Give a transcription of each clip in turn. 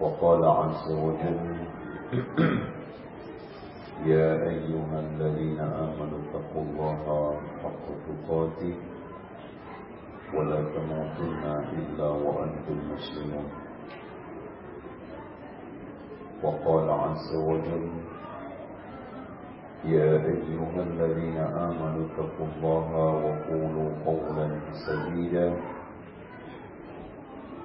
وقال عز وجل يا أيها الذين آمنوا اتقوا الله حق تقاته ولا تموتن إلا وأنتم مسلمون. وقال عز وجل يا أيها الذين آمنوا اتقوا الله وقولوا قولا سديدا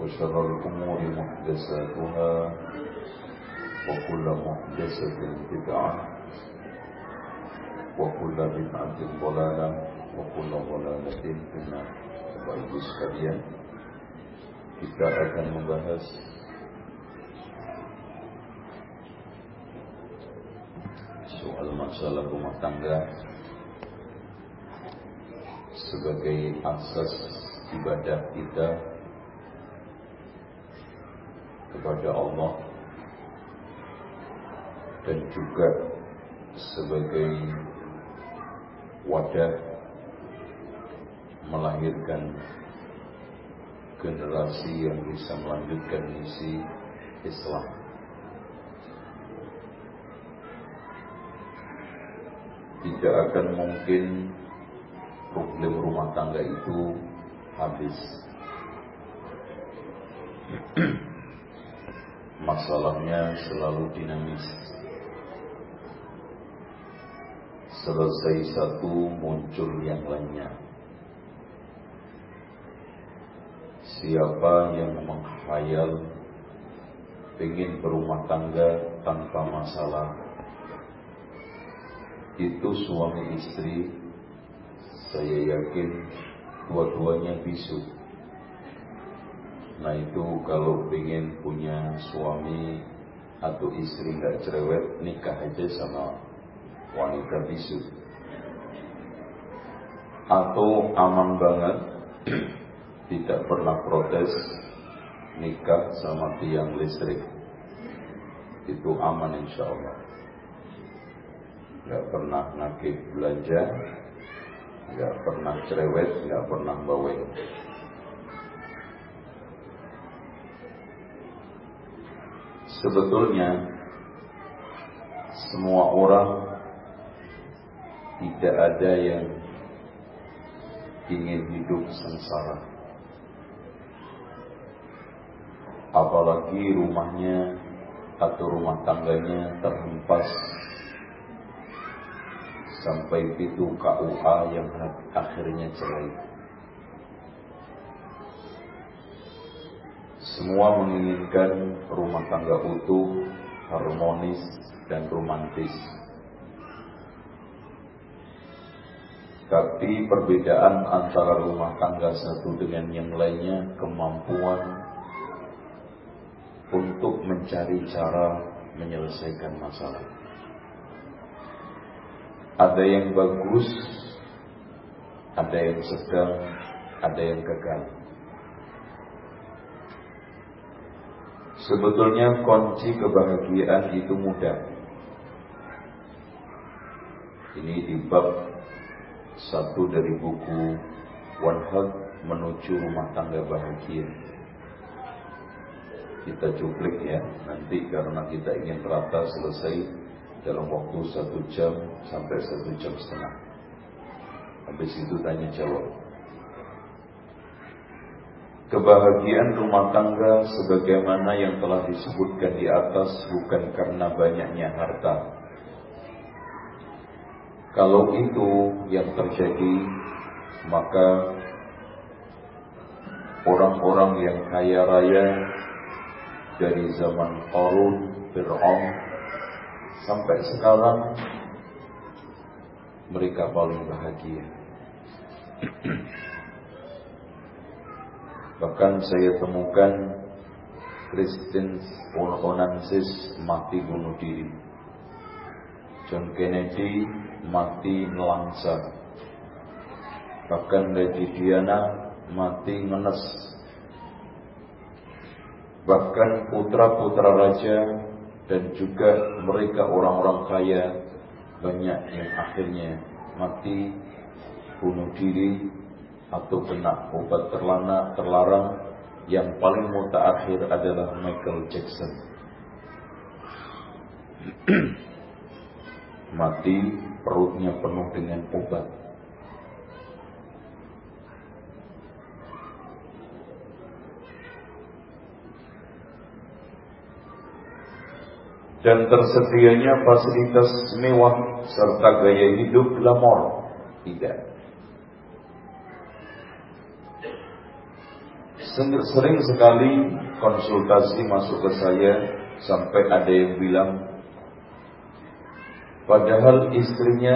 وشر الأمور محدثاتها وكل محدثة بدعة وكل بدعة ضلالة وكل ضلالة في النار Bapak Ibu sekalian Kita akan membahas Soal masalah rumah tangga Sebagai asas ibadah kita kepada Allah dan juga sebagai wadah melahirkan generasi yang bisa melanjutkan misi Islam. Tidak akan mungkin problem rumah tangga itu habis. Masalahnya selalu dinamis. Selesai satu muncul yang lainnya. Siapa yang menghayal ingin berumah tangga tanpa masalah itu suami istri saya yakin dua-duanya bisu Nah itu kalau ingin punya suami atau istri nggak cerewet nikah aja sama wanita bisu. Atau aman banget tidak pernah protes nikah sama tiang listrik. Itu aman insya Allah. Nggak pernah nakik belanja nggak pernah cerewet nggak pernah bawel Sebetulnya semua orang tidak ada yang ingin hidup sengsara. Apalagi rumahnya atau rumah tangganya terhempas sampai pintu KUA yang akhirnya cerai. Semua menginginkan rumah tangga utuh, harmonis, dan romantis. Tapi perbedaan antara rumah tangga satu dengan yang lainnya kemampuan untuk mencari cara menyelesaikan masalah. Ada yang bagus, ada yang sedang, ada yang gagal. Sebetulnya kunci kebahagiaan itu mudah. Ini di bab satu dari buku One Hug menuju rumah tangga bahagia. Kita cuplik ya, nanti karena kita ingin rata selesai dalam waktu satu jam sampai satu jam setengah. Habis itu tanya jawab. Kebahagiaan rumah tangga sebagaimana yang telah disebutkan di atas bukan karena banyaknya harta, kalau itu yang terjadi, maka orang-orang yang kaya raya dari zaman Qarun, Fir'aun sampai sekarang mereka paling bahagia. Bahkan saya temukan Kristen Onansis mati bunuh diri. John Kennedy mati nelangsa. Bahkan Lady Diana mati ngenes. Bahkan putra-putra raja dan juga mereka orang-orang kaya banyak yang akhirnya mati bunuh diri atau kena obat terlana, terlarang yang paling mutaakhir adalah Michael Jackson mati perutnya penuh dengan obat. Dan tersedianya fasilitas mewah serta gaya hidup glamor. Tidak. Sering sekali konsultasi masuk ke saya sampai ada yang bilang Padahal istrinya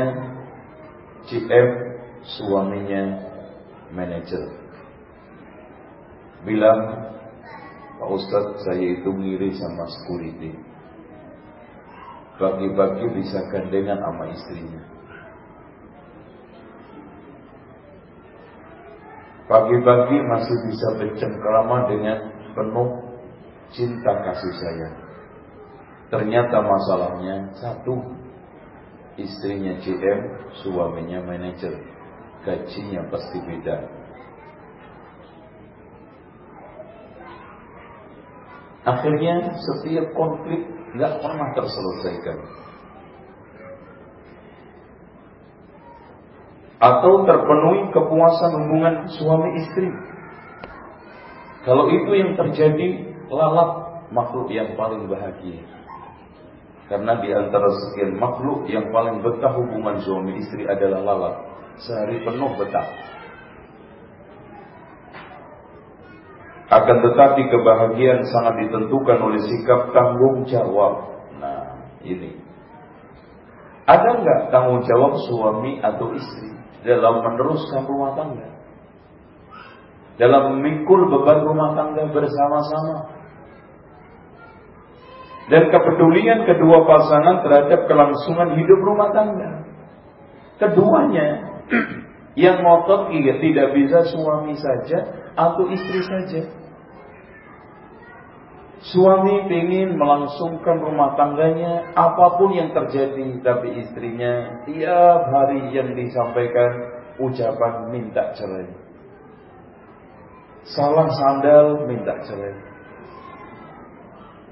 GM, suaminya manajer. Bilang, Pak Ustadz saya itu ngiri sama security. Bagi-bagi bisa gandengan sama istrinya. Pagi-pagi masih bisa bercengkrama dengan penuh cinta kasih sayang. Ternyata masalahnya satu, istrinya GM, suaminya manajer. Gajinya pasti beda. Akhirnya setiap konflik nggak pernah terselesaikan. Atau terpenuhi kepuasan hubungan suami istri. Kalau itu yang terjadi, lalap makhluk yang paling bahagia. Karena di antara sekian makhluk yang paling betah hubungan suami istri adalah lalat. Sehari penuh betah. Akan tetapi kebahagiaan sangat ditentukan oleh sikap tanggung jawab. Nah, ini. Ada nggak tanggung jawab suami atau istri dalam meneruskan rumah tangga? Dalam memikul beban rumah tangga bersama-sama dan kepedulian kedua pasangan terhadap kelangsungan hidup rumah tangga. Keduanya yang ngotot iya tidak bisa suami saja atau istri saja. Suami ingin melangsungkan rumah tangganya apa pun yang terjadi, tapi istrinya tiap hari yang disampaikan ucapan minta cerai. Salah sandal minta cerai.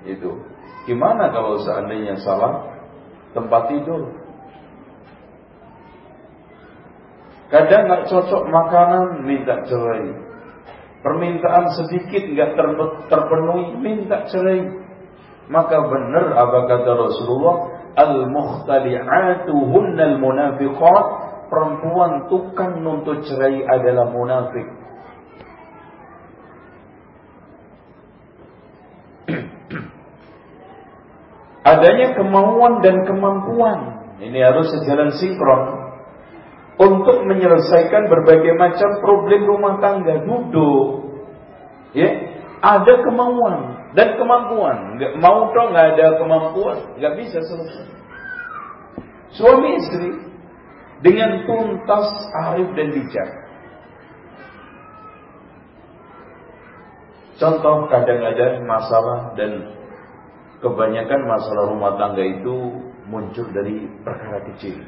Itu Gimana kalau seandainya salah tempat tidur? Kadang nggak cocok makanan, minta cerai. Permintaan sedikit nggak terpenuhi, minta cerai. Maka benar apa kata Rasulullah, al-mukhtali'atu hunnal munafiqat, perempuan tukang nuntut cerai adalah munafik. adanya kemauan dan kemampuan. Ini harus sejalan sinkron untuk menyelesaikan berbagai macam problem rumah tangga. Duduk, ya, ada kemauan dan kemampuan. Nggak mau dong nggak ada kemampuan, nggak bisa selesai. Suami istri dengan tuntas, arif dan bijak. Contoh kadang-kadang masalah dan kebanyakan masalah rumah tangga itu muncul dari perkara kecil.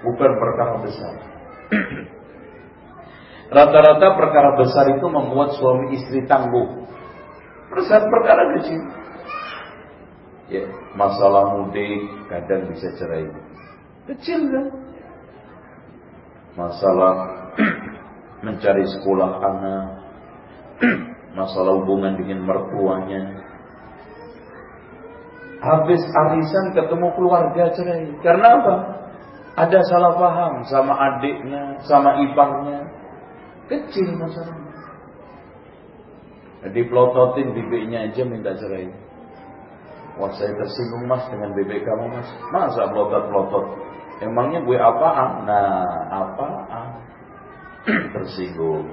Bukan perkara besar. Rata-rata perkara besar itu membuat suami istri tangguh. Perkara perkara kecil. Ya, masalah mudik kadang bisa cerai. Kecil kan? Masalah mencari sekolah anak, masalah hubungan dengan mertuanya, habis arisan ketemu keluarga cerai. Karena apa? Ada salah paham sama adiknya, sama iparnya. Kecil masalahnya. Jadi pelototin bibiknya aja minta cerai. Wah saya tersinggung mas dengan bibik kamu mas. Masa pelotot-pelotot? Emangnya gue apaan? Nah apaan? tersinggung.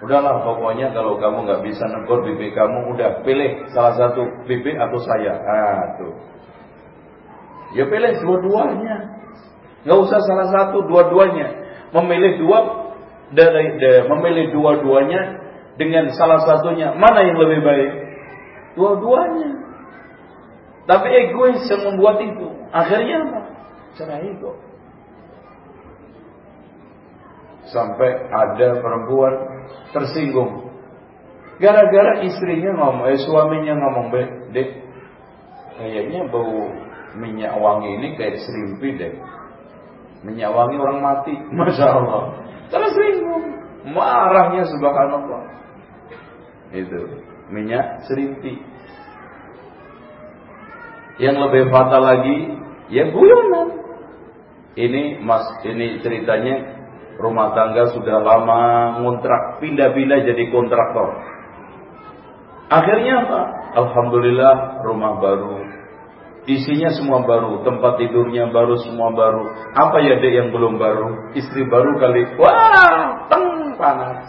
Udahlah pokoknya kalau kamu nggak bisa negor bibik kamu udah pilih salah satu bibik atau saya. Ah tuh. Ya pilih dua-duanya. Nggak usah salah satu, dua-duanya. Memilih dua dari de, memilih dua-duanya dengan salah satunya mana yang lebih baik? Dua-duanya. Tapi egois yang membuat itu. Akhirnya apa? Cerai kok. Sampai ada perempuan tersinggung. Gara-gara istrinya ngomong, eh suaminya ngomong, dek, kayaknya bau minyak wangi ini kayak serimpi deh. Minyak wangi orang mati, masya Allah. Tersinggung, marahnya subhanallah. Itu minyak serimpi. Yang lebih fatal lagi, ya guyonan. Ini mas, ini ceritanya rumah tangga sudah lama ngontrak, pindah-pindah jadi kontraktor. Akhirnya apa? Alhamdulillah rumah baru. Isinya semua baru, tempat tidurnya baru, semua baru. Apa ya dek yang belum baru? Istri baru kali. Wah, teng panas.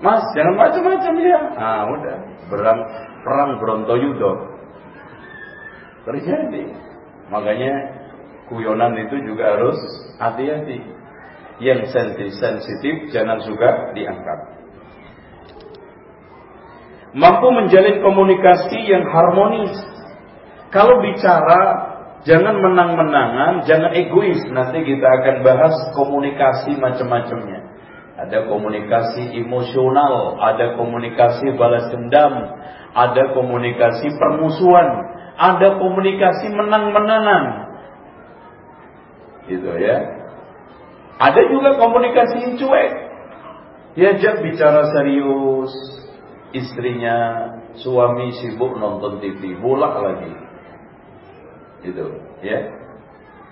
Mas, jangan macam-macam ya. Ah, udah. Berang, perang Brontoyudo. Terjadi. Makanya kuyonan itu juga harus hati-hati yang sensitif jangan juga diangkat. Mampu menjalin komunikasi yang harmonis. Kalau bicara jangan menang-menangan, jangan egois. Nanti kita akan bahas komunikasi macam-macamnya. Ada komunikasi emosional, ada komunikasi balas dendam, ada komunikasi permusuhan, ada komunikasi menang-menangan. Gitu ya. Ada juga komunikasi cuek. Diajak bicara serius. Istrinya, suami sibuk nonton TV. Bolak lagi. Itu, ya.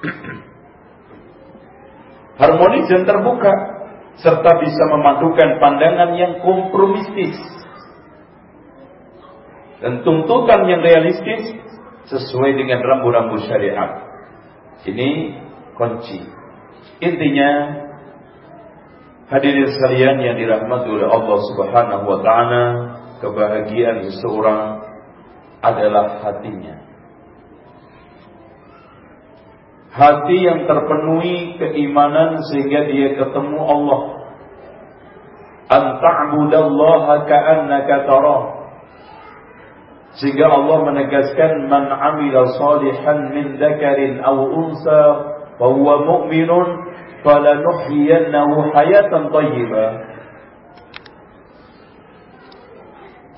Harmonis dan terbuka. Serta bisa memadukan pandangan yang kompromistis. Dan tuntutan yang realistis sesuai dengan rambu-rambu syariat. Ini kunci Intinya hadirin sekalian yang dirahmati oleh Allah Subhanahu wa taala, kebahagiaan seseorang adalah hatinya. Hati yang terpenuhi keimanan sehingga dia ketemu Allah. An ta'budallaha ka'annaka tarah. Sehingga Allah menegaskan man amila salihan min dzakarin aw unsa fa huwa mu'minun falanuhyiyannahu hayatan thayyibah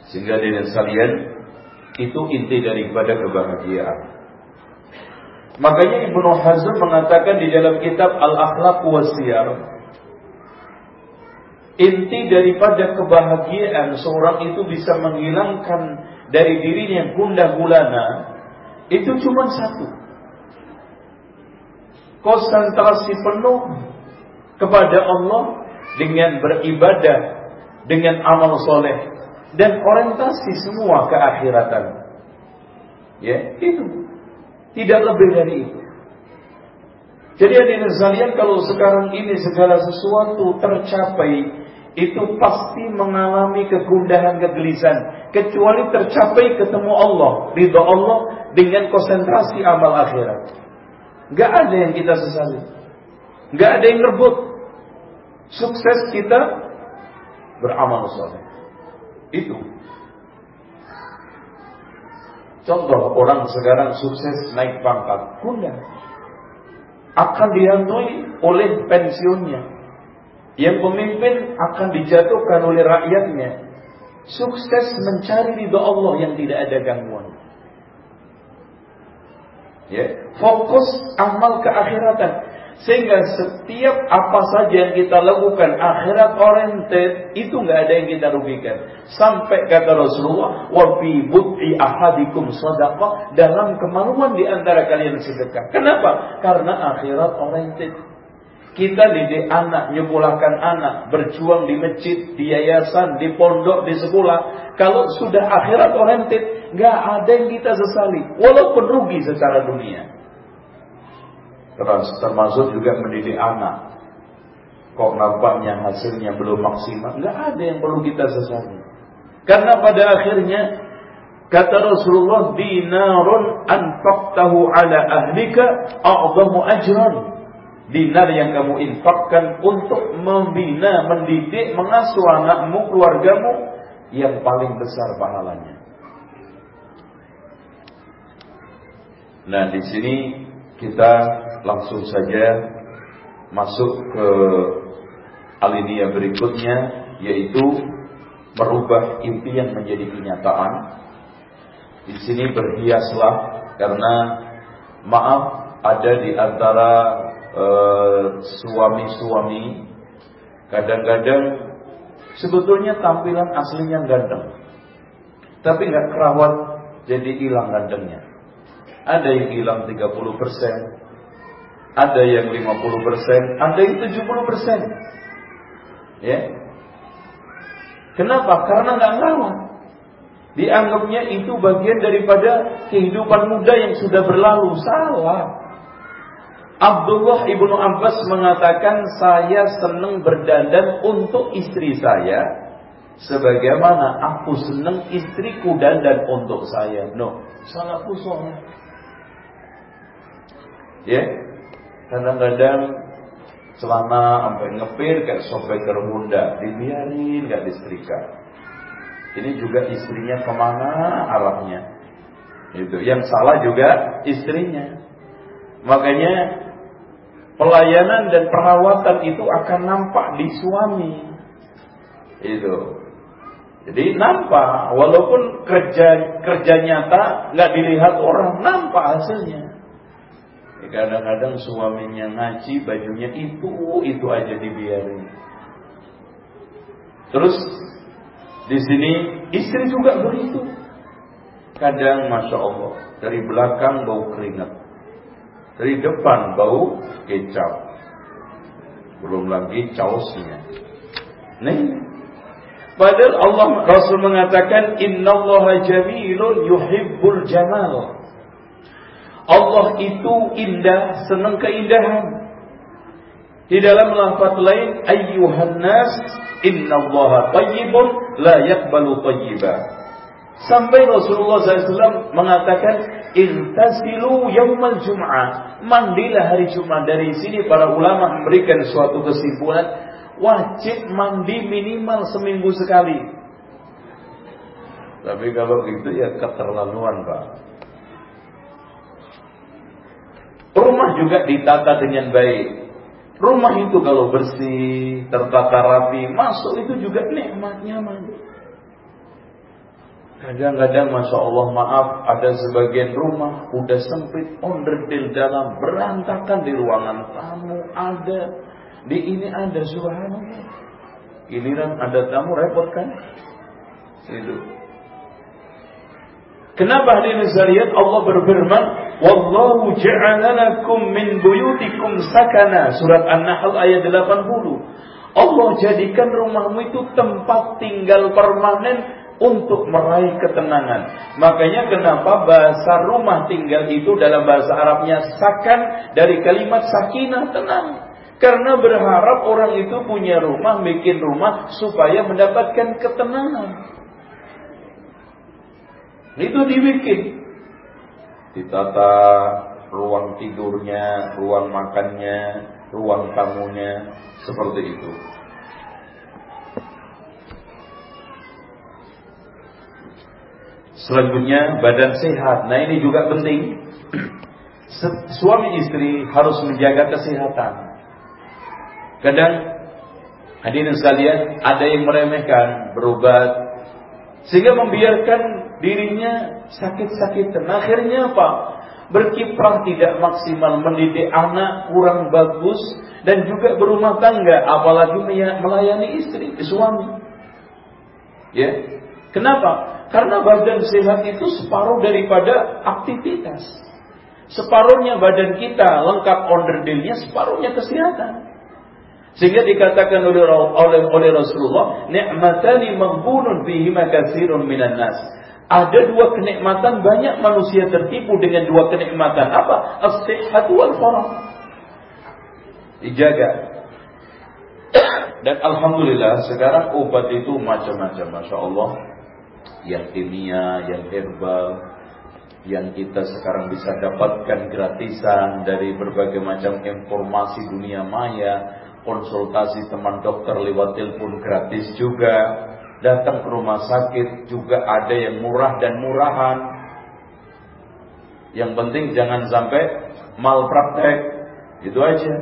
sehingga dengan sekalian itu inti daripada kebahagiaan makanya Ibnu Hazm mengatakan di dalam kitab Al-Akhlaq Wasiyar inti daripada kebahagiaan seorang itu bisa menghilangkan dari dirinya gundah gulana itu cuma satu konsentrasi penuh kepada Allah dengan beribadah, dengan amal soleh, dan orientasi semua ke akhiratan. Ya, itu. Tidak lebih dari itu. Jadi hadirin sekalian kalau sekarang ini segala sesuatu tercapai itu pasti mengalami kegundahan kegelisahan kecuali tercapai ketemu Allah, ridho Allah dengan konsentrasi amal akhirat. Gak ada yang kita sesali. Gak ada yang rebut. Sukses kita beramal soleh. Itu. Contoh orang sekarang sukses naik pangkat, kuda akan dihantui oleh pensiunnya. Yang pemimpin akan dijatuhkan oleh rakyatnya. Sukses mencari ridho Allah yang tidak ada gangguan. Ya, fokus amal keakhiratan. Sehingga setiap apa saja yang kita lakukan akhirat oriented itu nggak ada yang kita rugikan. Sampai kata Rasulullah, "Wa fi ahadikum sadaqah" dalam kemaluan di antara kalian sedekah. Kenapa? Karena akhirat oriented. Kita didik anak, nyebulahkan anak, berjuang di masjid, di yayasan, di pondok, di sekolah. Kalau sudah akhirat oriented, nggak ada yang kita sesali, walaupun rugi secara dunia. Termasuk juga mendidik anak. Kok nampaknya hasilnya belum maksimal? Enggak ada yang perlu kita sesali. Karena pada akhirnya kata Rasulullah dinarun anfaqtahu ala ahlika a'zamu ajran. Dinar yang kamu infakkan untuk membina, mendidik, mengasuh anakmu, keluargamu yang paling besar pahalanya. Nah, di sini kita langsung saja masuk ke alinea berikutnya yaitu merubah impian menjadi kenyataan. Di sini berhiaslah karena maaf ada di antara eh, suami-suami uh, kadang-kadang sebetulnya tampilan aslinya ganteng. Tapi nggak kerawat jadi hilang gantengnya. Ada yang hilang 30%, ada yang 50%, ada yang 70%. Ya. Kenapa? Karena nggak ngawat. Dianggapnya itu bagian daripada kehidupan muda yang sudah berlalu. Salah. Abdullah ibnu Abbas mengatakan saya senang berdandan untuk istri saya sebagaimana aku senang istriku dandan untuk saya. No, sangat kusong. Ya, Kadang-kadang celana sampai ngepir kayak sobek kermunda, dibiarin nggak disetrika. Ini juga istrinya ke mana arahnya. Itu yang salah juga istrinya. Makanya pelayanan dan perawatan itu akan nampak di suami. Itu. Jadi nampak, walaupun kerja kerja nyata nggak dilihat orang, nampak hasilnya. Kadang-kadang suaminya ngaji, bajunya itu, itu aja dibiarin. Terus di sini istri juga begitu. Kadang masya Allah dari belakang bau keringat, dari depan bau kecap, belum lagi causnya. Nih, padahal Allah Rasul mengatakan Inna Allah jamilun yuhibbul jamal. Allah itu indah, senang keindahan. Di dalam lafaz lain, ayyuhan nas, innallaha tayyibun la yaqbalu tayyiba. Sampai Rasulullah SAW mengatakan, Iltasilu yaumal jum'ah. Mandilah hari Jumat. Dari sini para ulama memberikan suatu kesimpulan, wajib mandi minimal seminggu sekali. Tapi kalau gitu ya keterlaluan Pak. Rumah juga ditata dengan baik. Rumah itu kalau bersih, tertata rapi, masuk itu juga nikmat nyaman. Kadang-kadang Masya Allah maaf Ada sebagian rumah Udah sempit onderdil dalam Berantakan di ruangan tamu Ada Di ini ada subhanallah Giliran ada tamu repot kan Itu Kenapa hadirin sekalian Allah berfirman, "Wallahu ja'ala lakum min buyutikum sakana." Surat An-Nahl ayat 80. Allah jadikan rumahmu itu tempat tinggal permanen untuk meraih ketenangan. Makanya kenapa bahasa rumah tinggal itu dalam bahasa Arabnya sakan dari kalimat sakinah tenang. Karena berharap orang itu punya rumah, bikin rumah supaya mendapatkan ketenangan. Itu dibikin. Ditata ruang tidurnya, ruang makannya, ruang tamunya, seperti itu. Selanjutnya badan sehat. Nah ini juga penting. Suami istri harus menjaga kesehatan. Kadang hadirin sekalian ada yang meremehkan berobat sehingga membiarkan dirinya sakit-sakitan. Akhirnya apa? Berkiprah tidak maksimal, mendidik anak kurang bagus dan juga berumah tangga, apalagi melayani istri, suami. Ya, kenapa? Karena badan sehat itu separuh daripada aktivitas. Separuhnya badan kita lengkap onderdilnya, separuhnya kesehatan. Sehingga dikatakan oleh oleh, oleh Rasulullah, "Ni'matani maghbunun fihi katsirun minan nas." Ada dua kenikmatan banyak manusia tertipu dengan dua kenikmatan. Apa? As-sihhatu farah. Dijaga. Dan alhamdulillah sekarang obat itu macam-macam, masya Allah yang kimia, yang herbal, yang kita sekarang bisa dapatkan gratisan dari berbagai macam informasi dunia maya, konsultasi teman dokter lewat telepon gratis juga, datang ke rumah sakit juga ada yang murah dan murahan. Yang penting jangan sampai malpraktek, itu aja.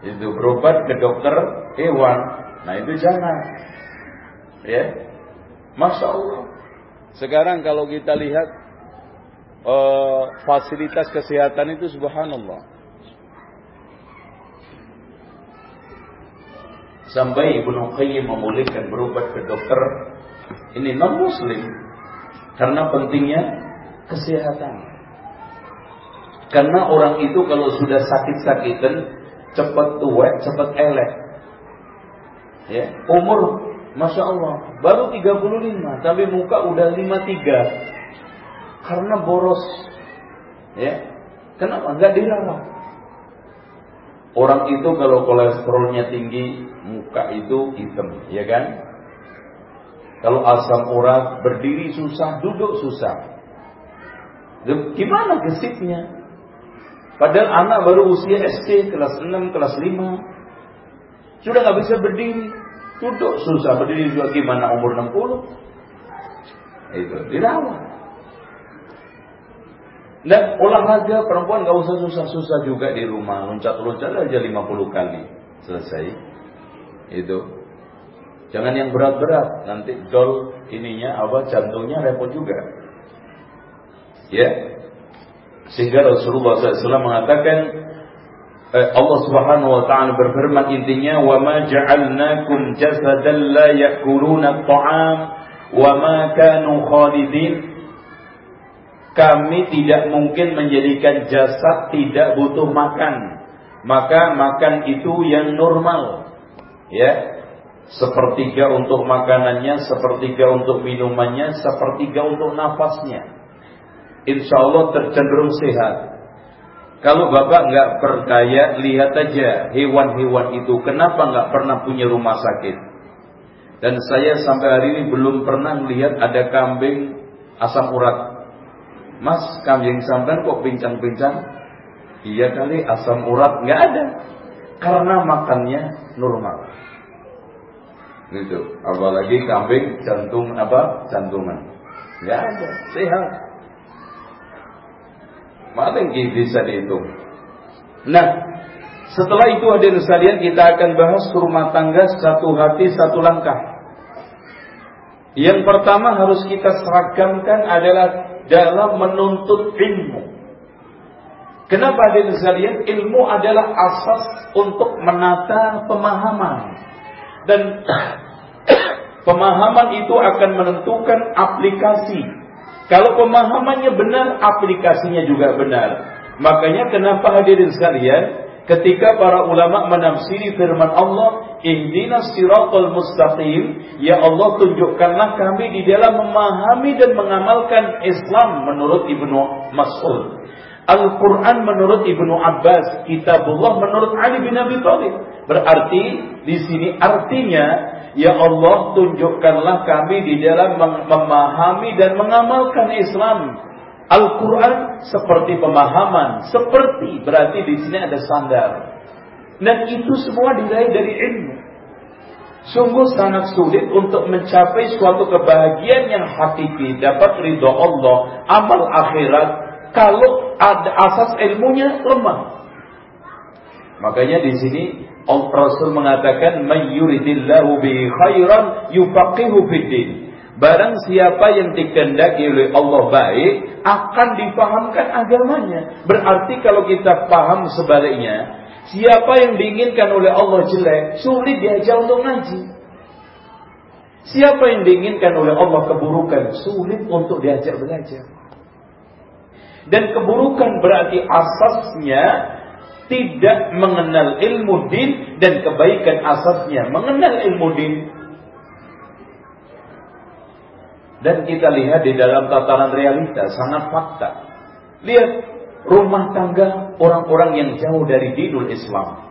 Itu berobat ke dokter hewan, nah itu jangan. Ya, Masya Allah. Sekarang kalau kita lihat uh, fasilitas kesehatan itu subhanallah. Sampai Ibnu Qayyim memulihkan berobat ke dokter ini non muslim karena pentingnya kesehatan. Karena orang itu kalau sudah sakit-sakitan cepat tua, cepat elek. Ya, umur Masya Allah, baru 35, tapi muka udah 53. Karena boros. Ya. Kenapa? Enggak dirawat. Orang itu kalau kolesterolnya tinggi, muka itu hitam, ya kan? Kalau asam urat berdiri susah, duduk susah. Gimana gesitnya? Padahal anak baru usia SD kelas 6, kelas 5. Sudah nggak bisa berdiri. Duduk susah, berdiri juga gimana umur 60? Itu, dirawat. Dan olahraga perempuan gak usah susah-susah juga di rumah. Loncat-loncat aja 50 kali. Selesai. Itu. Jangan yang berat-berat. Nanti dol ininya apa jantungnya repot juga. Ya. Sehingga Rasulullah SAW mengatakan Eh, Allah Subhanahu wa taala berfirman intinya wa ma ja'alnakum jasadan la ya'kuluna at-ta'am wa ma kanu khalidin kami tidak mungkin menjadikan jasad tidak butuh makan maka makan itu yang normal ya sepertiga untuk makanannya sepertiga untuk minumannya sepertiga untuk nafasnya insya Allah tercenderung sehat kalau bapak nggak percaya, lihat aja hewan-hewan itu. Kenapa nggak pernah punya rumah sakit? Dan saya sampai hari ini belum pernah melihat ada kambing asam urat. Mas, kambing sampai kok pincang-pincang? Iya kali asam urat nggak ada. Karena makannya normal. Gitu. Apalagi kambing jantung apa? Jantungan. Nggak ada, sehat. Mana yang bisa dihitung? Nah, setelah itu hadirin sekalian kita akan bahas rumah tangga satu hati satu langkah. Yang pertama harus kita seragamkan adalah dalam menuntut ilmu. Kenapa hadirin sekalian? Ilmu adalah asas untuk menata pemahaman. Dan pemahaman itu akan menentukan aplikasi kalau pemahamannya benar, aplikasinya juga benar. Makanya kenapa hadirin sekalian, ketika para ulama menafsiri firman Allah, "Ihdinas siratal mustaqim." Ya Allah, tunjukkanlah kami di dalam memahami dan mengamalkan Islam menurut Ibnu Mas'ud. Al-Quran menurut Ibnu Abbas, Kitabullah menurut Ali bin Abi Thalib. Berarti di sini artinya, ya Allah tunjukkanlah kami di dalam memahami dan mengamalkan Islam. Al-Quran seperti pemahaman, seperti berarti di sini ada sandar. Dan itu semua diraih dari ilmu. Sungguh sangat sulit untuk mencapai suatu kebahagiaan yang hakiki, dapat ridho Allah, amal akhirat, kalau ada asas ilmunya lemah. Makanya di sini Rasul mengatakan mayyuridillahu bi khairan yufaqihu fiddin. Barang siapa yang dikehendaki oleh Allah baik akan dipahamkan agamanya. Berarti kalau kita paham sebaliknya, siapa yang diinginkan oleh Allah jelek, sulit diajar untuk ngaji. Siapa yang diinginkan oleh Allah keburukan, sulit untuk diajak belajar. Dan keburukan berarti asasnya tidak mengenal ilmu din dan kebaikan asasnya mengenal ilmu din. Dan kita lihat di dalam tataran realita sangat fakta. Lihat rumah tangga orang-orang yang jauh dari dinul Islam.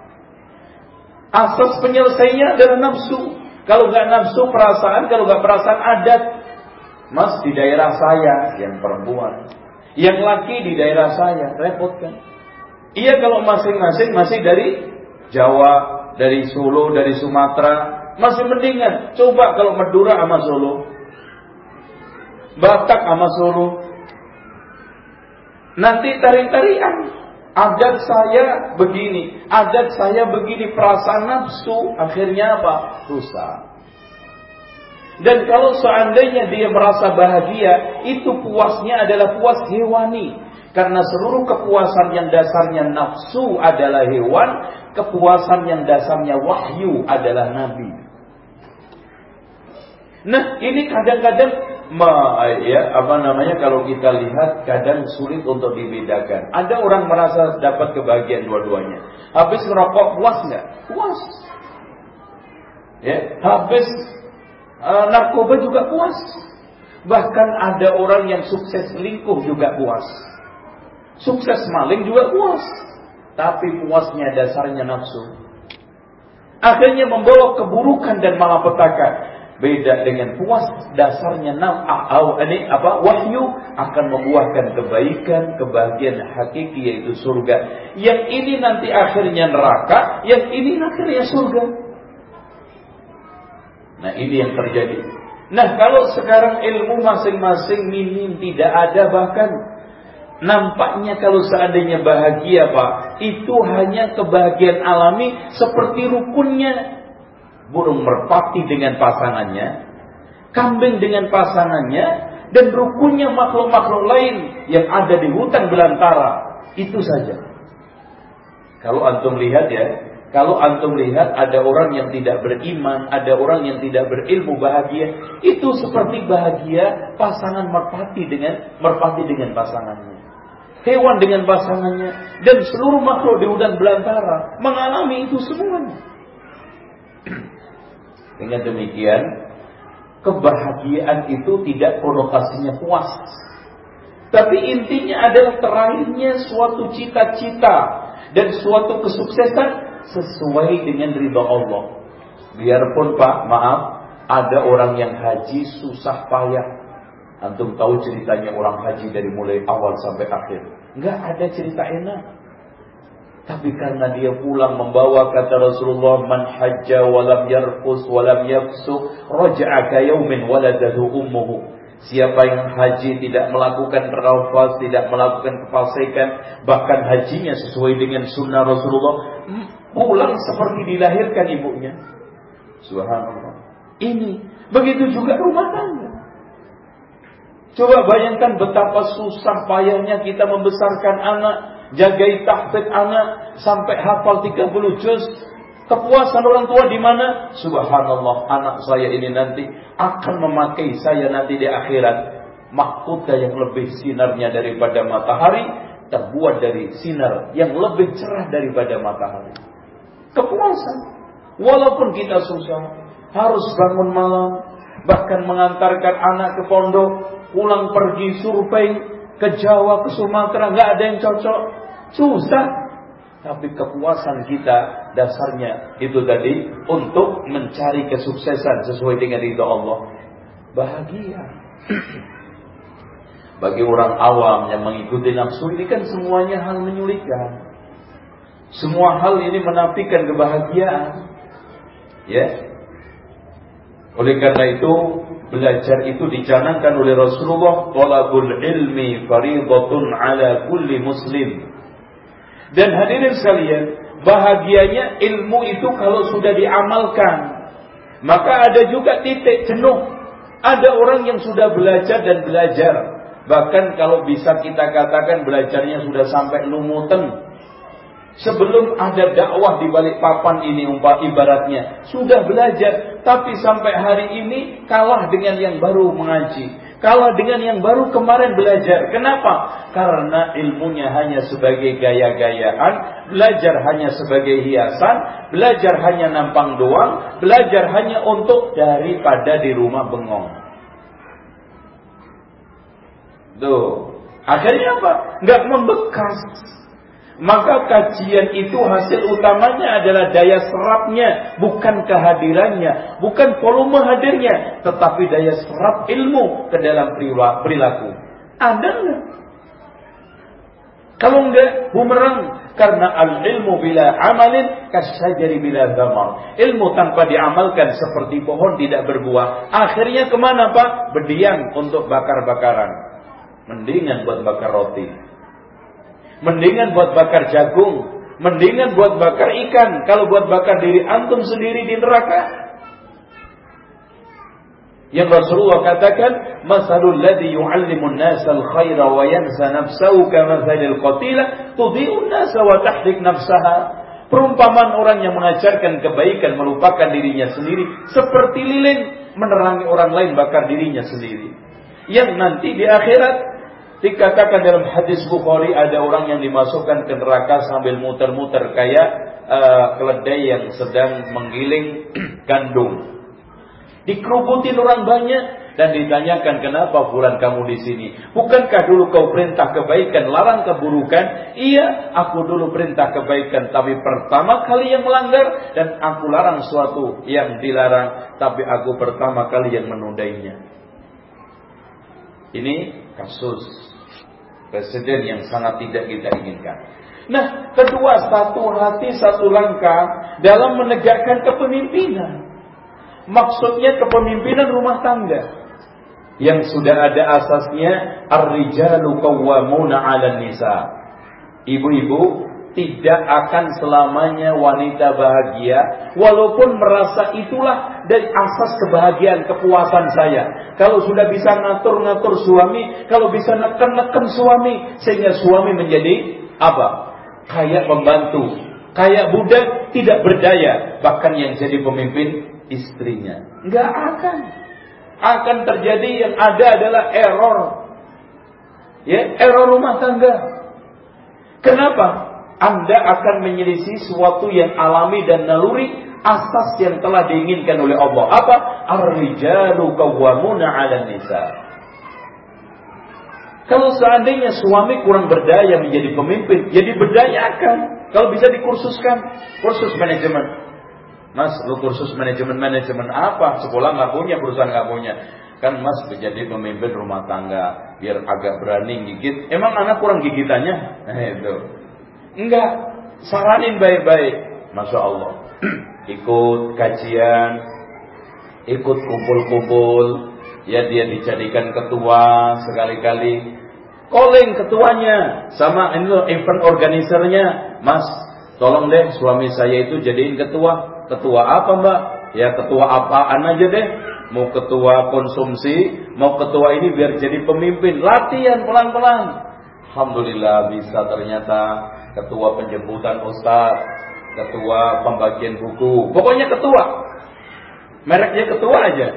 Asas penyelesaiannya adalah nafsu. Kalau nggak nafsu perasaan, kalau nggak perasaan adat. Mas di daerah saya yang perempuan yang laki di daerah saya, repot kan? Iya kalau masing-masing masih dari Jawa, dari Solo, dari Sumatera, masih mendingan. Coba kalau Madura sama Solo. Batak sama Solo. Nanti tarik-tarian. Adat saya begini, adat saya begini, perasaan nafsu, akhirnya apa? Rusak. Dan kalau seandainya dia merasa bahagia, itu puasnya adalah puas hewani. Karena seluruh kepuasan yang dasarnya nafsu adalah hewan, kepuasan yang dasarnya wahyu adalah nabi. Nah, ini kadang-kadang ya apa namanya kalau kita lihat kadang sulit untuk dibedakan. Ada orang merasa dapat kebahagiaan dua-duanya. Habis merokok puas nggak? Puas. Ya, habis uh, narkoba juga puas. Bahkan ada orang yang sukses selingkuh juga puas. Sukses maling juga puas. Tapi puasnya dasarnya nafsu. Akhirnya membawa keburukan dan malapetaka. Beda dengan puas dasarnya naf'ah ini apa wahyu akan membuahkan kebaikan, kebahagiaan hakiki yaitu surga. Yang ini nanti akhirnya neraka, yang ini akhirnya surga. Nah ini yang terjadi. Nah kalau sekarang ilmu masing-masing minim tidak ada bahkan nampaknya kalau seandainya bahagia pak itu hanya kebahagiaan alami seperti rukunnya burung merpati dengan pasangannya, kambing dengan pasangannya, dan rukunnya makhluk-makhluk lain yang ada di hutan belantara. Itu saja. Kalau antum lihat ya, kalau antum lihat ada orang yang tidak beriman, ada orang yang tidak berilmu bahagia, itu seperti bahagia pasangan merpati dengan merpati dengan pasangannya. Hewan dengan pasangannya dan seluruh makhluk di hutan belantara mengalami itu semuanya. Dengan demikian, kebahagiaan itu tidak konotasinya puas. Tapi intinya adalah terakhirnya suatu cita-cita dan suatu kesuksesan sesuai dengan ridha Allah. Biarpun Pak, maaf, ada orang yang haji susah payah. Antum tahu ceritanya orang haji dari mulai awal sampai akhir. Enggak ada cerita enak. Tapi karena dia pulang membawa kata Rasulullah man hajja walam yarfus walam yafsu raja'a ka yaumin waladatu ummuhu. Siapa yang haji tidak melakukan rafas, tidak melakukan kefasikan, bahkan hajinya sesuai dengan sunnah Rasulullah, pulang seperti dilahirkan ibunya. Subhanallah. Ini begitu juga rumah tangga. Coba bayangkan betapa susah payahnya kita membesarkan anak, jagai tahfidz anak sampai hafal 30 juz. Kepuasan orang tua di mana? Subhanallah, anak saya ini nanti akan memakai saya nanti di akhirat mahkota yang lebih sinarnya daripada matahari terbuat dari sinar yang lebih cerah daripada matahari. Kepuasan. Walaupun kita susah, harus bangun malam, bahkan mengantarkan anak ke pondok, pulang pergi survei ke Jawa, ke Sumatera, nggak ada yang cocok. Susah. Tapi kepuasan kita dasarnya itu tadi untuk mencari kesuksesan sesuai dengan ridho Allah. Bahagia. Bagi orang awam yang mengikuti nafsu ini kan semuanya hal menyulitkan. Semua hal ini menafikan kebahagiaan. Ya. Oleh karena itu, belajar itu dicanangkan oleh Rasulullah, talabul ilmi faridatun ala kulli muslim. Dan hadirin sekalian, bahagianya ilmu itu kalau sudah diamalkan. Maka ada juga titik jenuh. Ada orang yang sudah belajar dan belajar Bahkan kalau bisa kita katakan belajarnya sudah sampai lumutan. Sebelum ada dakwah di balik papan ini umpah ibaratnya. Sudah belajar. Tapi sampai hari ini kalah dengan yang baru mengaji. Kalah dengan yang baru kemarin belajar. Kenapa? Karena ilmunya hanya sebagai gaya-gayaan. Belajar hanya sebagai hiasan. Belajar hanya nampang doang. Belajar hanya untuk daripada di rumah bengong. Tuh. Akhirnya apa? Nggak membekas. Maka kajian itu hasil utamanya adalah daya serapnya, bukan kehadirannya, bukan volume hadirnya, tetapi daya serap ilmu ke dalam perilaku. Ada enggak? Kalau enggak, bumerang. Karena al-ilmu bila amalin kasyajari bila zaman. Ilmu tanpa diamalkan seperti pohon tidak berbuah. Akhirnya ke mana Pak? Berdiam untuk bakar-bakaran. Mendingan buat bakar roti. Mendingan buat bakar jagung. Mendingan buat bakar ikan. Kalau buat bakar diri antum sendiri di neraka. Yang Rasulullah katakan, "Masalul ladzi yu'allimun nasa al-khaira wa yansa nafsahu kamathalil qatila tudhi'un nasa wa tahdik nafsaha." Perumpamaan orang yang mengajarkan kebaikan melupakan dirinya sendiri seperti lilin menerangi orang lain bakar dirinya sendiri. Yang nanti di akhirat Dikatakan dalam hadis Bukhari ada orang yang dimasukkan ke neraka sambil muter-muter kayak uh, keledai yang sedang menggiling gandum. Dikerubutin orang banyak dan ditanyakan kenapa bulan kamu di sini? Bukankah dulu kau perintah kebaikan, larang keburukan? Iya, aku dulu perintah kebaikan, tapi pertama kali yang melanggar dan aku larang suatu yang dilarang, tapi aku pertama kali yang menundainya. Ini kasus Presiden yang sangat tidak kita inginkan. Nah, kedua, satu hati, satu langkah dalam menegakkan kepemimpinan. Maksudnya kepemimpinan rumah tangga. Yang sudah ada asasnya, Ar-rijalu qawwamuna 'alan nisa. Ibu-ibu tidak akan selamanya wanita bahagia walaupun merasa itulah dari asas kebahagiaan kepuasan saya. Kalau sudah bisa ngatur-ngatur suami kalau bisa neken-neken suami sehingga suami menjadi apa? Kayak pembantu kayak budak tidak berdaya bahkan yang jadi pemimpin istrinya. Nggak akan. Akan terjadi yang ada adalah error. Ya error rumah tangga. Kenapa? Anda akan menyelisih sesuatu yang alami dan naluri asas yang telah diinginkan oleh Allah. Apa? Ar-rijalu qawwamuna 'alan nisa. Kalau seandainya suami kurang berdaya menjadi pemimpin, jadi ya berdayakan. Kalau bisa dikursuskan, kursus manajemen. Mas, lu kursus manajemen manajemen apa? Sekolah nggak punya, perusahaan nggak punya. Kan Mas menjadi pemimpin rumah tangga, biar agak berani gigit. Emang anak kurang gigitannya? Nah, itu. Enggak, saranin baik-baik. Masya Allah. ikut kajian, ikut kumpul-kumpul. Ya dia dijadikan ketua sekali-kali. Calling ketuanya sama ini loh event organisernya. Mas, tolong deh suami saya itu jadiin ketua. Ketua apa mbak? Ya ketua apaan aja deh. Mau ketua konsumsi, mau ketua ini biar jadi pemimpin. Latihan pelan-pelan. Alhamdulillah bisa ternyata ketua penjemputan ustaz, ketua pembagian buku, pokoknya ketua. Mereknya ketua aja.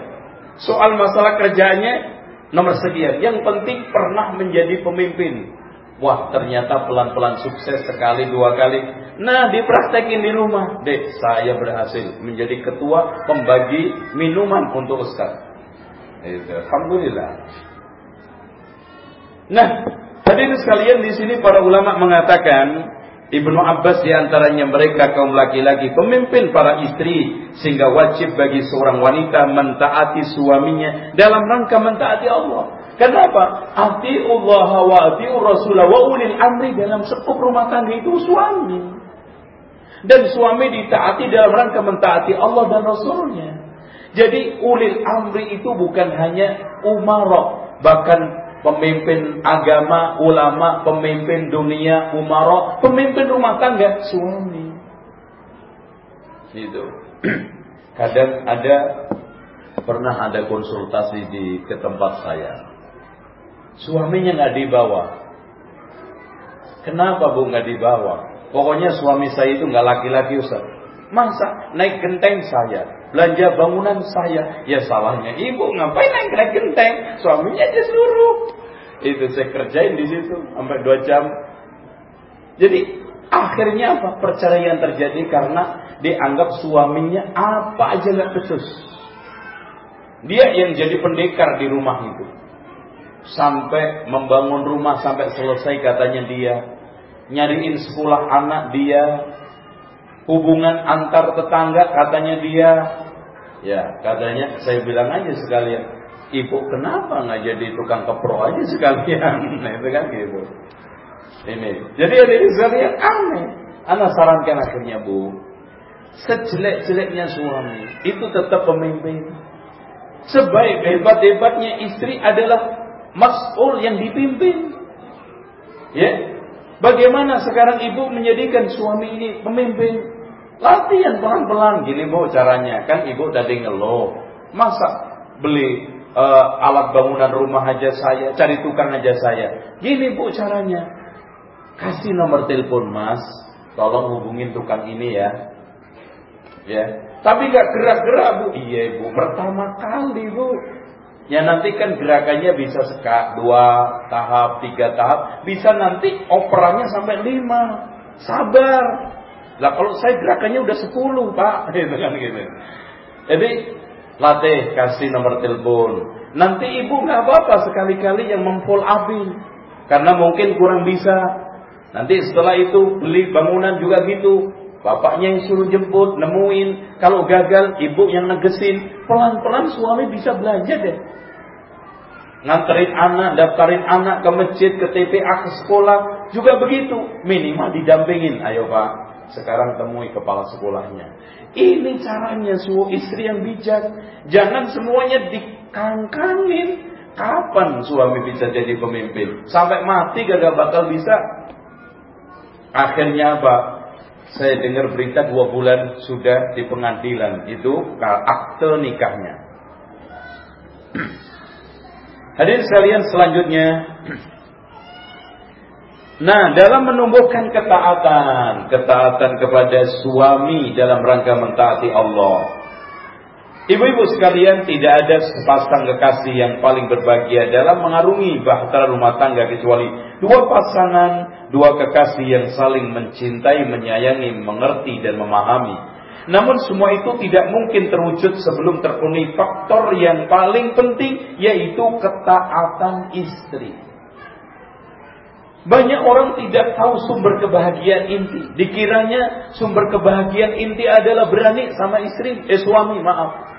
Soal masalah kerjanya nomor sekian. Yang penting pernah menjadi pemimpin. Wah ternyata pelan-pelan sukses sekali dua kali. Nah dipraktekin di rumah. Dek saya berhasil menjadi ketua pembagi minuman untuk Ustaz. Alhamdulillah. Nah hadirin sekalian di sini para ulama mengatakan Ibnu Abbas di antaranya mereka kaum laki-laki pemimpin para istri sehingga wajib bagi seorang wanita mentaati suaminya dalam rangka mentaati Allah. Kenapa? Allah wa ati'u rasulah wa ulil amri dalam sekup rumah tangga itu suami. Dan suami ditaati dalam rangka mentaati Allah dan Rasulnya. Jadi ulil amri itu bukan hanya umarok. Bahkan pemimpin agama, ulama, pemimpin dunia, umarok, pemimpin rumah tangga, suami. Itu. Kadang ada pernah ada konsultasi di ke tempat saya Suaminya nggak dibawa. Kenapa bu nggak dibawa? Pokoknya suami saya itu nggak laki-laki Ustaz. Masa naik genteng saya, belanja bangunan saya, ya salahnya ibu ngapain naik naik genteng? Suaminya aja suruh. Itu saya kerjain di situ sampai dua jam. Jadi akhirnya apa? Perceraian terjadi karena dianggap suaminya apa aja nggak becus. Dia yang jadi pendekar di rumah itu sampai membangun rumah sampai selesai katanya dia nyariin sekolah anak dia hubungan antar tetangga katanya dia ya katanya saya bilang aja sekalian ibu kenapa nggak jadi tukang kepro aja sekalian nah itu kan gitu ini jadi ada sekalian aneh anak sarankan akhirnya bu sejelek-jeleknya suami itu tetap pemimpin sebaik hebat-hebatnya istri adalah mas'ul yang dipimpin. Ya. Bagaimana sekarang ibu menjadikan suami ini pemimpin? Latihan pelan-pelan gini bu caranya. Kan ibu tadi ngeluh. Masa beli uh, alat bangunan rumah aja saya, cari tukang aja saya. Gini bu caranya. Kasih nomor telepon mas, tolong hubungin tukang ini ya. Ya. Tapi gak gerak-gerak bu. Iya bu, pertama kali bu. Ya nanti kan gerakannya bisa sekak dua tahap, tiga tahap, bisa nanti operannya sampai lima. Sabar. Lah kalau saya gerakannya udah sepuluh pak, gitu kan gitu. Jadi latih kasih nomor telepon. Nanti ibu nggak apa-apa sekali-kali yang memfull abin, karena mungkin kurang bisa. Nanti setelah itu beli bangunan juga gitu. Bapaknya yang suruh jemput, nemuin. Kalau gagal, ibu yang negesin. Pelan-pelan suami bisa belanja deh. Nganterin anak, daftarin anak ke masjid, ke TPA, ke sekolah. Juga begitu. Minimal didampingin. Ayo pak, sekarang temui kepala sekolahnya. Ini caranya suami istri yang bijak. Jangan semuanya dikangkangin. Kapan suami bisa jadi pemimpin? Sampai mati gak bakal bisa. Akhirnya apa? Saya dengar berita dua bulan sudah di pengadilan itu akte nikahnya. Hadirin sekalian selanjutnya Nah, dalam menumbuhkan ketaatan, ketaatan kepada suami dalam rangka mentaati Allah, Ibu-ibu sekalian, tidak ada sepasang kekasih yang paling berbahagia dalam mengarungi bahtera rumah tangga kecuali dua pasangan, dua kekasih yang saling mencintai, menyayangi, mengerti dan memahami. Namun semua itu tidak mungkin terwujud sebelum terpenuhi faktor yang paling penting yaitu ketaatan istri. Banyak orang tidak tahu sumber kebahagiaan inti. Dikiranya sumber kebahagiaan inti adalah berani sama istri, eh suami, maaf.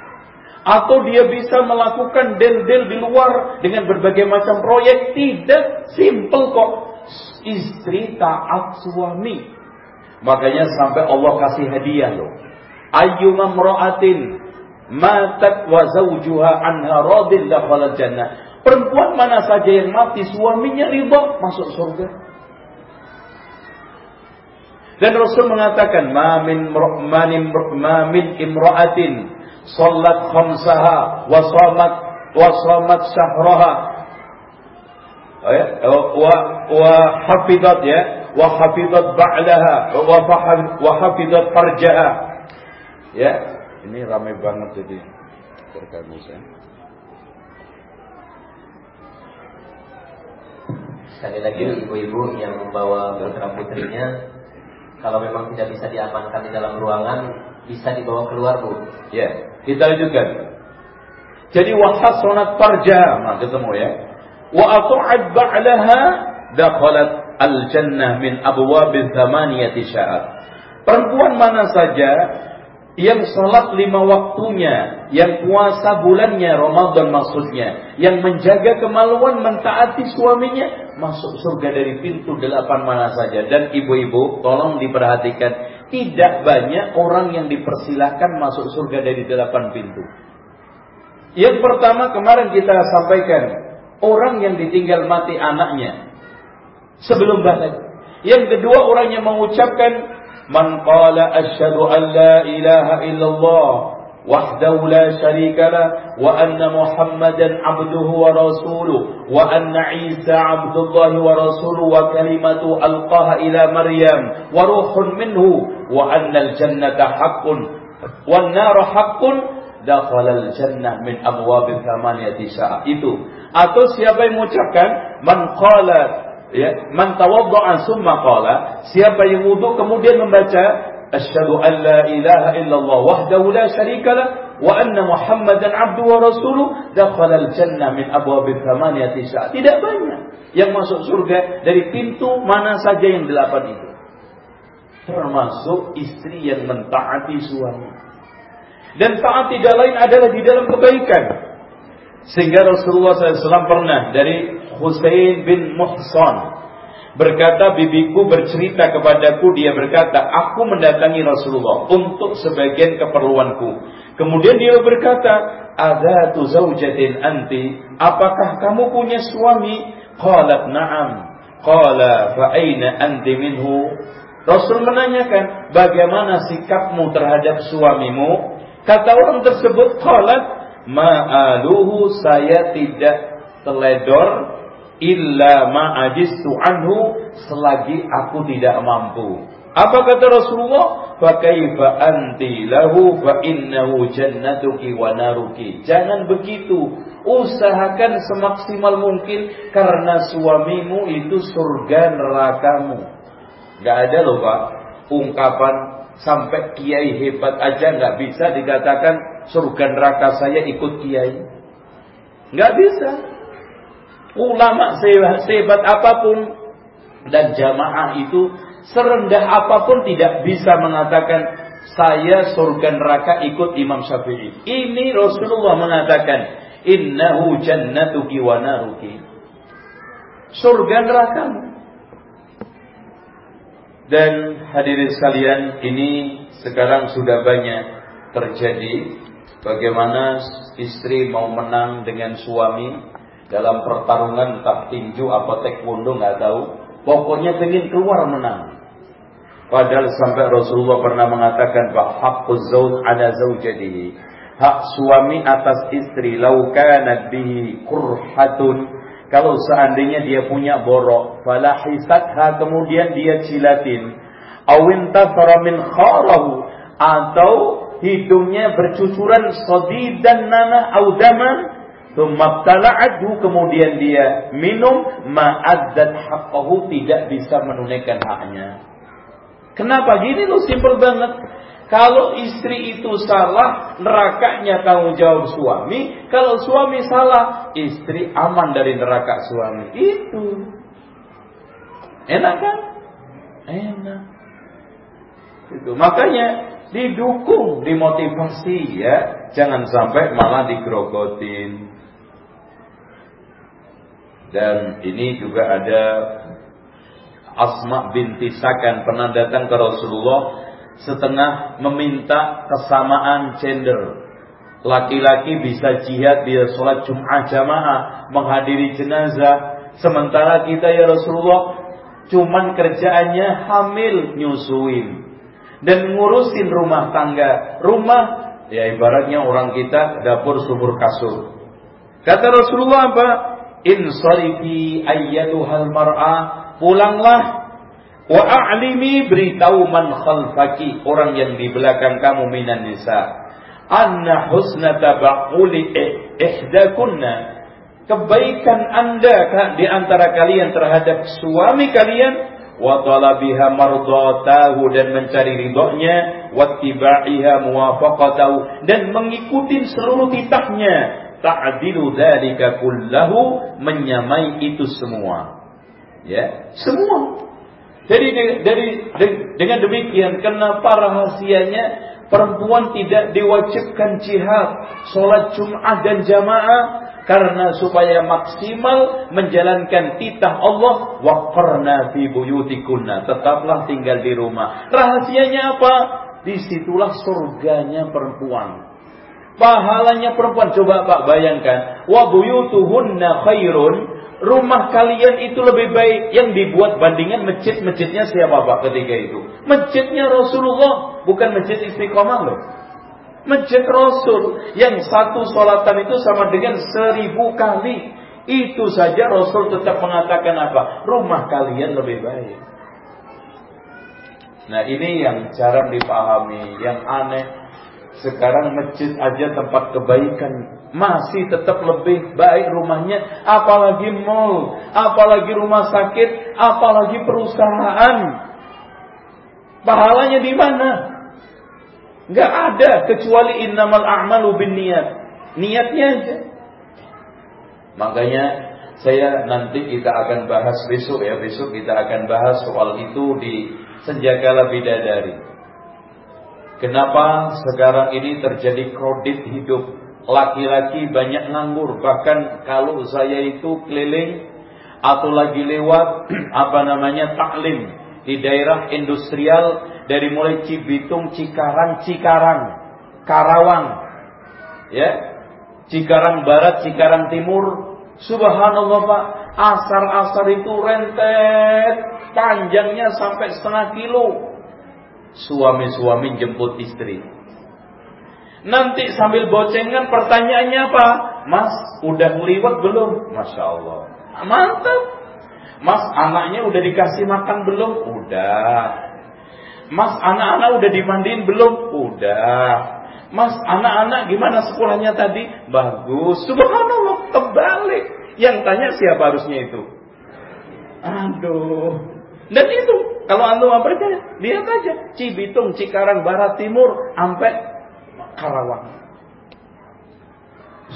Atau dia bisa melakukan del-del di luar dengan berbagai macam proyek. Tidak, simple kok. Istri taat suami. Makanya sampai Allah kasih hadiah loh. Ayyuma mra'atin matat wa zawjuha anha radin dakhala jannah. Perempuan mana saja yang mati suaminya ridho masuk surga. Dan Rasul mengatakan, "Ma min ma min imra'atin Salat khamsaha wa shamat wa shamat syahraha. Ya, wa wa hafizat ya, wa hafizat ba'daha wa wa farjaha. Ya, ini ramai banget jadi terganggu saya. Sekali lagi ibu-ibu yang membawa putra putrinya kalau memang tidak bisa diamankan di dalam ruangan bisa dibawa keluar bu. Ya, kita lanjutkan. Jadi sonat farja, nah ketemu ya. Wa atu'ad ba'laha dakhalat al-jannah min abwabil thamaniyati sya'at. Perempuan mana saja yang sholat lima waktunya, yang puasa bulannya Ramadan maksudnya, yang menjaga kemaluan mentaati suaminya, masuk surga dari pintu delapan mana saja. Dan ibu-ibu, tolong diperhatikan, tidak banyak orang yang dipersilahkan masuk surga dari delapan pintu. Yang pertama kemarin kita sampaikan, orang yang ditinggal mati anaknya sebelum balik. Yang kedua orang yang mengucapkan من قال أشهد أن لا إله إلا الله وحده لا شريك له وأن محمدا عبده ورسوله وأن عيسى عبد الله ورسوله وكلمة ألقاها إلى مريم وروح منه وأن الجنة حق والنار حق dakhalal jannah min abwabil thamaniyati sya'a itu. Atau siapa yang mengucapkan man qala ya. Man tawadda'a summa qala siapa yang wudu kemudian membaca asyhadu an la ilaha illallah wahdahu la syarikalah wa anna muhammadan abduhu wa rasuluh dakhala al jannah min abwabil thamaniyati sya tidak banyak yang masuk surga dari pintu mana saja yang delapan itu. Termasuk istri yang mentaati suami. Dan taat tidak lain adalah di dalam kebaikan. Sehingga Rasulullah SAW pernah dari Husain bin Muhsan. Berkata bibiku bercerita kepadaku dia berkata aku mendatangi Rasulullah untuk sebagian keperluanku kemudian dia berkata ada tu zaujatin anti apakah kamu punya suami qalat na'am. Qala fa aina anti minhu? Rasul menanyakan bagaimana sikapmu terhadap suamimu? Kata orang tersebut qalat ma'aluhu saya tidak teledor illa ma'ajistu anhu selagi aku tidak mampu. Apa kata Rasulullah? Fa kaifa anti lahu fa innahu jannatuki wa naruki. Jangan begitu. Usahakan semaksimal mungkin karena suamimu itu surga nerakamu. Gak ada loh Pak ungkapan sampai kiai hebat aja nggak bisa dikatakan surga neraka saya ikut kiai. Nggak bisa. Ulama sehebat apa pun dan jamaah itu serendah apa pun tidak bisa mengatakan saya surga neraka ikut Imam Syafi'i. Ini Rasulullah mengatakan innahu jannatuki wa naruki. Surga neraka. Dan hadirin sekalian, ini sekarang sudah banyak terjadi bagaimana istri mau menang dengan suami dalam pertarungan entah tinju apa taekwondo nggak tahu. Pokoknya ingin keluar menang. Padahal sampai Rasulullah pernah mengatakan bahwa haqquz zauj ada zaujatihi hak suami atas istri lau kanat bihi kurhatun. Kalau seandainya dia punya borok falahisatha kemudian dia cilatin awinta min kharahu atau hidungnya bercucuran sodidan nana audaman Tumabtala'adhu kemudian dia minum ma'addat haqqahu tidak bisa menunaikan haknya. Kenapa gini loh simpel banget. Kalau istri itu salah, nerakanya tanggung jawab suami. Kalau suami salah, istri aman dari neraka suami. Itu. Enak kan? Enak. Itu. Makanya didukung, dimotivasi ya. Jangan sampai malah digrogotin. Dan ini juga ada Asma binti Sakan pernah datang ke Rasulullah setengah meminta kesamaan gender. Laki-laki bisa jihad, bisa sholat Jum'ah jamaah, menghadiri jenazah. Sementara kita ya Rasulullah cuman kerjaannya hamil nyusuin dan ngurusin rumah tangga. Rumah ya ibaratnya orang kita dapur sumur kasur. Kata Rasulullah apa? Insarifi ayyatuhal mar'ah pulanglah. Wa a'limi beritahu man khalfaki. Orang yang di belakang kamu minan nisa. Anna husna tabaquli ihdakunna. Kebaikan Anda di antara kalian terhadap suami kalian. Wa talabiha mardatahu dan mencari ridhonya. Wattiba'iha muwafaqatahu dan mengikuti seluruh titahnya ta'dilu dzalika kullahu menyamai itu semua. Ya semua. Jadi dari dengan demikian kenapa rahasianya perempuan tidak diwajibkan jihad, sholat Jumat dan jamaah? Karena supaya maksimal menjalankan titah Allah waqarna fi buyutikunna tetaplah tinggal di rumah. Rahasianya apa? Di situlah surganya perempuan pahalanya perempuan coba Pak bayangkan wa buyutuhunna khairun rumah kalian itu lebih baik yang dibuat bandingan masjid-masjidnya siapa Pak ketika itu? Masjidnya Rasulullah, bukan masjid istiqomah loh. Masjid Rasul yang satu solatan itu sama dengan seribu kali. Itu saja Rasul tetap mengatakan apa? Rumah kalian lebih baik. Nah ini yang jarang dipahami, yang aneh. Sekarang masjid aja tempat kebaikan. Masih tetap lebih baik rumahnya. Apalagi mall apalagi rumah sakit apalagi perusahaan. Pahalanya di mana? Nggak ada kecuali innamal a'malu bin niat niatnya aja. Makanya saya nanti kita akan bahas besok ya. Besok kita akan bahas soal itu di senjakala bidadari kenapa sekarang ini terjadi kredit hidup? Laki-laki banyak nganggur. Bahkan kalau saya itu keliling atau lagi lewat apa namanya taklim di daerah industrial dari mulai Cibitung, Cikarang, Cikarang, Karawang, ya, Cikarang Barat, Cikarang Timur, Subhanallah Pak, asar-asar itu rentet panjangnya sampai setengah kilo. Suami-suami jemput istri. Nanti sambil bocengan pertanyaannya apa? Mas, udah ngeliwat belum? Masya Allah. Mantap. Mas, anaknya udah dikasih makan belum? Udah. Mas, anak-anak udah dimandiin belum? Udah. Mas, anak-anak gimana sekolahnya tadi? Bagus. Subhanallah, terbalik. Yang tanya siapa harusnya itu? Aduh. Dan itu, kalau antum apa percaya, lihat aja. Cibitung, Cikarang, Barat, Timur, sampai Karawang.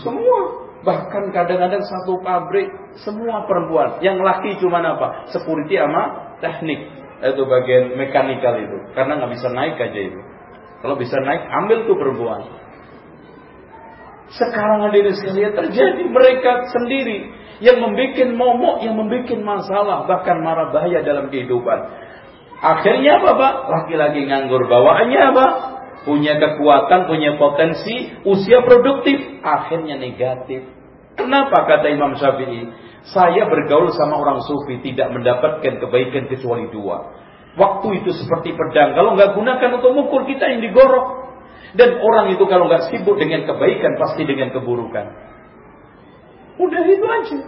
Semua, bahkan kadang-kadang satu pabrik semua perempuan. Yang laki cuma apa? Security sama teknik. Itu bagian mekanikal itu. Karena nggak bisa naik aja itu. Kalau bisa naik, ambil tuh perempuan. Sekarang hadirin sekalian terjadi mereka sendiri yang membuat momok, yang membuat masalah, bahkan marah bahaya dalam kehidupan. Akhirnya apa, Pak? Laki-laki nganggur. Bawaannya apa? punya kekuatan, punya potensi, usia produktif, akhirnya negatif. Kenapa kata Imam Syafi'i? Saya bergaul sama orang sufi tidak mendapatkan kebaikan kecuali dua. Waktu itu seperti pedang. Kalau nggak gunakan untuk mukul kita yang digorok. Dan orang itu kalau nggak sibuk dengan kebaikan pasti dengan keburukan. Udah itu aja.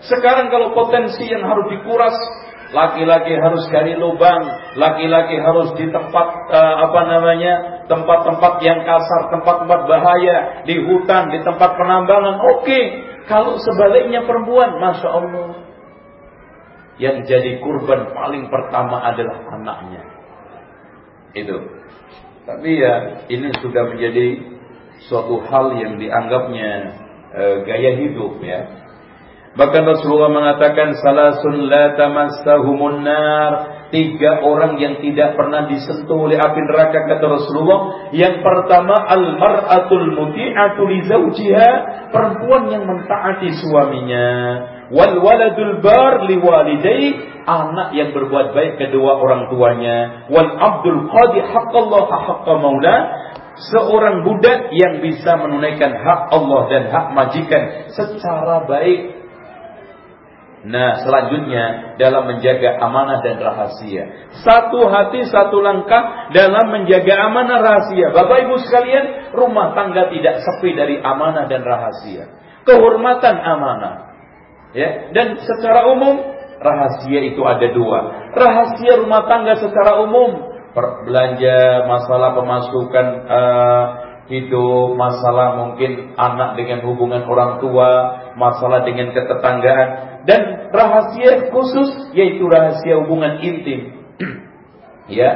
Sekarang kalau potensi yang harus dikuras laki-laki harus gali lubang, laki-laki harus di tempat uh, apa namanya tempat-tempat yang kasar, tempat-tempat bahaya, di hutan, di tempat penambangan. Oke, okay. kalau sebaliknya perempuan, masya Allah, yang jadi kurban paling pertama adalah anaknya. Itu. Tapi ya ini sudah menjadi suatu hal yang dianggapnya e, gaya hidup ya. Bahkan Rasulullah mengatakan salasun la tamassahumun nar. Tiga orang yang tidak pernah disentuh oleh api neraka kata Rasulullah. Yang pertama al-mar'atul muti'atu li zawjiha, perempuan yang mentaati suaminya. Wal waladul bar li anak yang berbuat baik kedua orang tuanya. Wal abdul qadi haqqallah haqqa maula, seorang budak yang bisa menunaikan hak Allah dan hak majikan secara baik Nah, selanjutnya dalam menjaga amanah dan rahasia. Satu hati, satu langkah dalam menjaga amanah rahasia. Bapak Ibu sekalian, rumah tangga tidak sepi dari amanah dan rahasia. Kehormatan amanah. Ya, dan secara umum rahasia itu ada dua. Rahasia rumah tangga secara umum, belanja, masalah pemasukan uh, hidup, masalah mungkin anak dengan hubungan orang tua, masalah dengan ketetanggaan, dan rahasia khusus yaitu rahasia hubungan intim. ya,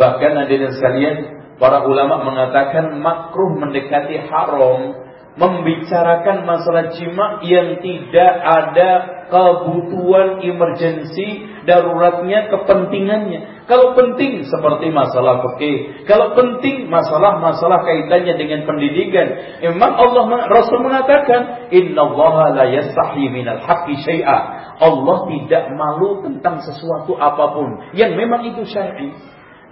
bahkan hadirin sekalian, para ulama mengatakan makruh mendekati haram membicarakan masalah jima yang tidak ada kebutuhan emergensi daruratnya kepentingannya. Kalau penting seperti masalah fikih. Kalau penting masalah-masalah kaitannya dengan pendidikan. Memang Allah Rasul mengatakan innallaha la yastahi minal haqqi syai'a. Allah tidak malu tentang sesuatu apa pun yang memang itu syar'i.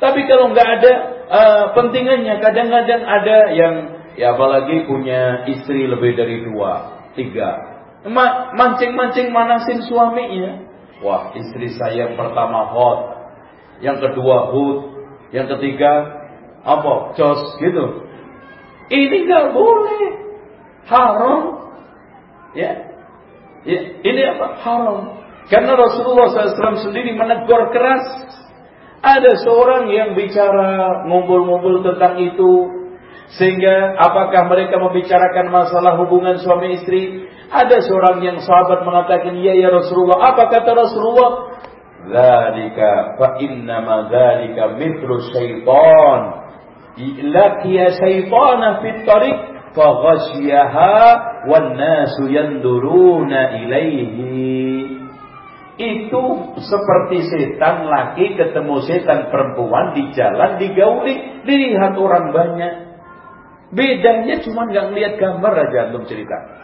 Tapi kalau nggak ada uh, pentingannya kadang-kadang ada yang Ya apalagi punya istri lebih dari dua, tiga. Mancing-mancing manasin suaminya. Wah istri saya yang pertama hot, yang kedua hood, yang ketiga apa? Jos gitu. Ini nggak boleh, haram. Ya, ya ini apa? Haram. Karena Rasulullah SAW sendiri menegur keras. Ada seorang yang bicara ngumpul-ngumpul tentang itu, sehingga apakah mereka membicarakan masalah hubungan suami istri? Ada seorang yang sahabat mengatakan, "Ya ya Rasulullah." Apa kata Rasulullah? "Dzalika fa inna ma dzalika mithlu syaitan." Laqiya syaitana fit tariq fa ghasyaha wan nasu yanduruna ilaihi. Itu seperti setan laki ketemu setan perempuan di jalan digauli, dilihat orang banyak. Bedanya cuma nggak melihat gambar aja belum cerita.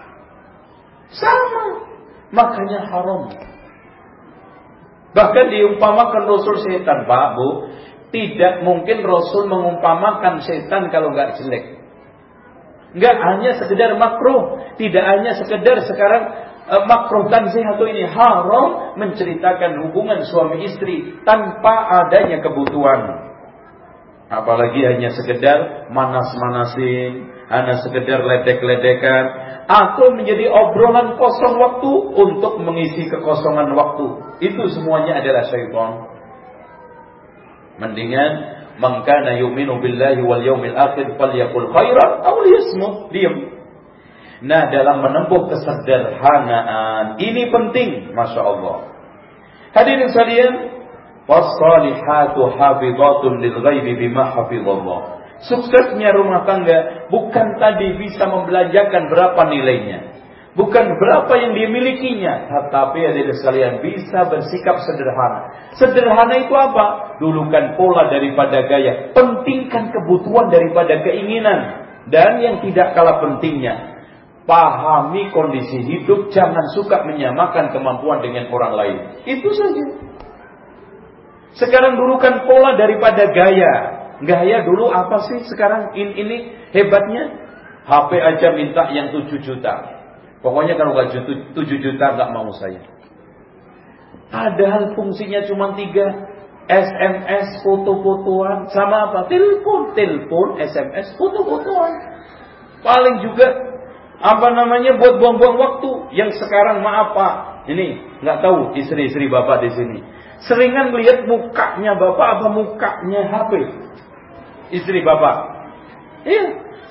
Sama. Makanya haram. Bahkan diumpamakan Rasul setan, Pak Bu. Tidak mungkin Rasul mengumpamakan setan kalau nggak jelek. Nggak hanya sekedar makruh, tidak hanya sekedar sekarang uh, makruh tanzih atau ini haram menceritakan hubungan suami istri tanpa adanya kebutuhan. Apalagi hanya sekedar manas-manasin, hanya sekedar ledek-ledekan, atau menjadi obrolan kosong waktu untuk mengisi kekosongan waktu. Itu semuanya adalah syaitan. Mendingan mengkana yu'minu billahi wal yaumil akhir falyakul khairan aw liyasmut. Diam. Nah, dalam menempuh kesederhanaan ini penting, masya Allah. Hadirin sekalian, Wassalihatu hafizatun lil ghaibi bima hafizallah. Suksesnya rumah tangga bukan tadi bisa membelanjakan berapa nilainya. Bukan berapa yang dimilikinya, tetapi ada sekalian bisa bersikap sederhana. Sederhana itu apa? Dulukan pola daripada gaya, pentingkan kebutuhan daripada keinginan dan yang tidak kalah pentingnya, pahami kondisi hidup, jangan suka menyamakan kemampuan dengan orang lain. Itu saja. Sekarang durukan pola daripada gaya. Gaya dulu apa sih sekarang in, ini hebatnya? HP aja minta yang 7 juta. Pokoknya kalau nggak 7 juta nggak mau saya. Padahal fungsinya cuma tiga. SMS, foto-fotoan, sama apa? Telepon, telepon, SMS, foto-fotoan. Paling juga apa namanya buat buang-buang waktu yang sekarang maaf pak ini nggak tahu istri-istri bapak di sini Seringan lihat mukanya bapak apa mukanya HP. Istri bapak. Iya.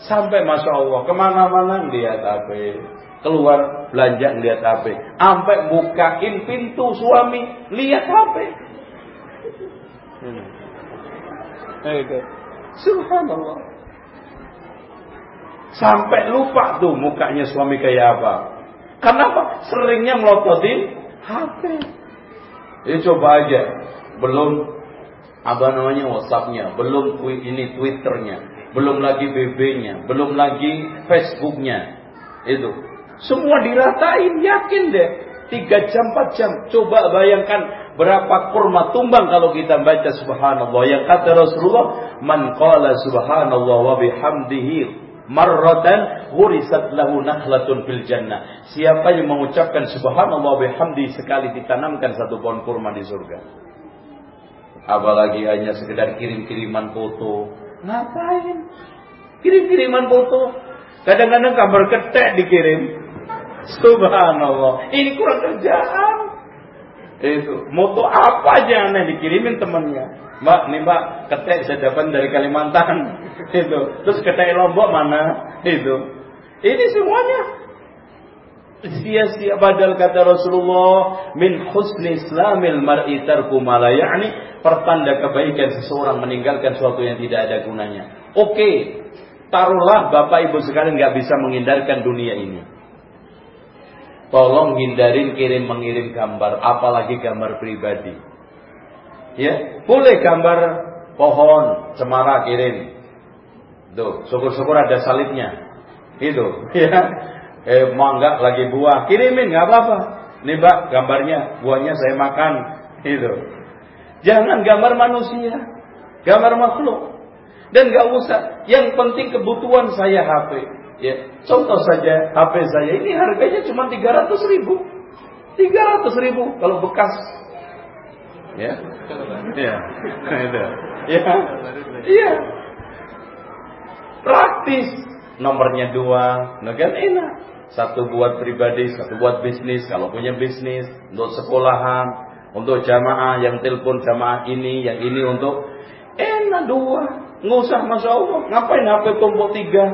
Sampai Masya Allah. Ke mana-mana lihat HP. Keluar belanja lihat HP. Sampai bukain pintu suami. Lihat HP. Subhanallah. Sampai lupa tuh mukanya suami kayak apa. Kenapa? Seringnya melototin HP. Ya coba aja, belum apa namanya WhatsAppnya, belum ini Twitternya, belum lagi BB-nya, belum lagi Facebooknya, itu semua diratain, yakin deh. Tiga jam, empat jam. Coba bayangkan berapa kurma tumbang kalau kita baca subhanallah. Yang kata Rasulullah, Man qala subhanallah wa bihamdihi marratan ghurisat lahu nakhlatun fil jannah. Siapa yang mengucapkan subhanallah bihamdi sekali ditanamkan satu pohon kurma di surga. Apalagi hanya sekedar kirim-kiriman foto. Ngapain? Kirim-kiriman foto. Kadang-kadang kabar ketek dikirim. Subhanallah. Ini kurang kerjaan. Itu moto apa aja aneh dikirimin temennya. Mbak, nih mbak, ketek saya dapat dari Kalimantan. Itu. Terus ketek Lombok mana? Itu. Ini semuanya sia-sia padahal kata Rasulullah min husni islamil mar'i tarku ma ya'ni pertanda kebaikan seseorang meninggalkan sesuatu yang tidak ada gunanya. Oke, taruhlah Bapak Ibu sekalian nggak bisa menghindarkan dunia ini. Tolong hindarin kirim mengirim gambar, apalagi gambar pribadi. Ya, boleh gambar pohon cemara kirim. Tuh, syukur-syukur ada salibnya. Itu, ya. Eh, mangga lagi buah, kirimin nggak apa-apa. Nih, Mbak, gambarnya, buahnya saya makan. Itu. Jangan gambar manusia, gambar makhluk. Dan nggak usah. Yang penting kebutuhan saya HP. Ya, contoh saja HP saya ini harganya cuma 300 ribu. 300 ribu kalau bekas. Ya, ya, itu. Ya, iya. Praktis. Nomornya dua, nah kan enak. Satu buat pribadi, satu buat bisnis. Kalau punya bisnis, untuk sekolahan, untuk jamaah yang telepon jamaah ini, yang ini untuk enak dua. Nggak usah Masya Allah. Ngapain HP tombol tiga?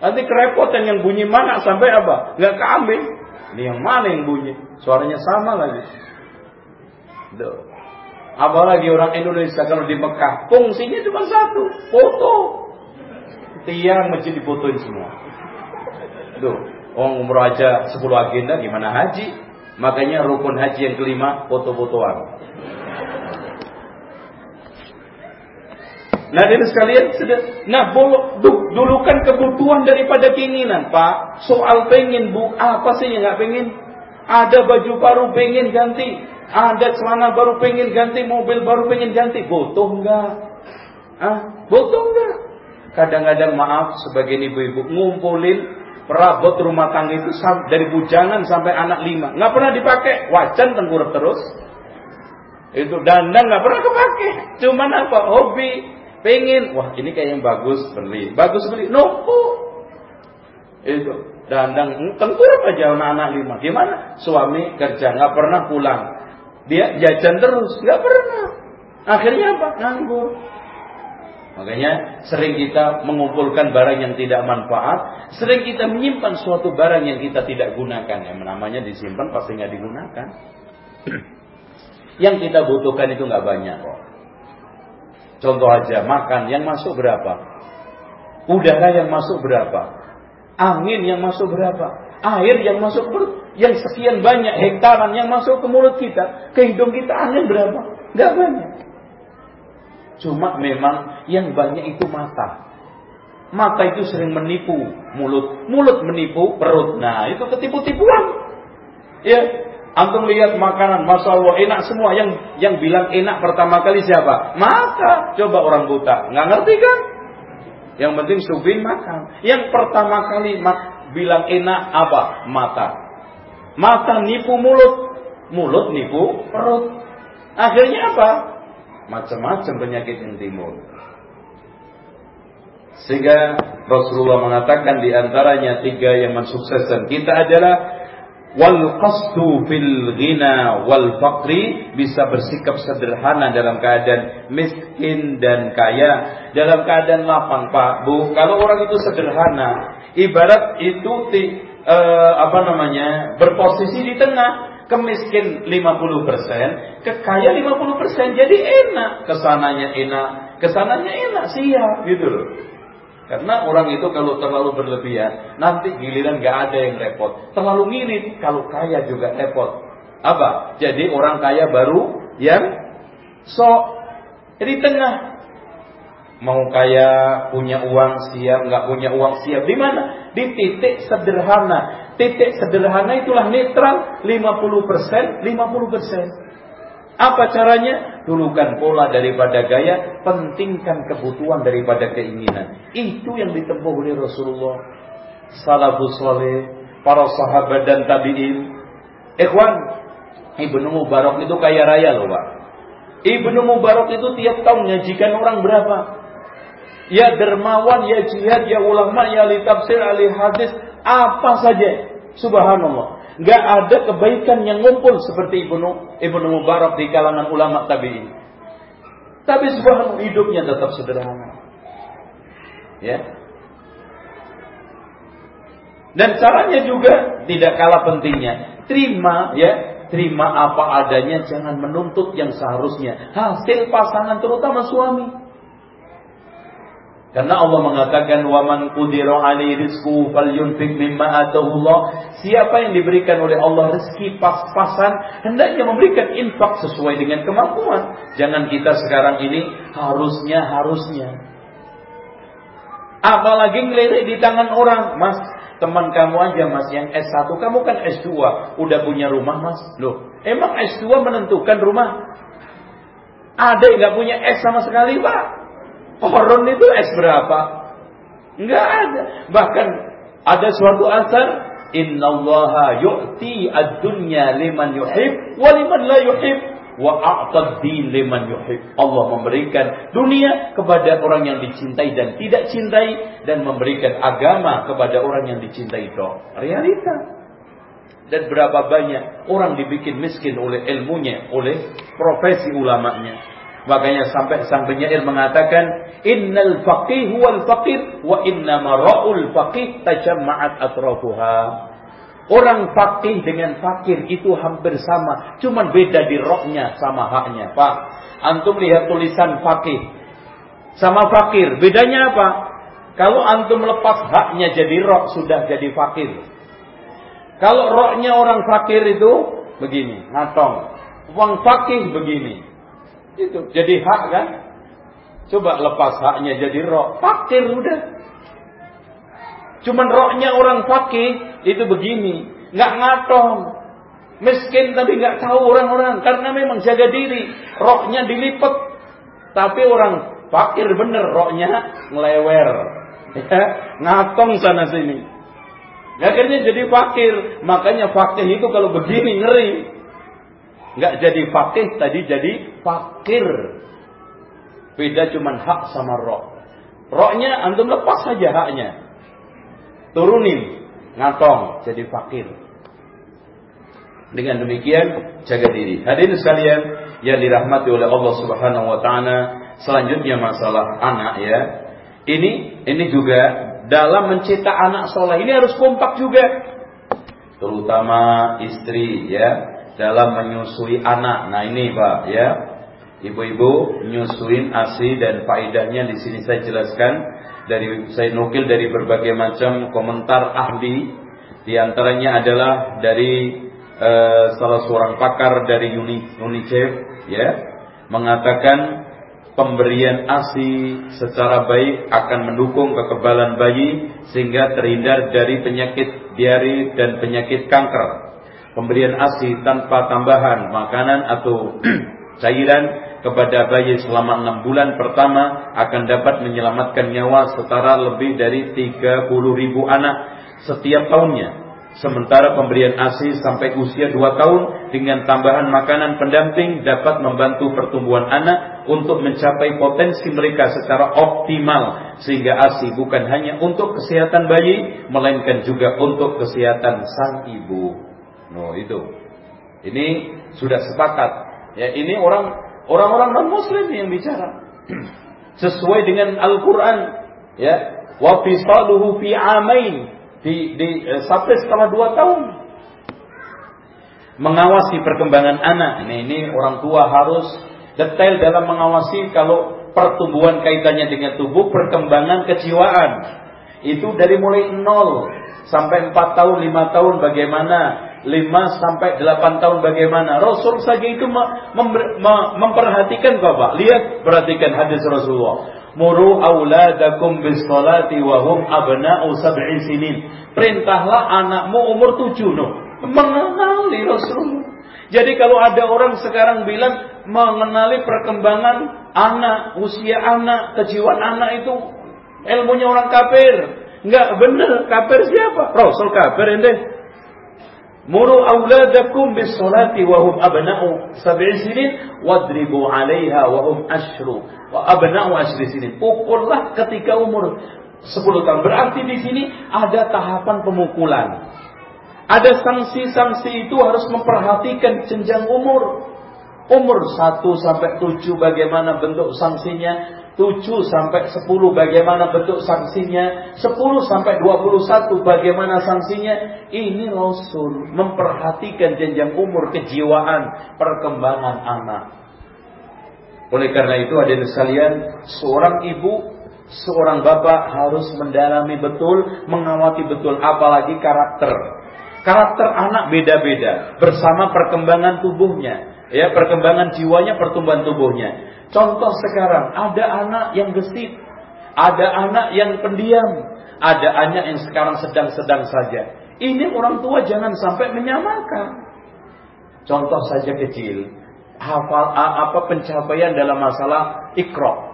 Nanti kerepotan yang bunyi mana sampai apa? Nggak keambil. Ini yang mana yang bunyi? Suaranya sama lagi. Duh. Apalagi orang Indonesia kalau di Mekah, fungsinya cuma satu, foto. Tiang masjid difotoin semua. Duh, orang umroh aja 10 agenda gimana haji? Makanya rukun haji yang kelima foto-fotoan. Nah dari sekalian sudah, nah dulukan kebutuhan daripada keinginan Pak. Soal pengen bu, apa sih yang nggak pengen? Ada baju baru pengen ganti, ada celana baru pengen ganti, mobil baru pengen ganti, butuh nggak? Ah, butuh nggak? Kadang-kadang maaf sebagai ibu-ibu ngumpulin perabot rumah tangga itu dari bujangan sampai anak lima, nggak pernah dipakai, wajan tengkurap terus. Itu dandang nggak pernah kepake, cuman apa? Hobi Pengen, wah ini kayak yang bagus beli, bagus beli, nuku. Itu dandang tengkurap aja anak-anak lima. Gimana? Suami kerja nggak pernah pulang, dia jajan terus, nggak pernah. Akhirnya apa? Nganggur. Makanya sering kita mengumpulkan barang yang tidak manfaat, sering kita menyimpan suatu barang yang kita tidak gunakan. Yang namanya disimpan pasti nggak digunakan. yang kita butuhkan itu nggak banyak kok. Contoh aja, makan yang masuk berapa? Udara yang masuk berapa? Angin yang masuk berapa? Air yang masuk ber yang sekian banyak hektaran yang masuk ke mulut kita, ke hidung kita angin berapa? Gak banyak. Cuma memang yang banyak itu mata. Mata itu sering menipu mulut, mulut menipu perut. Nah, itu ketipu-tipuan. Ya, Antum lihat makanan, masya Allah enak semua. Yang yang bilang enak pertama kali siapa? Mata. Coba orang buta, nggak ngerti kan? Yang penting subin makan. Yang pertama kali mak, bilang enak apa? Mata. Mata nipu mulut, mulut nipu perut. Akhirnya apa? Macam-macam penyakit yang timbul. Sehingga Rasulullah mengatakan di antaranya tiga yang mensukseskan kita adalah wal qasdu fil ghina wal faqri bisa bersikap sederhana dalam keadaan miskin dan kaya dalam keadaan lapang Pak Bu kalau orang itu sederhana ibarat itu ti, uh, apa namanya berposisi di tengah kemiskin 50% kekaya 50% jadi enak ke sananya enak ke sananya enak siap gitu loh karena orang itu kalau terlalu berlebihan, nanti giliran gak ada yang repot. Terlalu ngirit, kalau kaya juga repot. Apa? Jadi orang kaya baru yang sok di tengah. Mau kaya, punya uang siap, nggak punya uang siap. Di mana? Di titik sederhana. Titik sederhana itulah netral 50%, 50%. Apa caranya? Dulukan pola daripada gaya, pentingkan kebutuhan daripada keinginan. Itu yang ditempuh oleh Rasulullah. Salafus soleh, para sahabat dan tabi'in. Ikhwan, Ibnu Mubarak itu kaya raya loh Pak. Ibnu Mubarak itu tiap tahun nyajikan orang berapa? Ya dermawan, ya jihad, ya ulama, ya li tafsir, hadis, apa saja. Subhanallah. Nggak ada kebaikan yang ngumpul seperti Ibnu Ibnu Mubarak di kalangan ulama tabi'in. Tapi subhanallah hidupnya tetap sederhana. Ya. Dan caranya juga tidak kalah pentingnya. Terima ya, terima apa adanya, jangan menuntut yang seharusnya. Hasil pasangan terutama suami. Karena Allah mengatakan waman qudira ali rizqu falyunfik mimma atahullah. Siapa yang diberikan oleh Allah rezeki pas-pasan, hendaknya memberikan infak sesuai dengan kemampuan. Jangan kita sekarang ini harusnya harusnya. Apalagi ngelirik di tangan orang, Mas, teman kamu aja Mas yang S1, kamu kan S2, udah punya rumah Mas. Loh, emang S2 menentukan rumah? Ada yang nggak punya S sama sekali, Pak? Korun itu es berapa? Enggak ada. Bahkan ada suatu asar Inna Allah yu'ti ad-dunya liman yuhib wa liman la yuhib wa a'tad liman yuhib. Allah memberikan dunia kepada orang yang dicintai dan tidak cintai dan memberikan agama kepada orang yang dicintai itu. Realita. Dan berapa banyak orang dibikin miskin oleh ilmunya, oleh profesi ulamanya. Makanya sampai sang penyair mengatakan, Innal faqih wal faqir wa inna mara'ul faqih tajamma'at atrafuha. Orang fakih dengan fakir itu hampir sama, cuman beda di roknya sama haknya. Pak, antum lihat tulisan fakih sama fakir, bedanya apa? Kalau antum lepas haknya jadi rok sudah jadi fakir. Kalau roknya orang fakir itu begini, ngatong. Uang fakih begini. Itu jadi hak kan? Coba lepas haknya jadi rok, fakir udah. Cuman roknya orang fakir itu begini, nggak ngatong. Miskin tapi nggak tahu orang-orang karena memang jaga diri, roknya dilipat. Tapi orang fakir bener roknya ngelewer. Ya, ngatong sana sini. Akhirnya jadi fakir. Makanya fakir itu kalau begini ngeri. Nggak jadi fakih, tadi jadi fakir. Beda cuman hak sama roh. Rohnya antum lepas saja haknya. Turunin, ngatong, jadi fakir. Dengan demikian jaga diri. Hadirin sekalian yang dirahmati oleh Allah Subhanahu wa taala, selanjutnya masalah anak ya. Ini ini juga dalam mencetak anak soleh ini harus kompak juga. Terutama istri ya dalam menyusui anak. Nah ini Pak ya. Ibu-ibu menyusuin ASI dan faedahnya di sini saya jelaskan dari saya nukil dari berbagai macam komentar ahli. Di antaranya adalah dari uh, salah seorang pakar dari UNICEF ya mengatakan pemberian ASI secara baik akan mendukung kekebalan bayi sehingga terhindar dari penyakit diare dan penyakit kanker. Pemberian ASI tanpa tambahan makanan atau cairan kepada bayi selama enam bulan pertama akan dapat menyelamatkan nyawa setara lebih dari 30 ribu anak setiap tahunnya. Sementara pemberian ASI sampai usia 2 tahun dengan tambahan makanan pendamping dapat membantu pertumbuhan anak untuk mencapai potensi mereka secara optimal sehingga ASI bukan hanya untuk kesehatan bayi melainkan juga untuk kesehatan sang ibu. No itu. Ini sudah sepakat. Ya ini orang orang-orang non muslim yang bicara. Sesuai dengan Al-Qur'an ya. Wa fisaluhu fi amain di, di eh, sampai setelah dua tahun mengawasi perkembangan anak. Ini ini orang tua harus detail dalam mengawasi kalau pertumbuhan kaitannya dengan tubuh, perkembangan kejiwaan. Itu dari mulai nol sampai empat tahun, lima tahun bagaimana 5 sampai 8 tahun bagaimana. Rasul saja itu memperhatikan Bapak. Lihat, perhatikan hadis Rasulullah. Muru auladakum bis salati wa hum abna'u sinin. Perintahlah anakmu umur 7 no. Mengenali Rasulullah. Jadi kalau ada orang sekarang bilang mengenali perkembangan anak, usia anak, kejiwaan anak itu ilmunya orang kafir. Enggak benar, kafir siapa? Rasul kafir ente. Muru auladakum bis salati wa hum abna'u sab'i sinin wadribu 'alaiha wa hum ashru wa abna'u ashri sinin. Pukullah ketika umur 10 tahun. Berarti di sini ada tahapan pemukulan. Ada sanksi-sanksi itu harus memperhatikan jenjang umur. Umur 1 sampai 7 bagaimana bentuk sanksinya, 7 sampai 10 bagaimana bentuk sanksinya, 10 sampai 21 bagaimana sanksinya. Ini Rasul memperhatikan jenjang umur kejiwaan perkembangan anak. Oleh karena itu hadirin sekalian, seorang ibu, seorang bapak harus mendalami betul, mengawati betul apalagi karakter. Karakter anak beda-beda bersama perkembangan tubuhnya, ya perkembangan jiwanya, pertumbuhan tubuhnya. Contoh sekarang, ada anak yang gesit, ada anak yang pendiam, ada anak yang sekarang sedang-sedang saja. Ini orang tua jangan sampai menyamakan. Contoh saja kecil, hafal apa pencapaian dalam masalah ikro.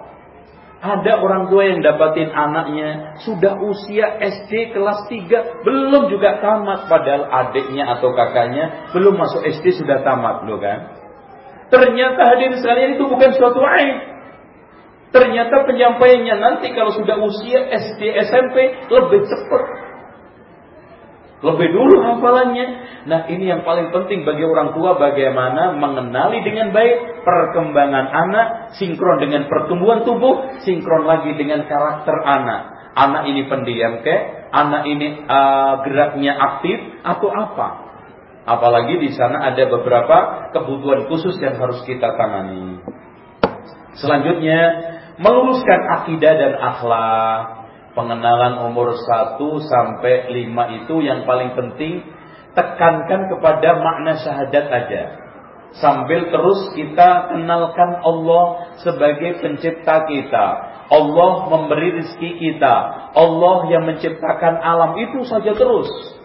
Ada orang tua yang dapatin anaknya sudah usia SD kelas 3 belum juga tamat padahal adiknya atau kakaknya belum masuk SD sudah tamat loh kan. Ternyata hadir sekalian itu bukan suatu aib. Ternyata penyampaiannya nanti kalau sudah usia SD, SMP lebih cepat. Lebih dulu hafalannya. Nah ini yang paling penting bagi orang tua bagaimana mengenali dengan baik perkembangan anak, sinkron dengan pertumbuhan tubuh, sinkron lagi dengan karakter anak. Anak ini pendiam ke, anak ini uh, geraknya aktif atau apa? Apalagi di sana ada beberapa kebutuhan khusus yang harus kita tangani. Selanjutnya, meluruskan akidah dan akhlak. Pengenalan umur 1 sampai 5 itu yang paling penting tekankan kepada makna syahadat aja. Sambil terus kita kenalkan Allah sebagai pencipta kita. Allah memberi rezeki kita. Allah yang menciptakan alam itu saja terus.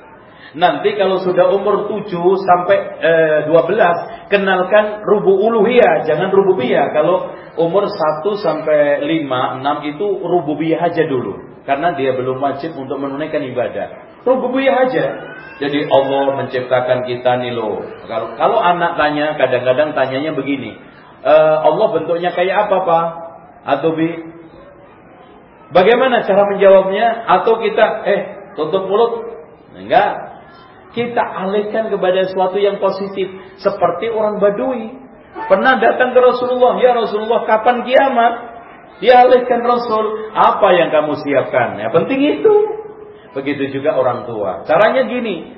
Nanti kalau sudah umur 7 sampai eh, 12, kenalkan rubu uluhiyah, jangan rububiyah. Kalau umur 1 sampai 5, 6 itu rububiyah aja dulu. Karena dia belum wajib untuk menunaikan ibadah. Rububiyah aja. Jadi Allah menciptakan kita nih loh. Kalau kalau anak tanya, kadang-kadang tanyanya begini. E, Allah bentuknya kayak apa Pak? Atau Bi? Bagaimana cara menjawabnya? Atau kita, eh tutup mulut? Enggak, kita alihkan kepada sesuatu yang positif. Seperti orang Badui. Pernah datang ke Rasulullah. Ya Rasulullah kapan kiamat? Dialihkan Rasul. Apa yang kamu siapkan? Ya penting itu. Begitu juga orang tua. Caranya gini.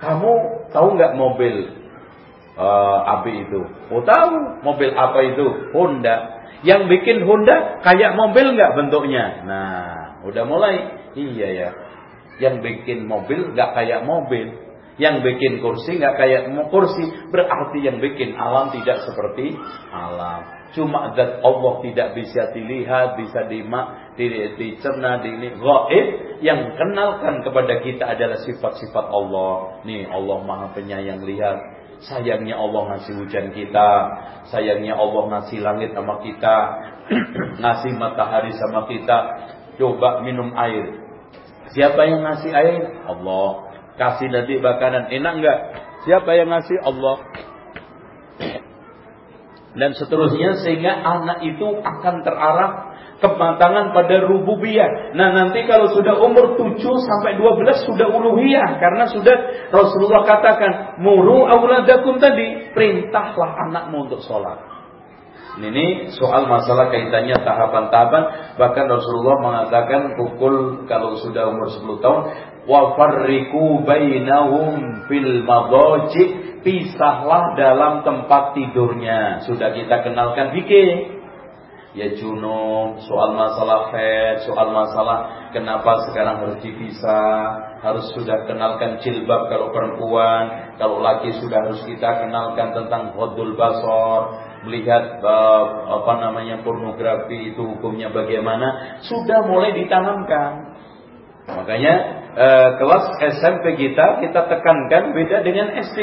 Kamu tahu nggak mobil uh, AB itu? Oh tahu. Mobil apa itu? Honda. Yang bikin Honda kayak mobil nggak bentuknya? Nah udah mulai. Iya ya yang bikin mobil nggak kayak mobil. Yang bikin kursi nggak kayak kursi. Berarti yang bikin alam tidak seperti alam. Cuma zat Allah tidak bisa dilihat, bisa dimak, dicerna, di ini gaib yang kenalkan kepada kita adalah sifat-sifat Allah. Nih Allah Maha Penyayang lihat. Sayangnya Allah ngasih hujan kita, sayangnya Allah ngasih langit sama kita, ngasih matahari sama kita. Coba minum air, Siapa yang ngasih air? Allah. Kasih nanti makanan. Enak enggak? Siapa yang ngasih? Allah. Dan seterusnya sehingga anak itu akan terarah kematangan pada rububiyah. Nah nanti kalau sudah umur 7 sampai 12 sudah uluhiyah. Karena sudah Rasulullah katakan. Muru awladakum tadi. Perintahlah anakmu untuk sholat. Ini soal masalah kaitannya tahapan-tahapan. Bahkan Rasulullah mengatakan pukul kalau sudah umur 10 tahun wa farriqu bainahum fil madaji. Pisahlah dalam tempat tidurnya. Sudah kita kenalkan fikih. Ya junub, soal masalah head, soal masalah kenapa sekarang harus dipisah, harus sudah kenalkan jilbab kalau perempuan, kalau laki sudah harus kita kenalkan tentang hodul basor, melihat uh, apa namanya pornografi itu hukumnya bagaimana sudah mulai ditanamkan. Makanya uh, kelas SMP kita kita tekankan beda dengan SD.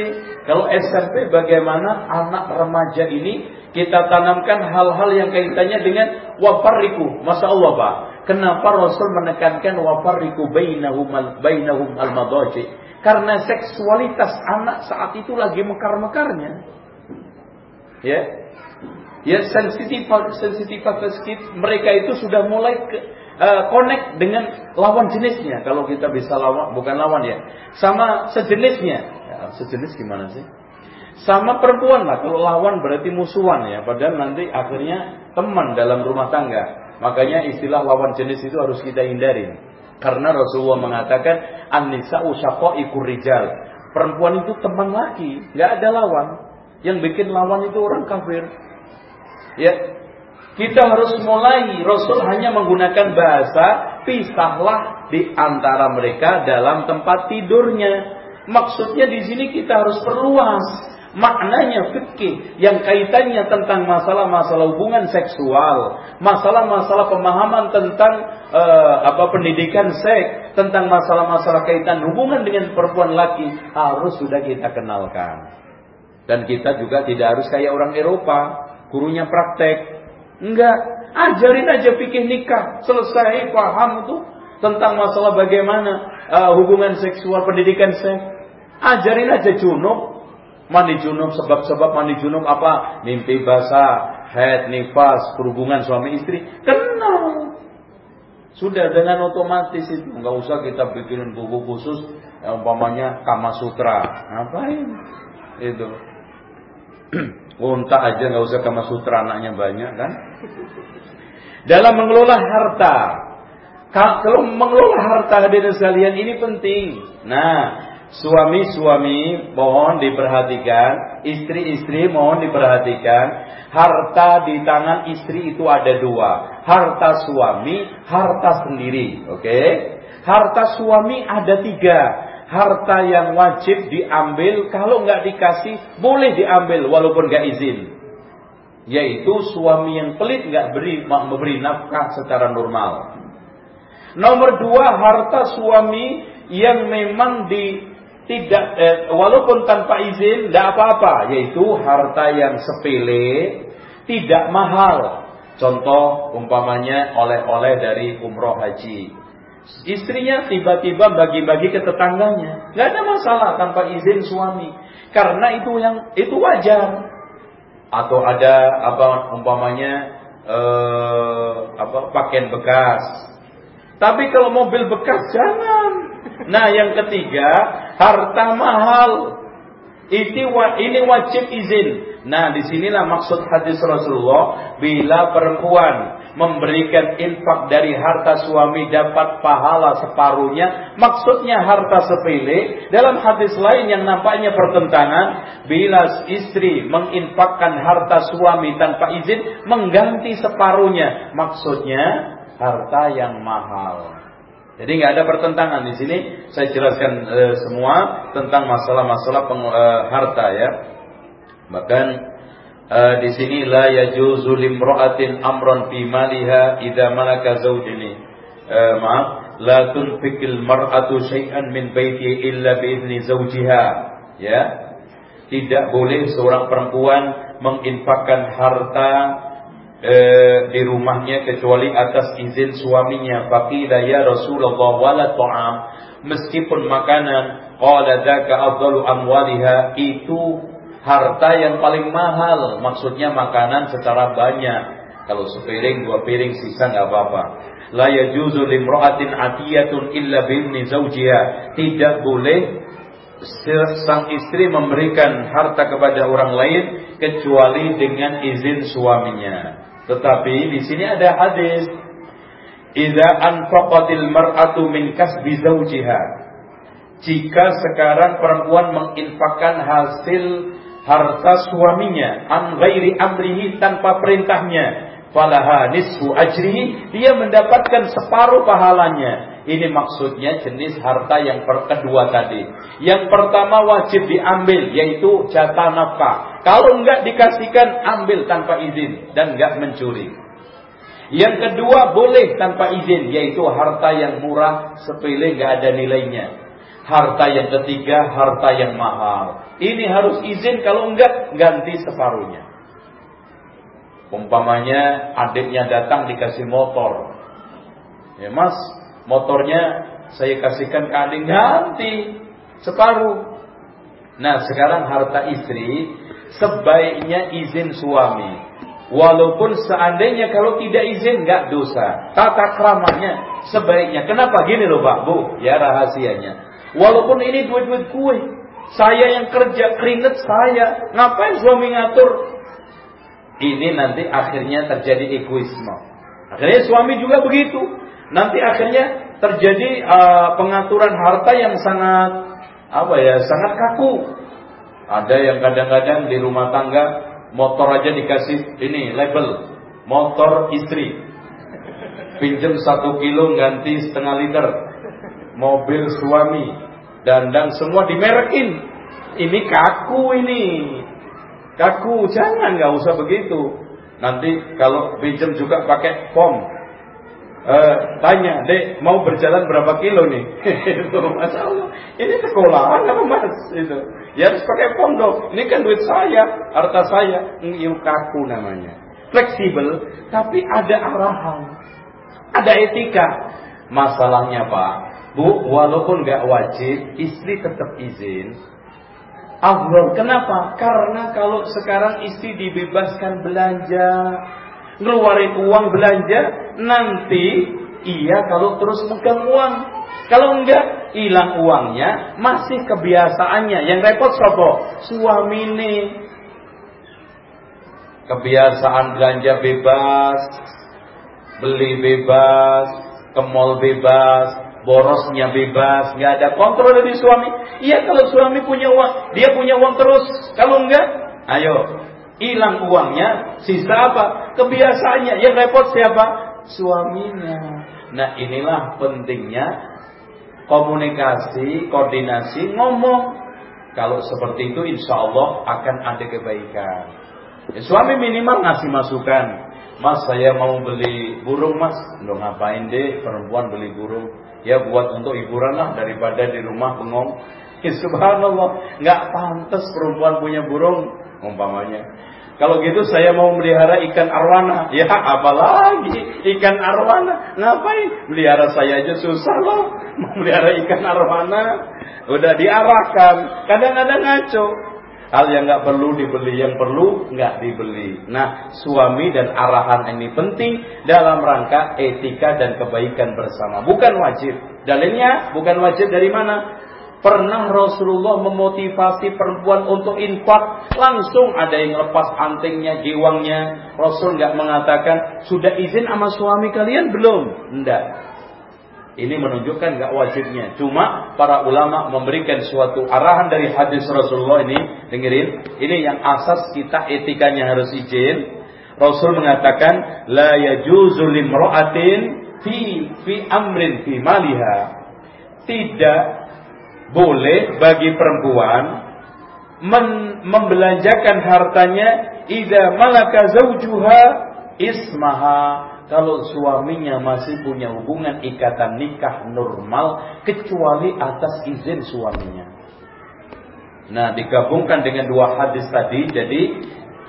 Kalau SMP bagaimana anak remaja ini kita tanamkan hal-hal yang kaitannya dengan wafariku. Masa Allah Pak. Kenapa Rasul menekankan wafariku bainahum bainahum al-madaji? Karena seksualitas anak saat itu lagi mekar-mekarnya. Ya, ya sensitif sensitivitas mereka itu sudah mulai ke, uh, connect dengan lawan jenisnya. Kalau kita bisa lawan, bukan lawan ya, sama sejenisnya. Ya, sejenis gimana sih? Sama perempuan lah. Kalau lawan berarti musuhan ya. Padahal nanti akhirnya teman dalam rumah tangga. Makanya istilah lawan jenis itu harus kita hindari. Karena Rasulullah mengatakan An-nisa ikur rijal. Perempuan itu teman lagi, nggak ada lawan. Yang bikin lawan itu orang kafir. Ya, kita harus mulai. Rasul hanya menggunakan bahasa pisahlah di antara mereka dalam tempat tidurnya. Maksudnya di sini kita harus perluas maknanya fikih yang kaitannya tentang masalah-masalah hubungan seksual, masalah-masalah pemahaman tentang uh, apa pendidikan seks, tentang masalah-masalah kaitan hubungan dengan perempuan laki harus sudah kita kenalkan. Dan kita juga tidak harus kayak orang Eropa, gurunya praktek. Enggak, ajarin aja fikih nikah, selesai paham itu tentang masalah bagaimana uh, hubungan seksual, pendidikan seks. Ajarin aja junub, Mandi junub sebab-sebab mandi junub apa? Mimpi basah, head, nifas, perhubungan suami istri. Kenal. Sudah dengan otomatis itu. Enggak usah kita bikin buku khusus yang umpamanya Kama Sutra. Ngapain? Itu. Unta aja nggak usah Kama Sutra anaknya banyak kan? Dalam mengelola harta. Kalau mengelola harta hadirin sekalian ini penting. Nah, Suami-suami mohon diperhatikan, istri-istri mohon diperhatikan. Harta di tangan istri itu ada dua, harta suami, harta sendiri. Oke, okay? harta suami ada tiga. Harta yang wajib diambil, kalau nggak dikasih boleh diambil walaupun nggak izin. Yaitu suami yang pelit nggak beri memberi nafkah secara normal. Nomor dua harta suami yang memang di tidak eh, walaupun tanpa izin tidak apa-apa yaitu harta yang sepele tidak mahal contoh umpamanya oleh-oleh dari umroh haji istrinya tiba-tiba bagi-bagi ke tetangganya nggak ada masalah tanpa izin suami karena itu yang itu wajar atau ada apa umpamanya eh, apa pakaian bekas tapi kalau mobil bekas jangan Nah yang ketiga, harta mahal. Ini wajib izin. Nah di sinilah maksud hadis Rasulullah. Bila perempuan memberikan infak dari harta suami dapat pahala separuhnya. Maksudnya harta sepele. Dalam hadis lain yang nampaknya pertentangan. Bila istri menginfakkan harta suami tanpa izin. Mengganti separuhnya. Maksudnya harta yang mahal. Jadi nggak ada pertentangan di sini. Saya jelaskan e, semua tentang masalah-masalah e, harta ya. Bahkan e, di sini la yajuzu limra'atin amran fi maliha idza malaka zawjini. E, maaf, la tunfikil mar'atu syai'an min baiti illa bi idzni zawjiha. Ya. Tidak boleh seorang perempuan menginfakkan harta e, di rumahnya kecuali atas izin suaminya. Faqila ya Rasulullah wala ta'am. Meskipun makanan qala dzaka afdalu amwaliha itu harta yang paling mahal. Maksudnya makanan secara banyak. Kalau sepiring dua piring sisa nggak apa-apa. La yajuzu limra'atin atiyatun illa bimni zawjiha. Tidak boleh sang istri memberikan harta kepada orang lain kecuali dengan izin suaminya. Tetapi di sini ada hadis Idza anfaqatil mar'atu min kasbi zawjiha Jika sekarang perempuan menginfakkan hasil harta suaminya an ghairi amrihi tanpa perintahnya falaha nisfu ajrihi dia mendapatkan separuh pahalanya ini maksudnya jenis harta yang kedua tadi yang pertama wajib diambil yaitu jatah nafkah kalau enggak dikasihkan, ambil tanpa izin dan enggak mencuri. Yang kedua boleh tanpa izin, yaitu harta yang murah, sepele enggak ada nilainya. Harta yang ketiga, harta yang mahal. Ini harus izin, kalau enggak ganti separuhnya. Umpamanya adiknya datang dikasih motor. Ya mas, motornya saya kasihkan ke adik ganti separuh. Nah sekarang harta istri sebaiknya izin suami. Walaupun seandainya kalau tidak izin nggak dosa. Tata keramanya sebaiknya. Kenapa gini loh Pak Bu? Ya rahasianya. Walaupun ini duit-duit kue. Saya yang kerja keringet saya. Ngapain suami ngatur? Ini nanti akhirnya terjadi egoisme. Akhirnya suami juga begitu. Nanti akhirnya terjadi uh, pengaturan harta yang sangat apa ya, sangat kaku. Ada yang kadang-kadang di rumah tangga motor aja dikasih ini label motor istri pinjam satu kilo ganti setengah liter mobil suami dandang semua dimerekin. Ini kaku ini. Kaku jangan nggak usah begitu. Nanti kalau pinjam juga pakai pom. Uh, tanya dek mau berjalan berapa kilo nih? Itu masalah ini sekolahan apa mas? Itu ya harus pakai pondok ini kan duit saya harta saya. Ini kaku namanya. Fleksibel tapi ada arahan ada etika. Masalahnya pak bu walaupun nggak wajib istri tetap izin Afdol. Kenapa? Karena kalau sekarang istri dibebaskan belanja, ngeluarin uang belanja, nanti iya kalau terus megang uang. Kalau enggak, hilang uangnya, masih kebiasaannya. Yang repot sopo? Suami ini. Kebiasaan belanja bebas, beli bebas, ke mall bebas, borosnya bebas, nggak ada kontrol dari suami. Iya kalau suami punya uang, dia punya uang terus. Kalau enggak, ayo hilang uangnya, sisa apa? Kebiasaannya. Yang repot siapa? Suaminya. Nah inilah pentingnya komunikasi, koordinasi, ngomong. Kalau seperti itu insya Allah akan ada kebaikan. Ya, suami minimal ngasih masukan. Mas saya mau beli burung mas. Lo ngapain deh perempuan beli burung. Ya buat untuk hiburan lah daripada di rumah bengong. Ya, subhanallah. Nggak pantas perempuan punya burung. Umpamanya. Kalau gitu saya mau melihara ikan arwana. Ya apalagi ikan arwana. Ngapain? Melihara saya aja susah loh. Melihara ikan arwana. Udah diarahkan. Kadang-kadang ngaco. Hal yang nggak perlu dibeli, yang perlu nggak dibeli. Nah, suami dan arahan ini penting dalam rangka etika dan kebaikan bersama. Bukan wajib. Dalilnya bukan wajib dari mana? Pernah Rasulullah memotivasi perempuan untuk infak Langsung ada yang lepas antingnya, giwangnya Rasul nggak mengatakan Sudah izin sama suami kalian? Belum Tidak Ini menunjukkan nggak wajibnya. Cuma para ulama memberikan suatu arahan dari hadis Rasulullah ini. Dengerin Ini yang asas kita etikanya harus izin. Rasul mengatakan La yajuzu limro'atin fi, fi amrin fi maliha. Tidak boleh bagi perempuan membelanjakan hartanya ida malaka zaujuha ismaha kalau suaminya masih punya hubungan ikatan nikah normal kecuali atas izin suaminya. Nah, digabungkan dengan dua hadis tadi jadi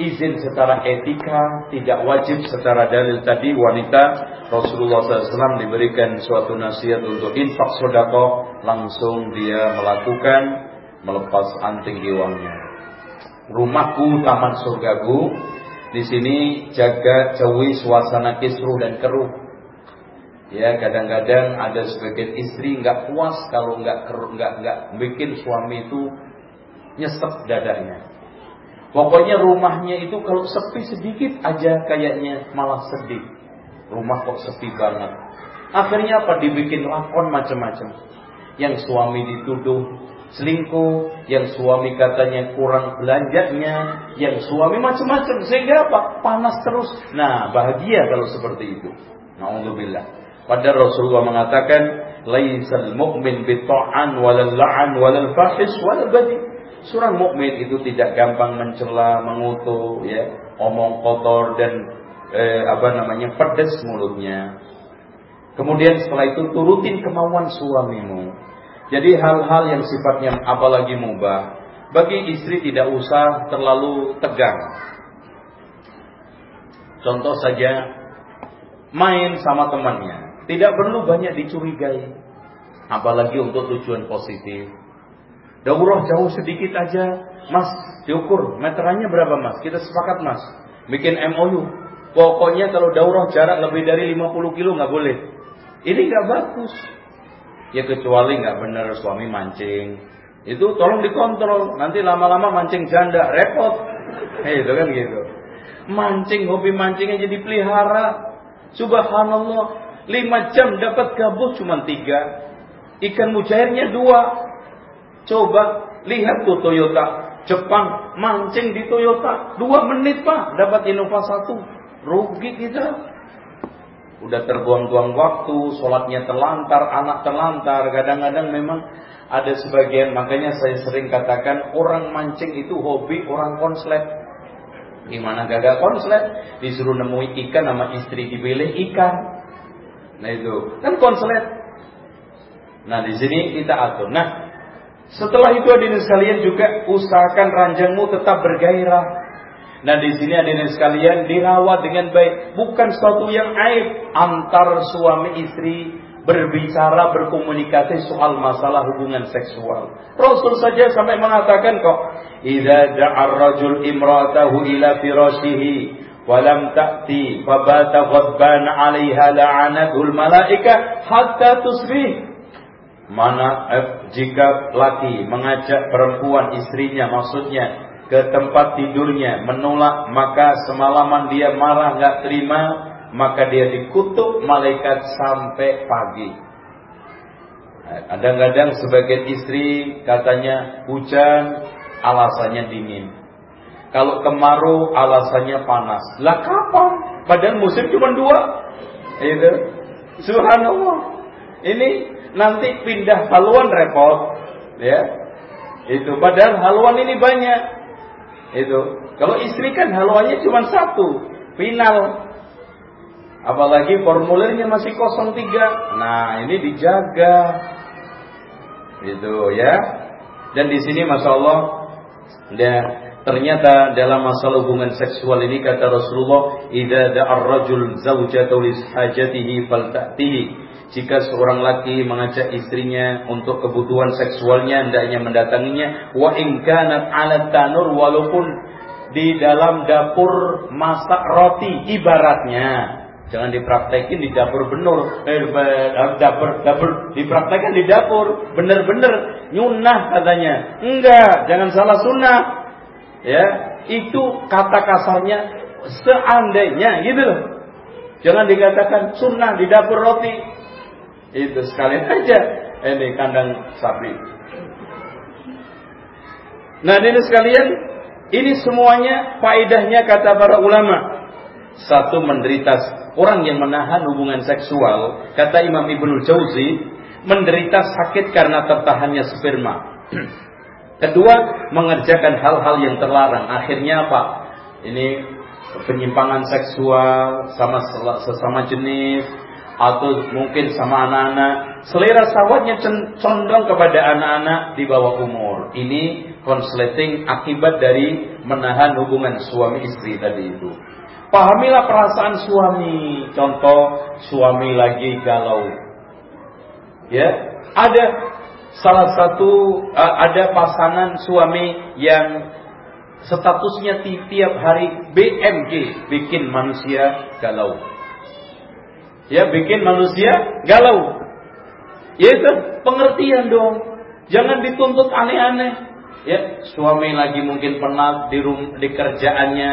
izin secara etika tidak wajib secara dalil tadi wanita Rasulullah SAW diberikan suatu nasihat untuk infak sodako langsung dia melakukan melepas anting giwangnya. Rumahku taman surgaku. Di sini jaga jauhi suasana kisruh dan keruh. Ya kadang-kadang ada sebagian istri nggak puas kalau nggak nggak nggak bikin suami itu nyesek dadanya. Pokoknya rumahnya itu kalau sepi sedikit aja kayaknya malah sedih. Rumah kok sepi banget. Akhirnya apa? Dibikin lakon macam-macam. Yang suami dituduh selingkuh, yang suami katanya kurang belanjanya, yang suami macam-macam. Sehingga apa? Panas terus. Nah, bahagia kalau seperti itu. Alhamdulillah. Padahal Rasulullah mengatakan, "Laisal mu'min bita'an walal la'an walal fahis walal badi." Seorang mukmin itu tidak gampang mencela, mengutuk, ya, omong kotor dan eh, apa namanya pedes mulutnya. Kemudian setelah itu turutin kemauan suamimu. Jadi hal-hal yang sifatnya apalagi mubah bagi istri tidak usah terlalu tegang. Contoh saja main sama temannya, tidak perlu banyak dicurigai. Apalagi untuk tujuan positif. Daurah jauh sedikit aja, Mas, diukur meterannya berapa Mas? Kita sepakat Mas. Bikin MOU. Pokoknya kalau daurah jarak lebih dari 50 kilo nggak boleh. Ini nggak bagus. Ya kecuali nggak benar suami mancing. Itu tolong dikontrol. Nanti lama-lama mancing janda repot. Eh, itu kan gitu. Mancing hobi mancingnya jadi pelihara. Subhanallah. Lima jam dapat gabus cuma tiga. Ikan mujairnya dua. Coba lihat tuh Toyota Jepang mancing di Toyota dua menit pak dapat Innova satu rugi kita udah terbuang-buang waktu, sholatnya terlantar, anak terlantar. Kadang-kadang memang ada sebagian, makanya saya sering katakan orang mancing itu hobi orang konslet. Gimana gagal konslet? Disuruh nemui ikan sama istri dipilih ikan. Nah itu kan konslet. Nah di sini kita atur. Nah setelah itu hadirin sekalian juga usahakan ranjangmu tetap bergairah. Nah di sini hadirin sekalian dirawat dengan baik, bukan suatu yang aib antar suami istri berbicara berkomunikasi soal masalah hubungan seksual. Rasul saja sampai mengatakan kok, "Idza da'a rajul imra'atahu ila firashihi wa lam ta'ti fabata ghadban 'alaiha la'anatul malaika hatta tusbih." Mana eh, jika laki mengajak perempuan istrinya maksudnya ke tempat tidurnya menolak maka semalaman dia marah nggak terima maka dia dikutuk malaikat sampai pagi. Kadang-kadang sebagian istri katanya hujan alasannya dingin. Kalau kemarau alasannya panas. Lah kapan? Padahal musim cuma dua. Itu. Subhanallah. Ini nanti pindah haluan repot. Ya. Itu padahal haluan ini banyak. Itu. Kalau istri kan haluannya cuma satu, final. Apalagi formulirnya masih 03. Nah, ini dijaga. Itu ya. Dan di sini Masya Allah ya, ternyata dalam masalah hubungan seksual ini kata Rasulullah, "Idza da'ar rajul zawjatahu li hajatihi falta'tihi." Jika seorang laki mengajak istrinya untuk kebutuhan seksualnya hendaknya mendatanginya wa in kanat 'ala tanur walaupun di dalam dapur masak roti ibaratnya Jangan dipraktekin di dapur benur, eh, dapur, dapur dipraktekin di dapur, bener-bener nyunah katanya. Enggak, jangan salah sunnah. Ya, itu kata kasarnya seandainya gitu loh. Jangan dikatakan sunnah di dapur roti. Itu sekalian aja ini kandang sapi. Nah ini sekalian, ini semuanya faedahnya kata para ulama. Satu menderita orang yang menahan hubungan seksual, kata Imam Ibnu Jauzi, menderita sakit karena tertahannya sperma. Kedua, mengerjakan hal-hal yang terlarang. Akhirnya apa? Ini penyimpangan seksual sama sesama jenis, atau mungkin sama anak-anak. Selera sawatnya condong kepada anak-anak di bawah umur. Ini konsleting akibat dari menahan hubungan suami istri tadi itu. Pahamilah perasaan suami. Contoh suami lagi galau. Ya, ada salah satu ada pasangan suami yang statusnya tiap hari BMG bikin manusia galau ya bikin manusia galau. Ya itu pengertian dong. Jangan dituntut aneh-aneh. Ya, suami lagi mungkin penat di rum, di kerjaannya,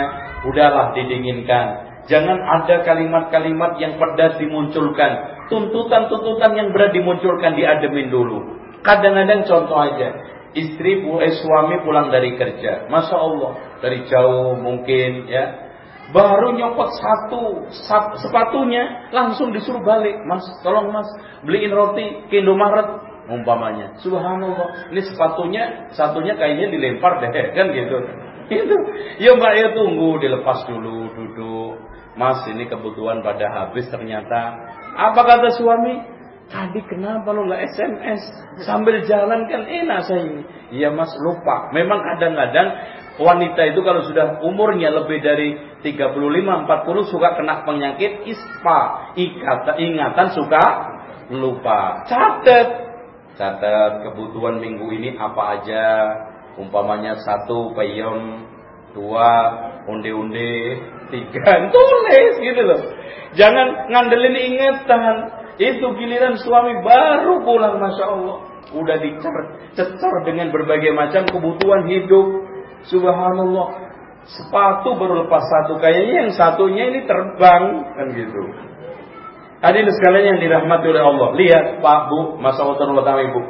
udahlah didinginkan. Jangan ada kalimat-kalimat yang pedas dimunculkan. Tuntutan-tuntutan yang berat dimunculkan diademin dulu. Kadang-kadang contoh aja. Istri, eh, suami pulang dari kerja. Masya Allah. Dari jauh mungkin ya Baru nyopot satu sepatunya, langsung disuruh balik. Mas, tolong mas, beliin roti ke Indomaret umpamanya. Subhanallah. Ini sepatunya, satunya kayaknya dilempar deh, kan gitu. Itu. Ya mbak ya tunggu, dilepas dulu, duduk. Mas, ini kebutuhan pada habis ternyata. Apa kata suami? Tadi kenapa lu nggak SMS sambil jalan kan enak saya ini. Iya mas lupa. Memang kadang-kadang wanita itu kalau sudah umurnya lebih dari 35-40 suka kena penyakit ispa. Ikata, ingatan suka lupa. Catat. Catat kebutuhan minggu ini apa aja. Umpamanya satu peyem, dua unde-unde, tiga. Tulis gitu loh. Jangan ngandelin ingatan. Itu giliran suami baru pulang Masya Allah. Udah dicecer dengan berbagai macam kebutuhan hidup. Subhanallah. Sepatu baru lepas satu. Kayaknya yang satunya ini terbang. Kan gitu. Hadirin sekalian yang dirahmati oleh Allah. Lihat Pak Bu, Masa Allah terutama Ibu.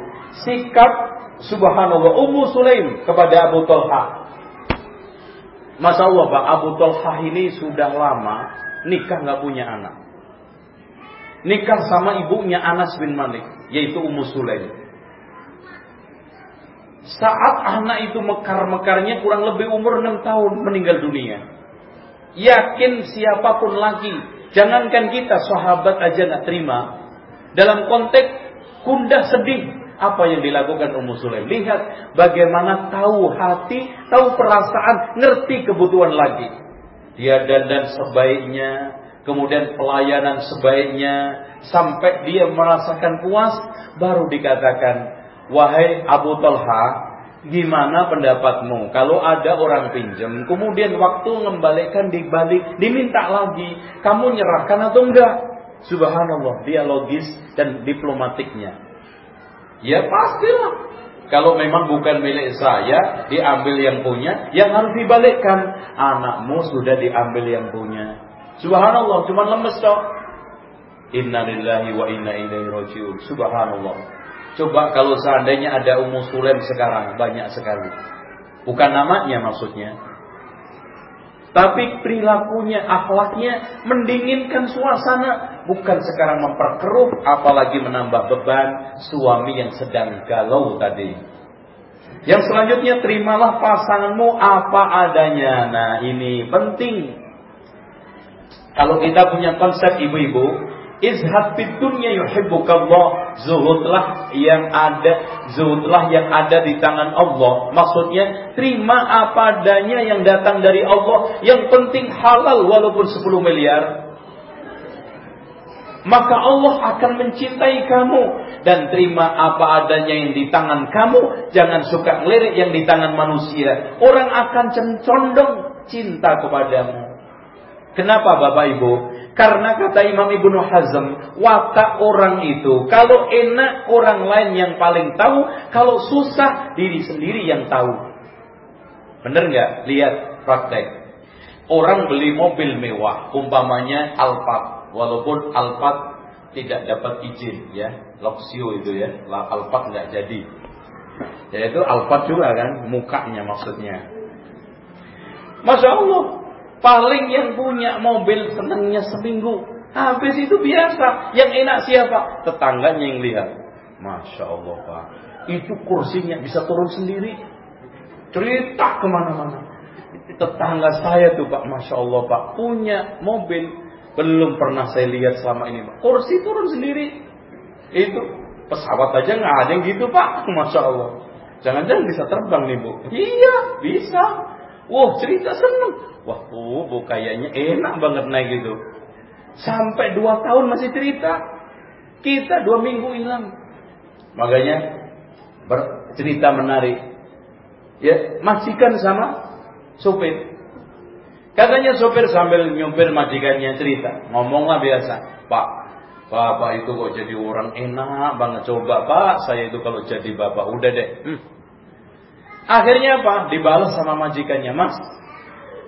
Sikap subhanallah Ummu Sulaim kepada Abu Talha. Masya Allah Pak, Abu Talha ini sudah lama nikah nggak punya anak. Nikah sama ibunya Anas bin Malik, yaitu Ummu Sulaim. Saat anak itu mekar-mekarnya kurang lebih umur 6 tahun meninggal dunia. Yakin siapa pun lagi, jangankan kita sahabat aja nggak terima. Dalam konteks kundah sedih, apa yang dilakukan Ummu Sulaim. Lihat bagaimana tahu hati, tahu perasaan, ngerti kebutuhan lagi. Dia dandan sebaiknya, kemudian pelayanan sebaiknya, sampai dia merasakan puas, baru dikatakan, wahai Abu Talha, gimana pendapatmu? Kalau ada orang pinjam, kemudian waktu mengembalikan dibalik, diminta lagi, kamu nyerahkan atau enggak? Subhanallah, dia logis dan diplomatiknya. Ya pastilah. Kalau memang bukan milik saya, diambil yang punya, yang harus dibalikkan. Anakmu sudah diambil yang punya. Subhanallah, cuma lemes toh. Inna lillahi wa inna ilaihi rajiun. Subhanallah. Coba kalau seandainya ada Ummu Sulaim sekarang, banyak sekali. Bukan namanya maksudnya. Tapi perilakunya, akhlaknya mendinginkan suasana. Bukan sekarang memperkeruh, apalagi menambah beban suami yang sedang galau tadi. Yang selanjutnya, terimalah pasanganmu apa adanya. Nah ini penting. Kalau kita punya konsep ibu-ibu, Izhad fid dunya yuhibbukallah. Zuhudlah yang ada, zuhudlah yang ada di tangan Allah. Maksudnya terima apa adanya yang datang dari Allah. Yang penting halal walaupun 10 miliar. Maka Allah akan mencintai kamu dan terima apa adanya yang di tangan kamu. Jangan suka ngelirik yang di tangan manusia. Orang akan condong cinta kepadamu. Kenapa Bapak Ibu? Karena kata Imam Ibnu Hazm, watak orang itu kalau enak orang lain yang paling tahu, kalau susah diri sendiri yang tahu. Bener nggak? Lihat praktek. Orang beli mobil mewah, umpamanya Alphard, walaupun Alphard tidak dapat izin ya, Luxio itu ya, Alphard nggak jadi. Ya itu Alphard juga kan, mukanya maksudnya. Masya Allah, Paling yang punya mobil senangnya seminggu. Habis itu biasa. Yang enak siapa? Tetangganya yang lihat. Masya Allah Pak. Itu kursinya bisa turun sendiri. Cerita ke mana-mana. Tetangga saya tuh Pak. Masya Allah Pak. Punya mobil. Belum pernah saya lihat selama ini Pak. Kursi turun sendiri. Itu. Pesawat aja nggak ada yang gitu Pak. Masya Allah. Jangan-jangan bisa terbang nih Bu. Iya bisa. Wah cerita seneng. Wah, oh, bu kayaknya enak banget naik gitu. Sampai dua tahun masih cerita. Kita dua minggu hilang. Makanya bercerita menarik. Ya, majikan sama sopir. Katanya sopir sambil nyumpir majikannya cerita. Ngomonglah biasa. Pak, Bapak itu kok jadi orang enak banget. Coba Pak, saya itu kalau jadi Bapak. Udah deh. Hmm. Akhirnya apa? Dibalas sama majikannya. Mas,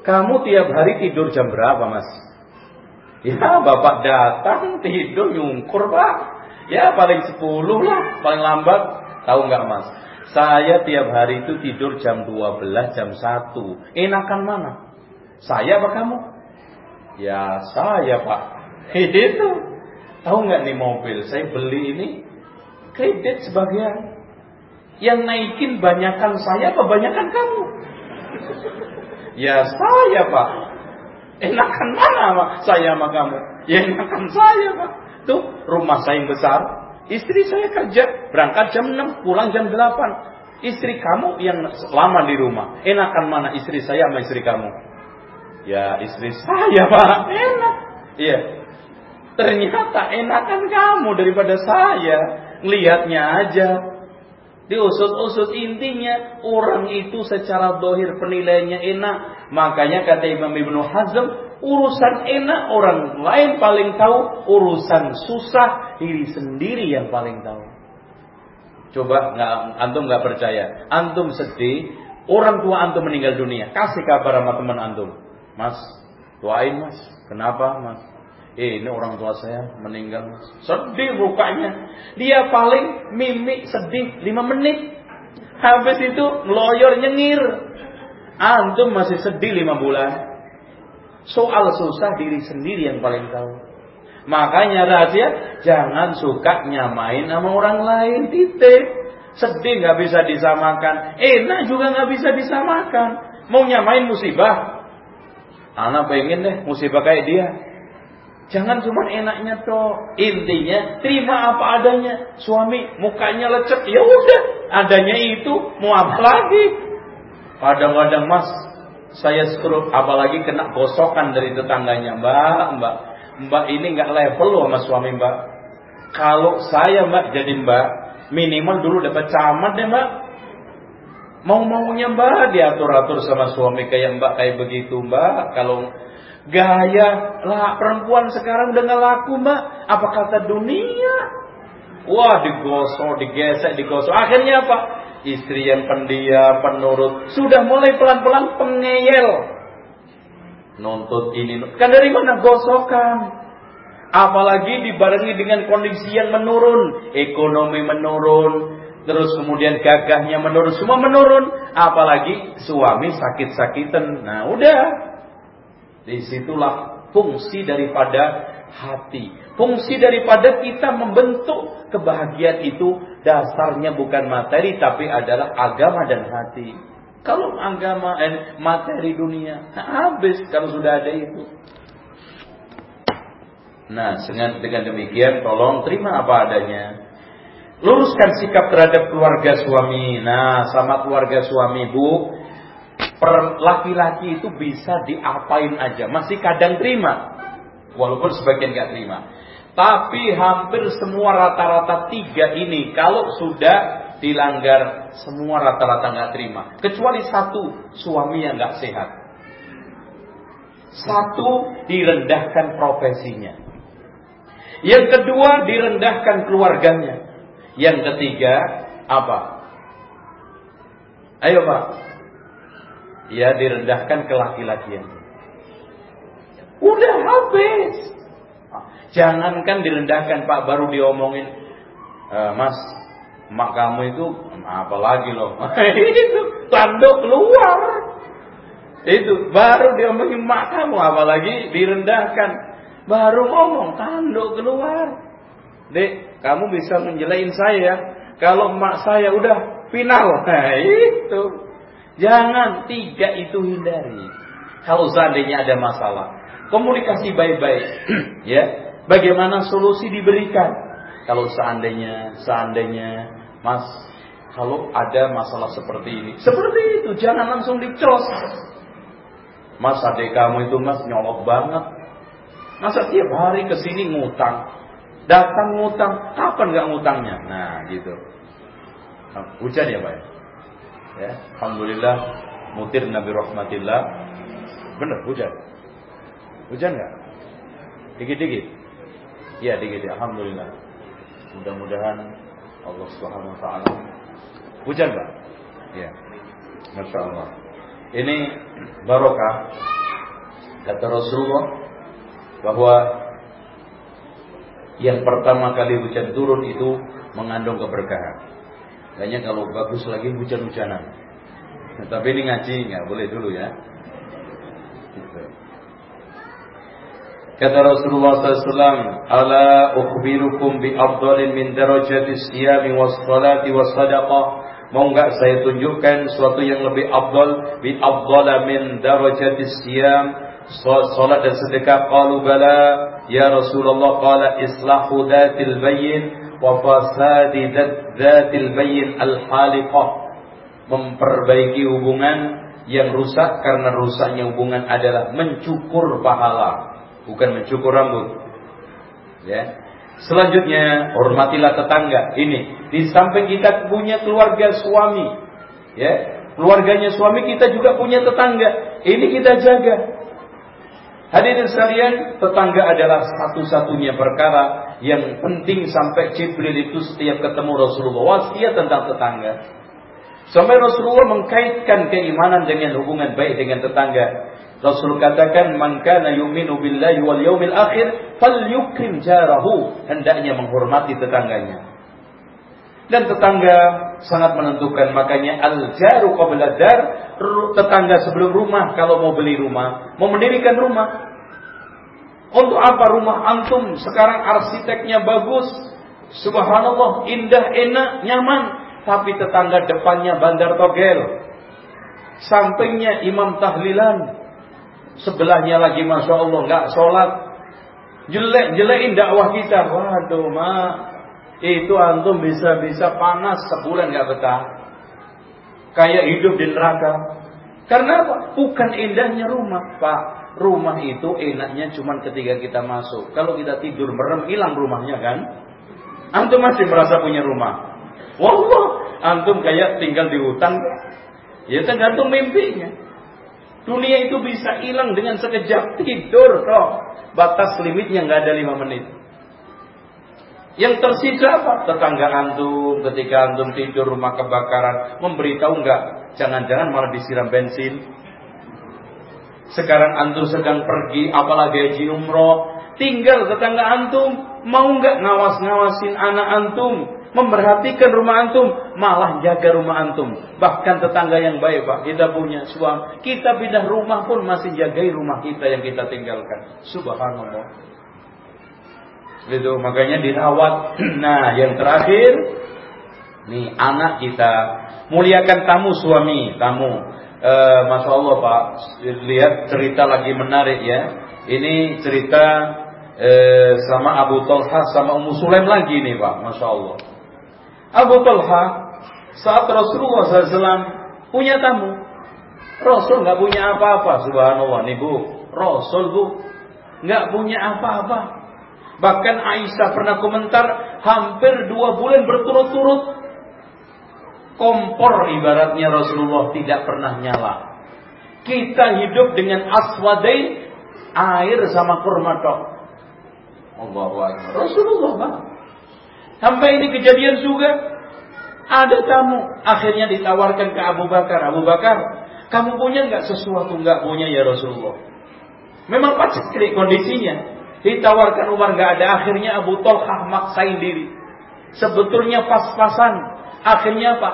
kamu tiap hari tidur jam berapa mas? Ya bapak datang tidur nyungkur pak. Ya paling sepuluh lah, paling lambat. Tahu nggak mas? Saya tiap hari itu tidur jam 12, jam 1. Enakan mana? Saya apa kamu? Ya saya pak. Itu. Tahu nggak nih mobil? Saya beli ini kredit sebagian. Yang naikin banyakan saya apa banyakan kamu? Ya saya pak. Enakan mana pak? Saya sama kamu? Ya enakan saya pak. Tuh rumah saya yang besar. Istri saya kerja. Berangkat jam 6. Pulang jam 8. Istri kamu yang lama di rumah. Enakan mana istri saya sama istri kamu? Ya istri saya pak. Enak. Iya. Ternyata enakan kamu daripada saya. Lihatnya aja Diusut-usut intinya orang itu secara dohir penilaiannya enak. Makanya kata Imam Ibnu Hazm, Urusan enak orang lain paling tahu, urusan susah diri sendiri yang paling tahu. Coba nggak antum nggak percaya, antum sedih, orang tua antum meninggal dunia, kasih kabar sama teman antum, mas, doain mas, kenapa mas? Eh ini orang tua saya meninggal sedih mukanya, dia paling mimik sedih lima menit, habis itu ngeloyor nyengir, antum masih sedih lima bulan. Soal susah diri sendiri yang paling tahu. Makanya rahasia jangan suka nyamain sama orang lain titik. Sedih nggak bisa disamakan, enak juga nggak bisa disamakan. Mau nyamain musibah, anak pengen deh musibah kayak dia. Jangan cuma enaknya toh. Intinya terima apa adanya. Suami mukanya lecek, ya udah adanya itu mau apa lagi? Kadang-kadang mas saya stroke apalagi kena gosokan dari tetangganya mbak mbak Mbak ini nggak level loh sama suami Mbak. Kalau saya Mbak jadi Mbak, minimal dulu dapat camat deh Mbak. Mau-maunya Mbak diatur-atur sama suami kayak Mbak kayak begitu Mbak. Kalau gaya lah perempuan sekarang udah laku Mbak. Apa kata dunia? Wah digosok, digesek, digosok. Akhirnya apa? Istri yang pendiam, penurut. Sudah mulai pelan-pelan pengeyel nuntut ini. Kan dari mana gosokan? Apalagi dibarengi dengan kondisi yang menurun, ekonomi menurun, terus kemudian gagahnya menurun, semua menurun. Apalagi suami sakit-sakitan. Nah, udah. Di situlah fungsi daripada hati. Fungsi daripada kita membentuk kebahagiaan itu dasarnya bukan materi tapi adalah agama dan hati. Kalau agama eh, materi dunia nah, habis kalau sudah ada itu. Nah, dengan dengan demikian tolong terima apa adanya. Luruskan sikap terhadap keluarga suami. Nah, sama keluarga suami, Bu, laki-laki itu bisa diapain aja, masih kadang terima. Walaupun sebagian nggak terima. Tapi hampir semua rata-rata tiga ini kalau sudah dilanggar semua rata-rata nggak terima. Kecuali satu suami yang nggak sehat. Satu direndahkan profesinya. Yang kedua direndahkan keluarganya. Yang ketiga apa? Ayo pak ya direndahkan ke laki-lakian udah habis. Jangankan direndahkan pak baru diomongin e, mas mak kamu itu apalagi loh? Itu tanduk keluar. Itu baru diomongin mak kamu apalagi direndahkan. Baru ngomong tanduk keluar. Dek kamu bisa menjelain saya. Kalau mak saya udah final. Nah itu jangan tiga itu hindari kalau seandainya ada masalah komunikasi baik-baik ya bagaimana solusi diberikan kalau seandainya seandainya Mas, kalau ada masalah seperti ini, seperti itu, jangan langsung dicos. Mas, adik kamu itu mas nyolok banget. Masa tiap hari ke sini ngutang, datang ngutang, kapan nggak ngutangnya? Nah, gitu. Hujan ya, Pak. Ya, alhamdulillah mutir Nabi rahmatillah. Bener, hujan. Hujan nggak? Dikit-dikit. Iya, dikit. Alhamdulillah. Mudah-mudahan Allah Subhanahu wa taala. Hujan Pak? Ya. Masya Allah. Ini barokah kata Rasulullah bahwa yang pertama kali hujan turun itu mengandung keberkahan. Kayaknya kalau bagus lagi hujan-hujanan. Tapi ini ngaji nggak boleh dulu ya. Kata Rasulullah SAW, Ala ukhbirukum bi afdalin min darajati siyami was salati was sadaqah. Mau enggak saya tunjukkan sesuatu yang lebih afdal bi afdala min darajati siyam, salat dan sedekah. Qalu bala, ya Rasulullah qala islahu dhatil bayyin wa fasadi dhatil bayyin al-haliqah. Memperbaiki hubungan yang rusak karena rusaknya hubungan adalah mencukur pahala bukan mencukur rambut. Ya. Selanjutnya, hormatilah tetangga. Ini, di samping kita punya keluarga suami, ya, keluarganya suami kita juga punya tetangga. Ini kita jaga. Hadirin sekalian, tetangga adalah satu-satunya perkara yang penting sampai Jibril itu setiap ketemu Rasulullah wasiat tentang tetangga. Sampai Rasulullah mengkaitkan keimanan dengan hubungan baik dengan tetangga. Rasul katakan, "Man kana yu'minu billahi wal yawmil akhir falyukrim jarahu." Hendaknya menghormati tetangganya. Dan tetangga sangat menentukan. Makanya al-jaru qabla dar, tetangga sebelum rumah kalau mau beli rumah, mau mendirikan rumah. Untuk apa rumah antum sekarang arsiteknya bagus, subhanallah, indah, enak, nyaman, tapi tetangga depannya bandar togel. Sampingnya imam tahlilan. Sebelahnya lagi Masya Allah nggak sholat. Jelek-jelekin dakwah kita. Waduh, mak itu antum bisa-bisa panas sebulan nggak betah. Kayak hidup di neraka. Karena apa? Bukan indahnya rumah, Pak. Rumah itu enaknya cuma ketika kita masuk. Kalau kita tidur merem, hilang rumahnya kan? Antum masih merasa punya rumah. Wallah, antum kayak tinggal di hutan. Ya tergantung mimpinya. Dunia itu bisa hilang dengan sekejap tidur kok. Batas limitnya nggak ada lima menit. Yang tersisa apa? Tetangga antum ketika antum tidur rumah kebakaran memberitahu enggak? Jangan-jangan malah disiram bensin. Sekarang antum sedang pergi apalagi haji umroh, tinggal tetangga antum mau enggak ngawas-ngawasin anak antum, memperhatikan rumah antum, malah jaga rumah antum. Bahkan tetangga yang baik Pak, kita punya suami, kita pindah rumah pun masih jagai rumah kita yang kita tinggalkan. Subhanallah. Itu makanya dirawat. Nah, yang terakhir nih anak kita muliakan tamu suami, tamu. E, Masya Allah Pak, lihat cerita lagi menarik ya. Ini cerita e, sama Abu Talha sama Ummu Sulaim lagi nih Pak, Masya Allah. Abu Talha saat Rasulullah SAW punya tamu, Rasul nggak punya apa-apa, Subhanallah nih Bu. Rasul Bu nggak punya apa-apa. Bahkan Aisyah pernah komentar hampir dua bulan berturut-turut kompor ibaratnya Rasulullah tidak pernah nyala. Kita hidup dengan aswadai air sama kurma tok. Akbar. Rasulullah Pak. Sampai ini kejadian juga ada tamu akhirnya ditawarkan ke Abu Bakar. Abu Bakar, kamu punya nggak sesuatu nggak punya ya Rasulullah? Memang pacet kondisinya. Ditawarkan Umar nggak ada, akhirnya Abu Talha maksain diri. Sebetulnya pas-pasan. Akhirnya apa?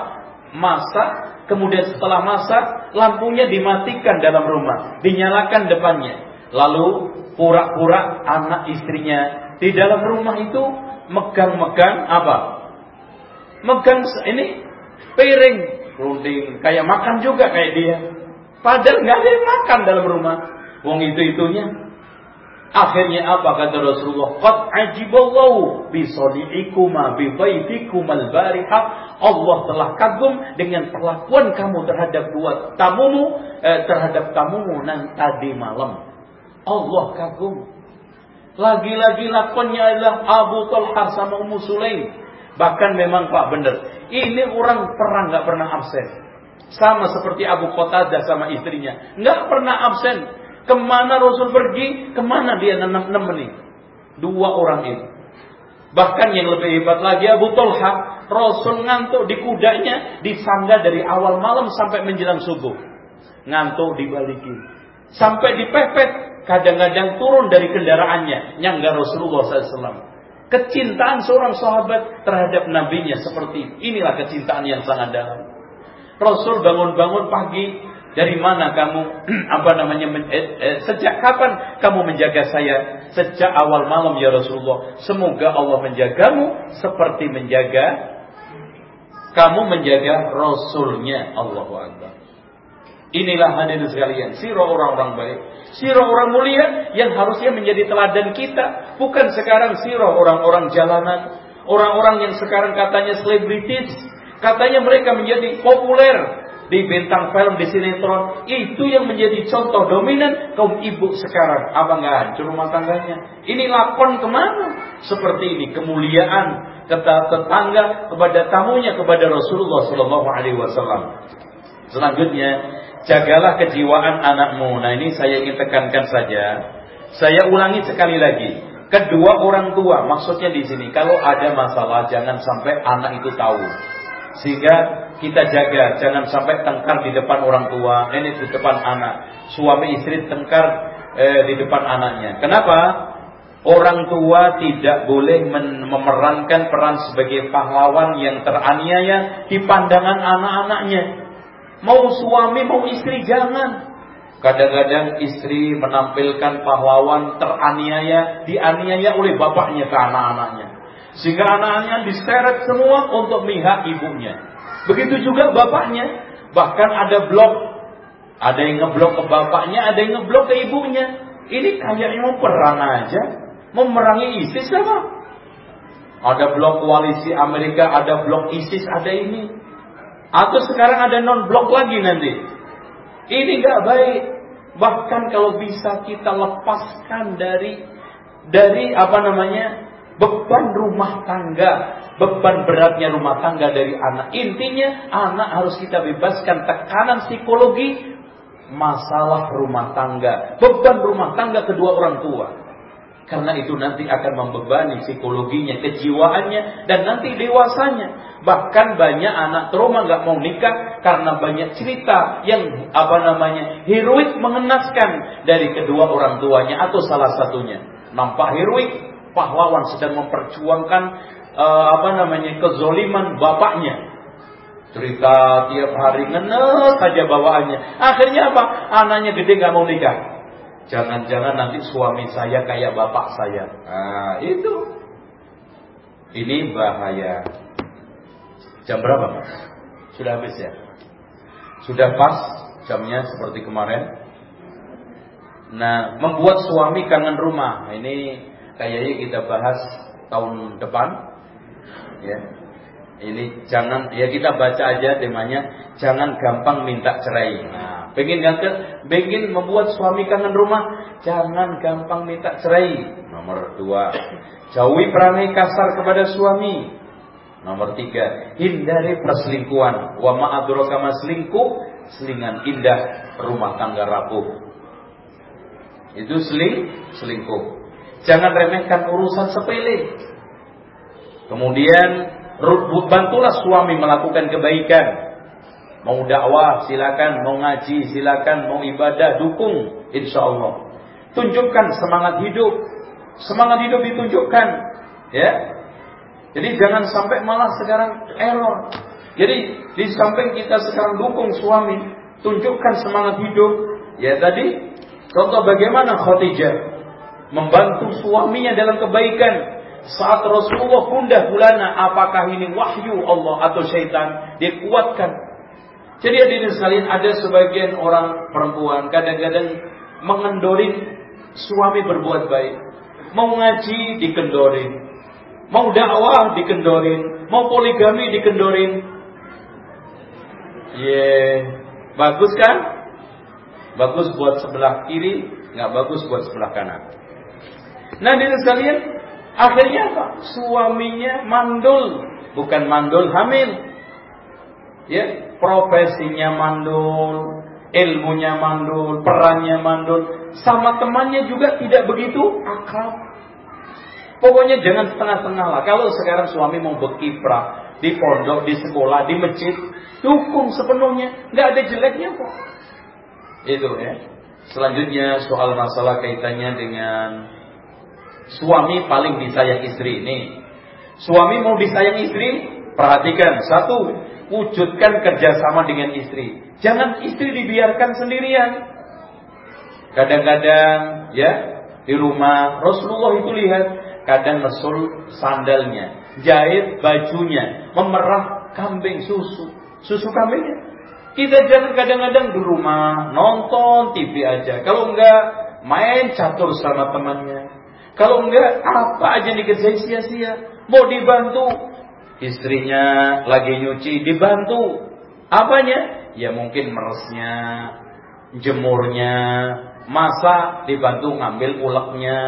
Masak, kemudian setelah masak, lampunya dimatikan dalam rumah, dinyalakan depannya. Lalu pura-pura anak istrinya di dalam rumah itu megang-megang apa? Megang ini piring, runding, kayak makan juga kayak dia. Padahal nggak ada makan dalam rumah. Wong itu itunya Akhirnya apa kata Rasulullah? Qad ajiballahu bi sadiqikuma bi dhaifikuma al-bariha. Allah telah kagum dengan perlakuan kamu terhadap dua tamumu eh, terhadap tamumu nan tadi malam. Allah kagum. Lagi-lagi lakonnya adalah Abu Talha sama Ummu Sulaim. Bahkan memang Pak benar. Ini orang perang nggak pernah absen. Sama seperti Abu Qatadah sama istrinya. nggak pernah absen Ke mana Rasul pergi, ke mana dia nemeni? Dua orang ini. Bahkan yang lebih hebat lagi Abu Talha, Rasul ngantuk di kudanya, disangga dari awal malam sampai menjelang subuh. Ngantuk dibalikin. Sampai dipepet, kadang-kadang turun dari kendaraannya, nyangga Rasulullah SAW. Kecintaan seorang sahabat terhadap nabinya seperti inilah kecintaan yang sangat dalam. Rasul bangun-bangun pagi dari mana kamu apa namanya eh, eh, sejak kapan kamu menjaga saya? Sejak awal malam ya Rasulullah. Semoga Allah menjagamu seperti menjaga kamu menjaga Rasulnya Allahu Akbar. Inilah hadirin sekalian, sirah orang-orang baik, sirah orang mulia yang harusnya menjadi teladan kita, bukan sekarang sirah orang-orang jalanan, orang-orang yang sekarang katanya selebritis, katanya mereka menjadi populer, di bintang film, di sinetron, itu yang menjadi contoh dominan kaum ibu sekarang. Apa nggak hancur rumah tangganya? Ini lakon ke mana? Seperti ini kemuliaan tetangga kepada tamunya kepada Rasulullah Shallallahu Alaihi Wasallam. Selanjutnya, jagalah kejiwaan anakmu. Nah ini saya ingin tekankan saja. Saya ulangi sekali lagi. Kedua orang tua, maksudnya di sini, kalau ada masalah jangan sampai anak itu tahu. Sehingga kita jaga, jangan sampai tengkar di depan orang tua, nenek di depan anak, suami istri tengkar eh, di depan anaknya. Kenapa? Orang tua tidak boleh memerankan peran sebagai pahlawan yang teraniaya di pandangan anak-anaknya. Mau suami, mau istri, jangan. Kadang-kadang istri menampilkan pahlawan teraniaya, dianiaya oleh bapaknya ke anak-anaknya. Sehingga anak-anaknya diseret semua untuk mihak ibunya. Begitu juga bapaknya. Bahkan ada blok. Ada yang ngeblok ke bapaknya, ada yang ngeblok ke ibunya. Ini kayaknya mau perang aja. Mau merangi ISIS apa? Ada blok koalisi Amerika, ada blok ISIS, ada ini. Atau sekarang ada non-blok lagi nanti. Ini nggak baik. Bahkan kalau bisa kita lepaskan dari dari apa namanya beban rumah tangga, beban beratnya rumah tangga dari anak. Intinya anak harus kita bebaskan tekanan psikologi masalah rumah tangga, beban rumah tangga kedua orang tua. Karena itu nanti akan membebani psikologinya, kejiwaannya, dan nanti dewasanya. Bahkan banyak anak trauma nggak mau nikah karena banyak cerita yang apa namanya heroik mengenaskan dari kedua orang tuanya atau salah satunya. Nampak heroik, pahlawan sedang memperjuangkan uh, apa namanya kezoliman bapaknya. Cerita tiap hari ngenes saja bawaannya. Akhirnya apa? Anaknya gede nggak mau nikah. Jangan-jangan nanti suami saya kayak bapak saya. Nah, itu. Ini bahaya. Jam berapa, Mas? Sudah habis ya? Sudah pas jamnya seperti kemarin. Nah, membuat suami kangen rumah. Nah, ini kayaknya kita bahas tahun depan. Ya. Ini jangan ya kita baca aja temanya jangan gampang minta cerai. Nah, Pengen ngangkat, pengen membuat suami kangen rumah, jangan gampang minta cerai. Nomor dua, jauhi perangai kasar kepada suami. Nomor tiga, hindari perselingkuhan. Wa ma'adroka selingkuh, selingan indah rumah tangga rapuh. Itu seling, selingkuh. Jangan remehkan urusan sepele. Kemudian bantulah suami melakukan kebaikan Mau dakwah silakan, mau ngaji silakan, mau ibadah dukung insya Allah. Tunjukkan semangat hidup. Semangat hidup ditunjukkan, ya. Jadi jangan sampai malah sekarang error. Jadi di samping kita sekarang dukung suami, tunjukkan semangat hidup. Ya tadi contoh bagaimana Khadijah membantu suaminya dalam kebaikan saat Rasulullah gundah gulana apakah ini wahyu Allah atau syaitan dia kuatkan jadi hadirin sekalian ada sebagian orang perempuan kadang-kadang mengendorin suami berbuat baik. Mau ngaji dikendorin. Mau dakwah dikendorin. Mau poligami dikendorin. Ye, yeah. bagus kan? Bagus buat sebelah kiri, nggak bagus buat sebelah kanan. Nah, hadirin sekalian, akhirnya apa? Suaminya mandul, bukan mandul hamil. Ya, profesinya mandul, ilmunya mandul, perannya mandul, sama temannya juga tidak begitu akrab. Pokoknya jangan setengah-setengah lah. Kalau sekarang suami mau berkiprah di pondok, di sekolah, di masjid, dukung sepenuhnya. Nggak ada jeleknya kok. Itu ya. Selanjutnya soal masalah kaitannya dengan suami paling disayang istri ini. Suami mau disayang istri, perhatikan satu wujudkan kerjasama dengan istri. Jangan istri dibiarkan sendirian. Kadang-kadang ya di rumah Rasulullah itu lihat kadang mesul sandalnya, jahit bajunya, memerah kambing susu, susu kambingnya. Kita jangan kadang-kadang di rumah nonton TV aja. Kalau enggak main catur sama temannya. Kalau enggak apa aja dikerjain sia-sia. Mau dibantu. Istrinya lagi nyuci dibantu. Apanya? Ya mungkin meresnya jemurnya. Masa dibantu ngambil uleknya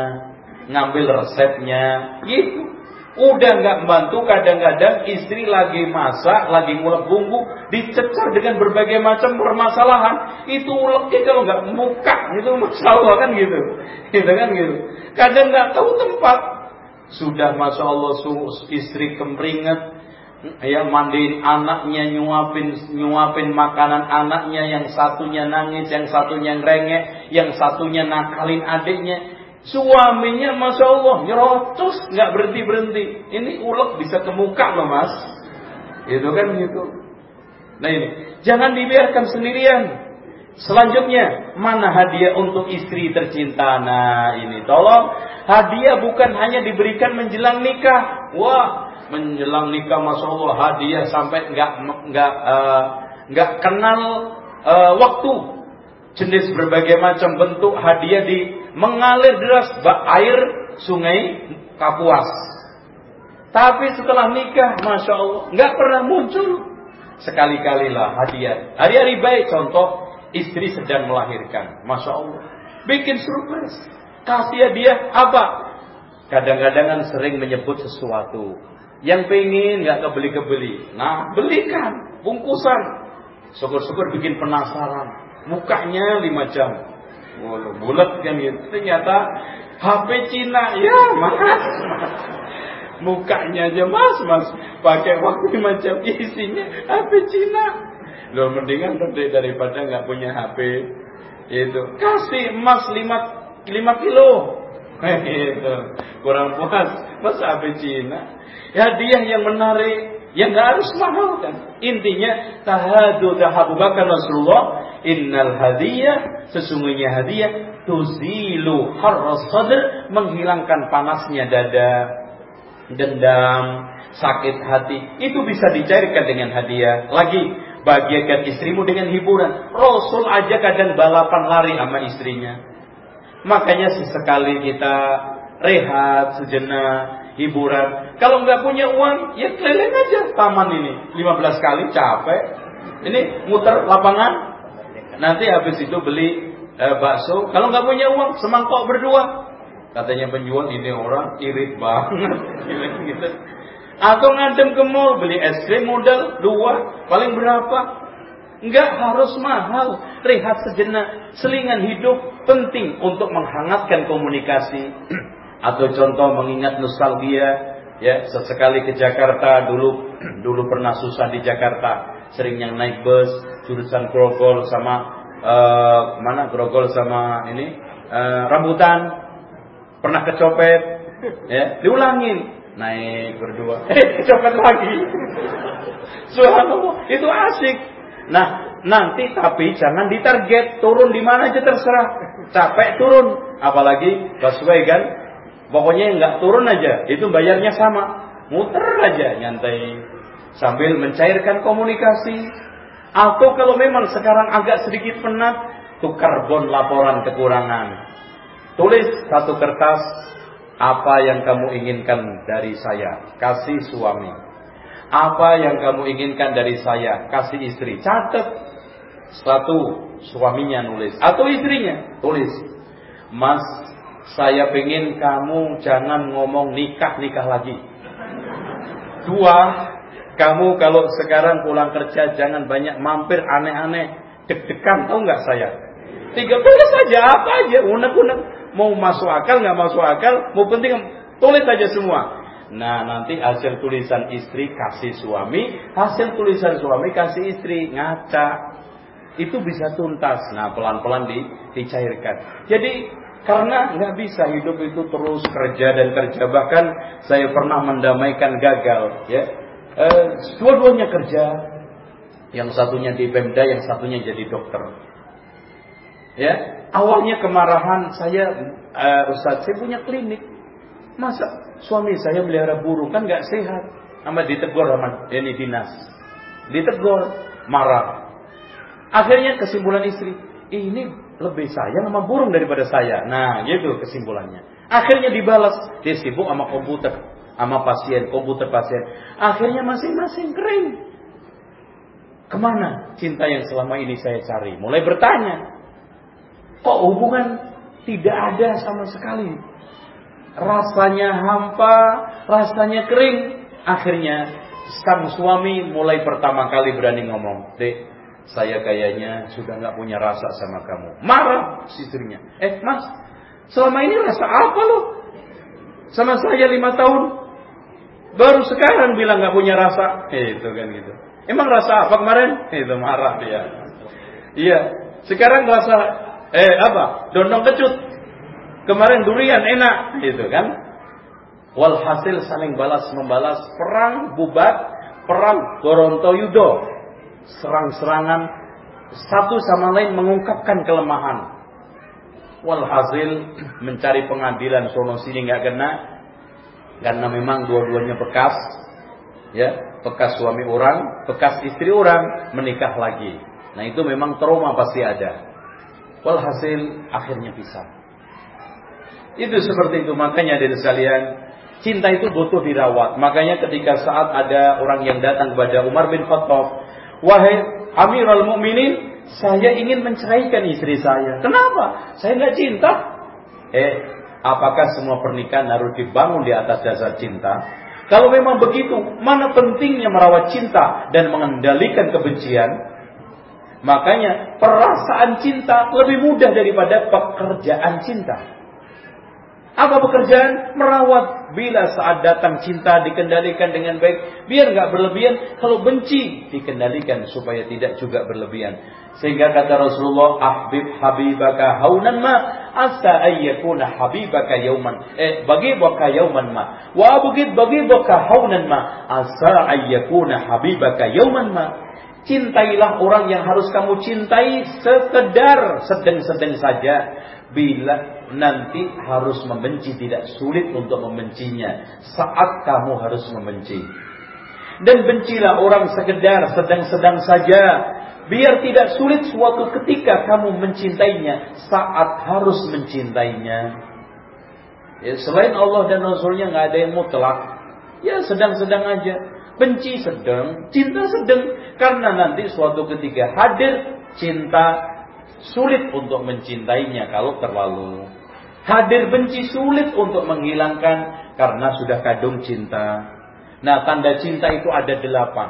ngambil resepnya. Gitu Udah nggak membantu, kadang-kadang istri lagi masak, lagi ngulek bumbu, dicecar dengan berbagai macam permasalahan. Itu uleknya kalau nggak muka, itu masalah kan gitu, gitu kan gitu. Kadang nggak tahu tempat, sudah masya Allah istri kemeringat, ya mandiin anaknya, nyuapin nyuapin makanan anaknya, yang satunya nangis, yang satunya ngerengek, yang satunya nakalin adiknya Suaminya Masya Allah nyerocos nggak berhenti berhenti. Ini ulek bisa ke muka loh mas. Itu kan gitu. Nah ini jangan dibiarkan sendirian. Selanjutnya mana hadiah untuk istri tercinta? Nah ini tolong hadiah bukan hanya diberikan menjelang nikah. Wah menjelang nikah Masya Allah hadiah sampai nggak nggak uh, nggak kenal uh, waktu jenis berbagai macam bentuk hadiah di mengalir deras air sungai Kapuas. Tapi setelah nikah, masya Allah, nggak pernah muncul. Sekali-kalilah hadiah. Hari-hari baik, contoh istri sedang melahirkan, masya Allah, bikin surprise, kasih hadiah apa? Kadang-kadang sering menyebut sesuatu yang pengen nggak kebeli-kebeli. Nah, belikan bungkusan. Syukur-syukur bikin penasaran. Mukanya lima jam. Walau bulat kan gitu. Ternyata HP Cina, ya mas, mas. Mukanya aja mas, mas. Pakai waktu macam isinya HP Cina. Loh mendingan daripada nggak punya HP itu kasih emas lima lima kilo itu kurang puas mas HP Cina hadiah yang menarik yang nggak harus mahal kan intinya tahadu tahabu bahkan Rasulullah Innal hadiyah sesungguhnya hadiah tuzilu harras sadr menghilangkan panasnya dada, dendam, sakit hati. Itu bisa dicairkan dengan hadiah. Lagi bagikan istrimu dengan hiburan. Rasul aja kadang balapan lari sama istrinya. Makanya sesekali kita rehat sejenak, hiburan. Kalau nggak punya uang, ya keliling aja taman ini. 15 kali capek. Ini muter lapangan Nanti habis itu beli eh, bakso. Kalau nggak punya uang, semangkok berdua. Katanya penjual ini orang irit banget. gitu. Atau ngadem ke mall beli es krim modal dua, paling berapa? Enggak harus mahal. Rehat sejenak. Selingan hidup penting untuk menghangatkan komunikasi. Atau contoh mengingat nostalgia. Ya, sesekali ke Jakarta dulu dulu pernah susah di Jakarta, sering yang naik bus, jurusan grogol sama uh, mana grogol sama ini uh, rambutan pernah kecopet ya diulangin naik berdua eh kecopet lagi. Subhanallah itu asik. Nah nanti tapi jangan ditarget turun di mana aja terserah. Capek turun apalagi busway kan pokoknya nggak turun aja itu bayarnya sama muter aja nyantai sambil mencairkan komunikasi atau kalau memang sekarang agak sedikit penat, tukar bon laporan kekurangan. Tulis satu kertas apa yang kamu inginkan dari saya, kasih suami. Apa yang kamu inginkan dari saya, kasih istri. Catat. Satu, suaminya nulis. Atau istrinya, tulis. Mas, saya pengen kamu jangan ngomong nikah-nikah lagi. Dua, kamu kalau sekarang pulang kerja jangan banyak mampir aneh-aneh, deg-degan, tahu nggak saya? Tiga tulis saja apa aja, unek-unek. Mau masuk akal nggak masuk akal, mau penting tulis saja semua. Nah nanti hasil tulisan istri kasih suami, hasil tulisan suami kasih istri ngaca. Itu bisa tuntas. Nah pelan-pelan di, dicairkan. Jadi karena nggak bisa hidup itu terus kerja dan kerja. Bahkan saya pernah mendamaikan gagal, ya eh, dua-duanya kerja, yang satunya di Pemda, yang satunya jadi dokter. Ya, awalnya kemarahan saya, uh, Ustaz, saya punya klinik. Masa suami saya melihara burung kan nggak sehat? Sama ditegur sama ini dinas. Ditegur, marah. Akhirnya kesimpulan istri, ini lebih sayang sama burung daripada saya. Nah, gitu kesimpulannya. Akhirnya dibalas, dia sibuk sama komputer sama pasien, komputer pasien. Akhirnya masing-masing kering. Ke mana cinta yang selama ini saya cari? Mulai bertanya. Kok hubungan tidak ada sama sekali? Rasanya hampa, rasanya kering. Akhirnya sang suami mulai pertama kali berani ngomong, dek, saya kayaknya sudah nggak punya rasa sama kamu. Marah istrinya. Eh mas, selama ini rasa apa lo? Sama saya lima tahun. Baru sekarang bilang nggak punya rasa. Eh, itu kan gitu. Emang rasa apa kemarin? Itu marah dia. Iya. Sekarang rasa eh apa? Dondong kecut. Kemarin durian enak, itu kan? Walhasil saling balas membalas perang bubat, perang Yudo, serang-serangan satu sama lain mengungkapkan kelemahan. Walhasil mencari pengadilan sono sini nggak kena karena memang dua-duanya bekas ya bekas suami orang, bekas istri orang menikah lagi. Nah itu memang trauma pasti ada. Walhasil akhirnya pisah. Itu seperti itu makanya dari sekalian cinta itu butuh dirawat. Makanya ketika saat ada orang yang datang kepada Umar bin Khattab, wahai Amirul Mukminin, saya ingin menceraikan istri saya. Kenapa? Saya nggak cinta. Eh, apakah semua pernikahan harus dibangun di atas dasar cinta? Kalau memang begitu, mana pentingnya merawat cinta dan mengendalikan kebencian? Makanya perasaan cinta lebih mudah daripada pekerjaan cinta. Apa pekerjaan? Merawat. Bila saat datang cinta dikendalikan dengan baik, biar nggak berlebihan. Kalau benci dikendalikan supaya tidak juga berlebihan. Sehingga kata Rasulullah, ahbib habibaka haunan ma asa ayyakuna habibaka yauman. Eh, bagi baka yauman ma. Wa abghid bagi baka haunan ma asa ayyakuna habibaka yauman ma. Cintailah orang yang harus kamu cintai sekedar sedang-sedang saja. Bila nanti harus membenci tidak sulit untuk membencinya saat kamu harus membenci. Dan bencilah orang sekedar sedang-sedang saja Biar tidak sulit suatu ketika kamu mencintainya saat harus mencintainya. Ya, selain Allah dan Rasulnya nggak ada yang mutlak. Ya sedang-sedang aja. Benci sedang, cinta sedang. Karena nanti suatu ketika hadir cinta sulit untuk mencintainya kalau terlalu. Hadir benci sulit untuk menghilangkan karena sudah kadung cinta. Nah tanda cinta itu ada delapan.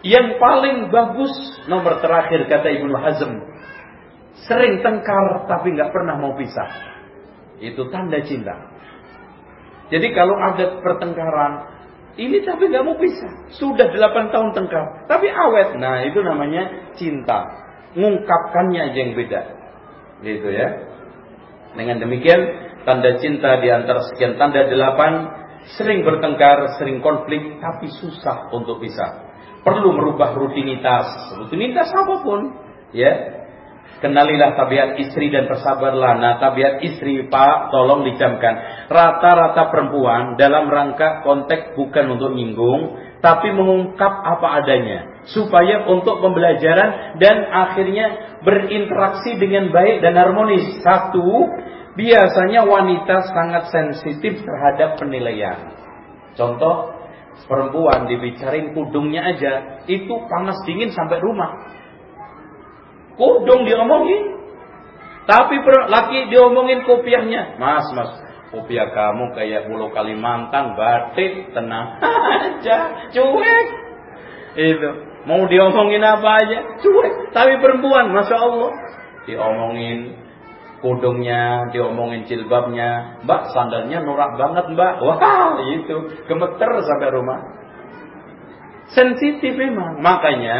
Yang paling bagus nomor terakhir kata Ibnu Hazm. Sering tengkar tapi nggak pernah mau pisah. Itu tanda cinta. Jadi kalau ada pertengkaran, ini tapi nggak mau pisah. Sudah 8 tahun tengkar, tapi awet. Nah, itu namanya cinta. Ngungkapkannya aja yang beda. Gitu ya. Dengan demikian, tanda cinta di antara sekian tanda delapan, sering bertengkar, sering konflik, tapi susah untuk pisah perlu merubah rutinitas, rutinitas apa pun, ya. Kenalilah tabiat istri dan bersabarlah. Nah, tabiat istri, Pak, tolong dicamkan. Rata-rata perempuan dalam rangka konteks bukan untuk nyinggung, tapi mengungkap apa adanya. Supaya untuk pembelajaran dan akhirnya berinteraksi dengan baik dan harmonis. Satu, biasanya wanita sangat sensitif terhadap penilaian. Contoh, perempuan dibicarain kudungnya aja itu panas dingin sampai rumah. Kudung diomongin. Tapi laki diomongin kopiahnya. Mas mas kopiah kamu kayak bulu Kalimantan batik tenang aja cuek. Itu mau diomongin apa aja cuek. Tapi perempuan masya Allah diomongin kudungnya, diomongin jilbabnya, mbak sandalnya norak banget mbak, wah itu gemeter sampai rumah. Sensitif memang, makanya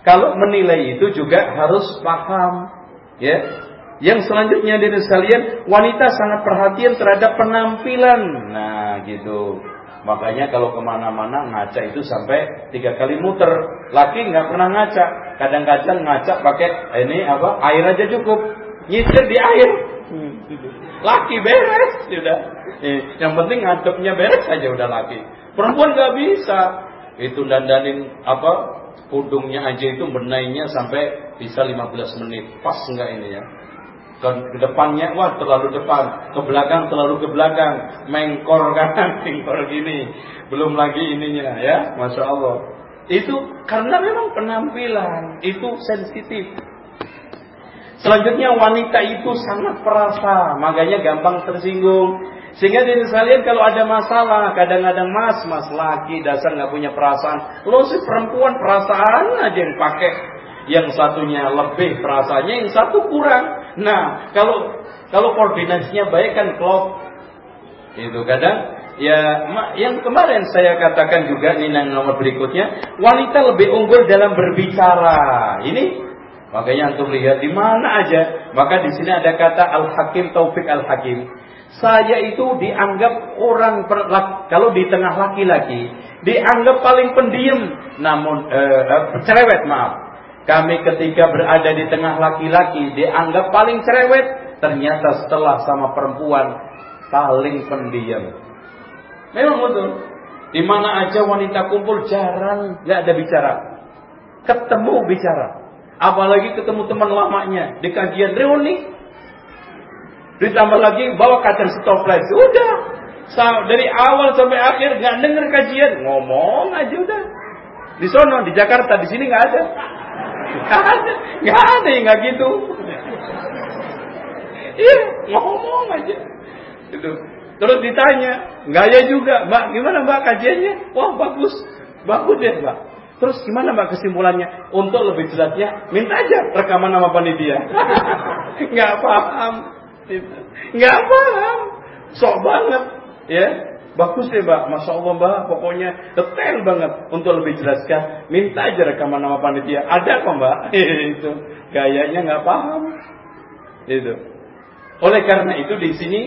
kalau menilai itu juga harus paham, ya. Yang selanjutnya dari sekalian, wanita sangat perhatian terhadap penampilan. Nah, gitu. Makanya kalau ke mana-mana ngaca itu sampai tiga kali muter. Laki nggak pernah ngaca. Kadang-kadang ngaca pakai ini apa air aja cukup nyisir di air. Hmm, gitu. Laki beres sudah. Yang penting ngadepnya beres saja udah laki. Perempuan nggak bisa. Itu dandanin apa kudungnya aja itu benainya sampai bisa 15 menit. Pas enggak ini ya? Ke, ke depannya wah terlalu depan, ke belakang terlalu ke belakang, mengkor kanan, mengkor gini. Belum lagi ininya ya, masya Allah. Itu karena memang penampilan itu sensitif. Selanjutnya wanita itu sangat perasa, makanya gampang tersinggung. Sehingga di sekalian kalau ada masalah, kadang-kadang mas, mas laki dasar nggak punya perasaan. Lo si perempuan perasaan aja yang pakai. Yang satunya lebih perasaannya, yang satu kurang. Nah, kalau kalau koordinasinya baik kan klop. Itu kadang ya yang kemarin saya katakan juga ini nomor berikutnya wanita lebih unggul dalam berbicara. Ini makanya antum lihat di mana aja. Maka di sini ada kata Al Hakim Taufik Al Hakim saya itu dianggap orang per, kalau di tengah laki-laki dianggap paling pendiam. Namun eh, eh, cerewet maaf. Kami ketika berada di tengah laki-laki dianggap paling cerewet. Ternyata setelah sama perempuan paling pendiam. Memang betul. Di mana aja wanita kumpul jarang nggak ada bicara. Ketemu bicara apalagi ketemu teman lamanya di kajian reuni Ditambah lagi bawa kaca stoplet. Udah. Dari awal sampai akhir nggak denger kajian, ngomong aja udah. Di sono, di Jakarta, di sini nggak ada. Nggak ada, nggak ada yang nggak gitu. Iya, ngomong aja. Itu. Terus ditanya, nggak ya juga, Mbak, gimana Mbak kajiannya? Wah bagus, bagus deh Mbak. Terus gimana Mbak kesimpulannya? Untuk lebih jelasnya, minta aja rekaman nama panitia. nggak paham. Nggak paham. Sok banget. Ya. Bagus deh mbak, Masya Allah mbak, pokoknya detail banget. Untuk lebih jelaskan, minta aja rekaman nama panitia. Ada kok mbak? itu gayanya nggak paham. Itu. Oleh karena itu di sini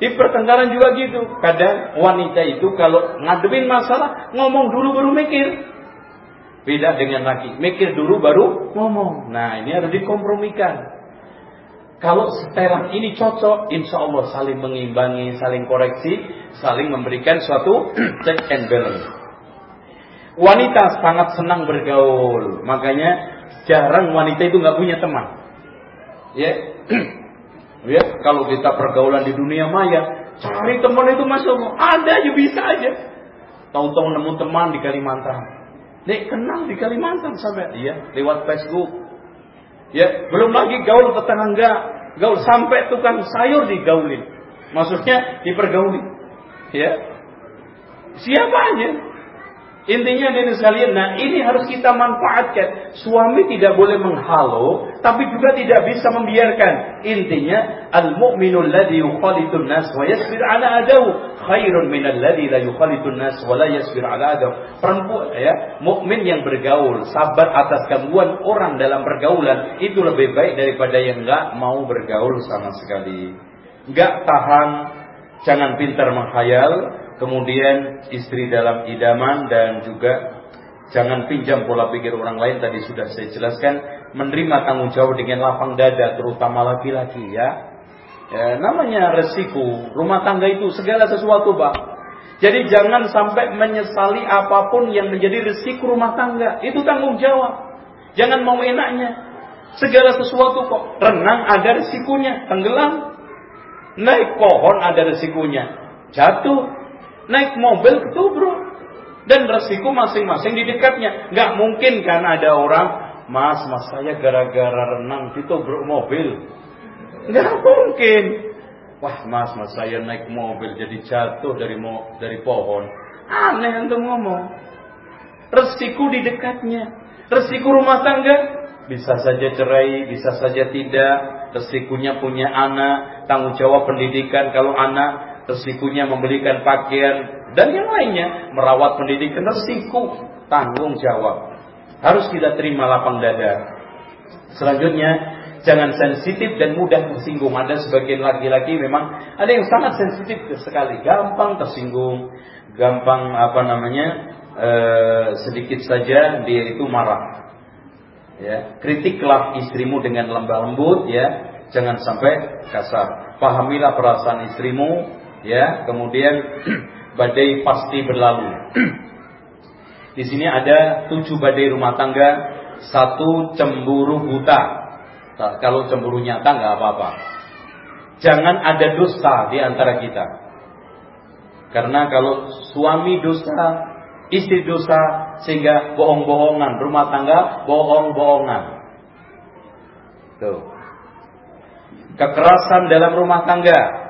di pertengkaran juga gitu. Kadang wanita itu kalau ngadepin masalah ngomong dulu baru mikir. Beda dengan laki, mikir dulu baru ngomong. Nah ini harus dikompromikan. Kalau setelan ini cocok, insya Allah saling mengimbangi, saling koreksi, saling memberikan suatu check and balance. Wanita sangat senang bergaul, makanya jarang wanita itu nggak punya teman. Ya, ya kalau kita pergaulan di dunia maya, cari teman itu masuk ada aja bisa aja. Tahu-tahu nemu teman di Kalimantan. Nek kenal di Kalimantan sampai iya lewat Facebook Ya, belum lagi gaul tetangga, gaul sampai tukang sayur digaulin. Maksudnya dipergauli. Ya. Siapa aja? Intinya dari sekalian, nah ini harus kita manfaatkan. Suami tidak boleh menghalau, tapi juga tidak bisa membiarkan. Intinya, al-mu'minul ladhi yukhalitun nas wa yasbir ala adaw khairun min alladhi la yukhalitun nas wa la yasbir ala adaw. Perempuan ya, mukmin yang bergaul, sabar atas gangguan orang dalam pergaulan itu lebih baik daripada yang enggak mau bergaul sama sekali. Enggak tahan, jangan pintar menghayal, kemudian istri dalam idaman dan juga jangan pinjam pola pikir orang lain. Tadi sudah saya jelaskan menerima tanggung jawab dengan lapang dada terutama laki-laki ya. ya namanya resiko rumah tangga itu segala sesuatu pak. Jadi jangan sampai menyesali apa pun yang menjadi resiko rumah tangga. Itu tanggung jawab. Jangan mau enaknya. Segala sesuatu kok renang ada resikonya tenggelam naik pohon ada resikonya jatuh naik mobil ketubruk dan resiko masing-masing di dekatnya. Nggak mungkin kan ada orang, mas, mas saya gara-gara renang ditubruk mobil. Nggak mungkin. Wah mas, mas saya naik mobil jadi jatuh dari mo dari pohon. Aneh untuk ngomong. Resiko di dekatnya. Resiko rumah tangga bisa saja cerai, bisa saja tidak. Resikonya punya anak, tanggung jawab pendidikan. Kalau anak, resikonya membelikan pakaian. Dan yang lainnya merawat pendidikan resiko tanggung jawab. Harus kita terima lapang dada. Selanjutnya jangan sensitif dan mudah tersinggung. Ada sebagian laki-laki memang ada yang sangat sensitif sekali. Gampang tersinggung. Gampang apa namanya eh, sedikit saja dia itu marah ya kritiklah istrimu dengan lembah lembut ya. Jangan sampai kasar. Pahamilah perasaan istrimu ya. Kemudian badai pasti berlalu. Di sini ada tujuh badai rumah tangga satu cemburu buta. Kalau cemburu nyata nggak apa-apa. Jangan ada dusta di antara kita. Karena kalau suami dosa istri dosa sehingga bohong-bohongan rumah tangga bohong-bohongan tuh kekerasan dalam rumah tangga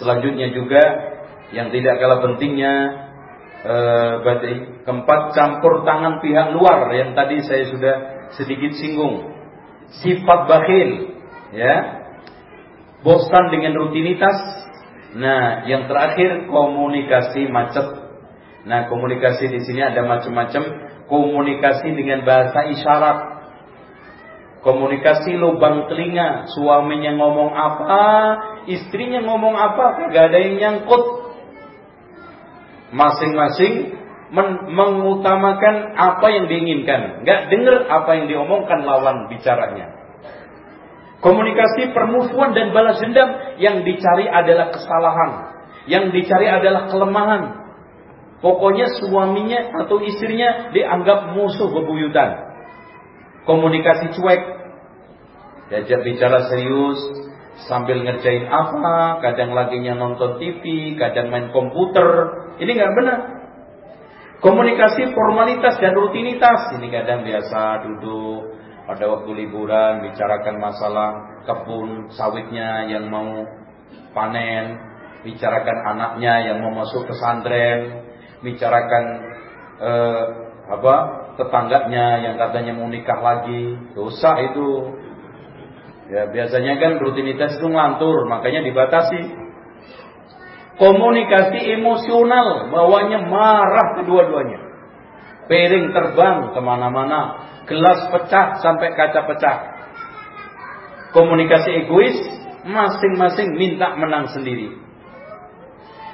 Selanjutnya juga yang tidak kalah pentingnya eh, keempat campur tangan pihak luar yang tadi saya sudah sedikit singgung. Sifat bakhil, ya. Bosan dengan rutinitas. Nah, yang terakhir komunikasi macet. Nah, komunikasi di sini ada macam-macam. Komunikasi dengan bahasa isyarat. Komunikasi lubang telinga. Suaminya ngomong apa, istrinya ngomong apa, gak ada yang nyangkut. Masing-masing mengutamakan apa yang diinginkan, nggak dengar apa yang diomongkan lawan bicaranya. Komunikasi permusuhan dan balas dendam yang dicari adalah kesalahan, yang dicari adalah kelemahan. Pokoknya suaminya atau istrinya dianggap musuh bebuyutan. Komunikasi cuek, diajak bicara serius, sambil ngerjain apa, kadang laginya nonton TV, kadang main komputer. Ini nggak benar. Komunikasi formalitas dan rutinitas. Ini kadang biasa duduk pada waktu liburan bicarakan masalah kebun sawitnya yang mau panen, bicarakan anaknya yang mau masuk pesantren, bicarakan eh, apa tetangganya yang katanya mau nikah lagi. Dosa itu. Ya biasanya kan rutinitas itu ngelantur, makanya dibatasi komunikasi emosional, bawanya marah kedua-duanya. Piring terbang ke mana-mana, gelas pecah sampai kaca pecah. Komunikasi egois, masing-masing minta menang sendiri.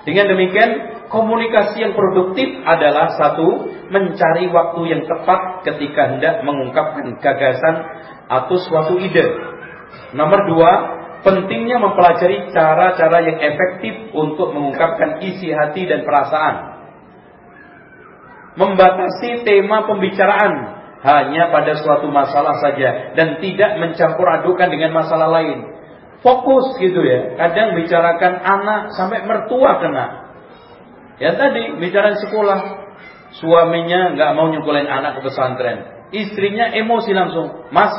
Dengan demikian, komunikasi yang produktif adalah satu, mencari waktu yang tepat ketika hendak mengungkapkan gagasan atau suatu ide. Nomor dua, pentingnya mempelajari cara-cara yang efektif untuk mengungkapkan isi hati dan perasaan. Membatasi tema pembicaraan hanya pada suatu masalah saja dan tidak mencampur adukan dengan masalah lain. Fokus gitu ya. Kadang bicarakan anak sampai mertua kena. Ya tadi bicara sekolah, suaminya nggak mau nyukulin anak ke pesantren, istrinya emosi langsung, Mas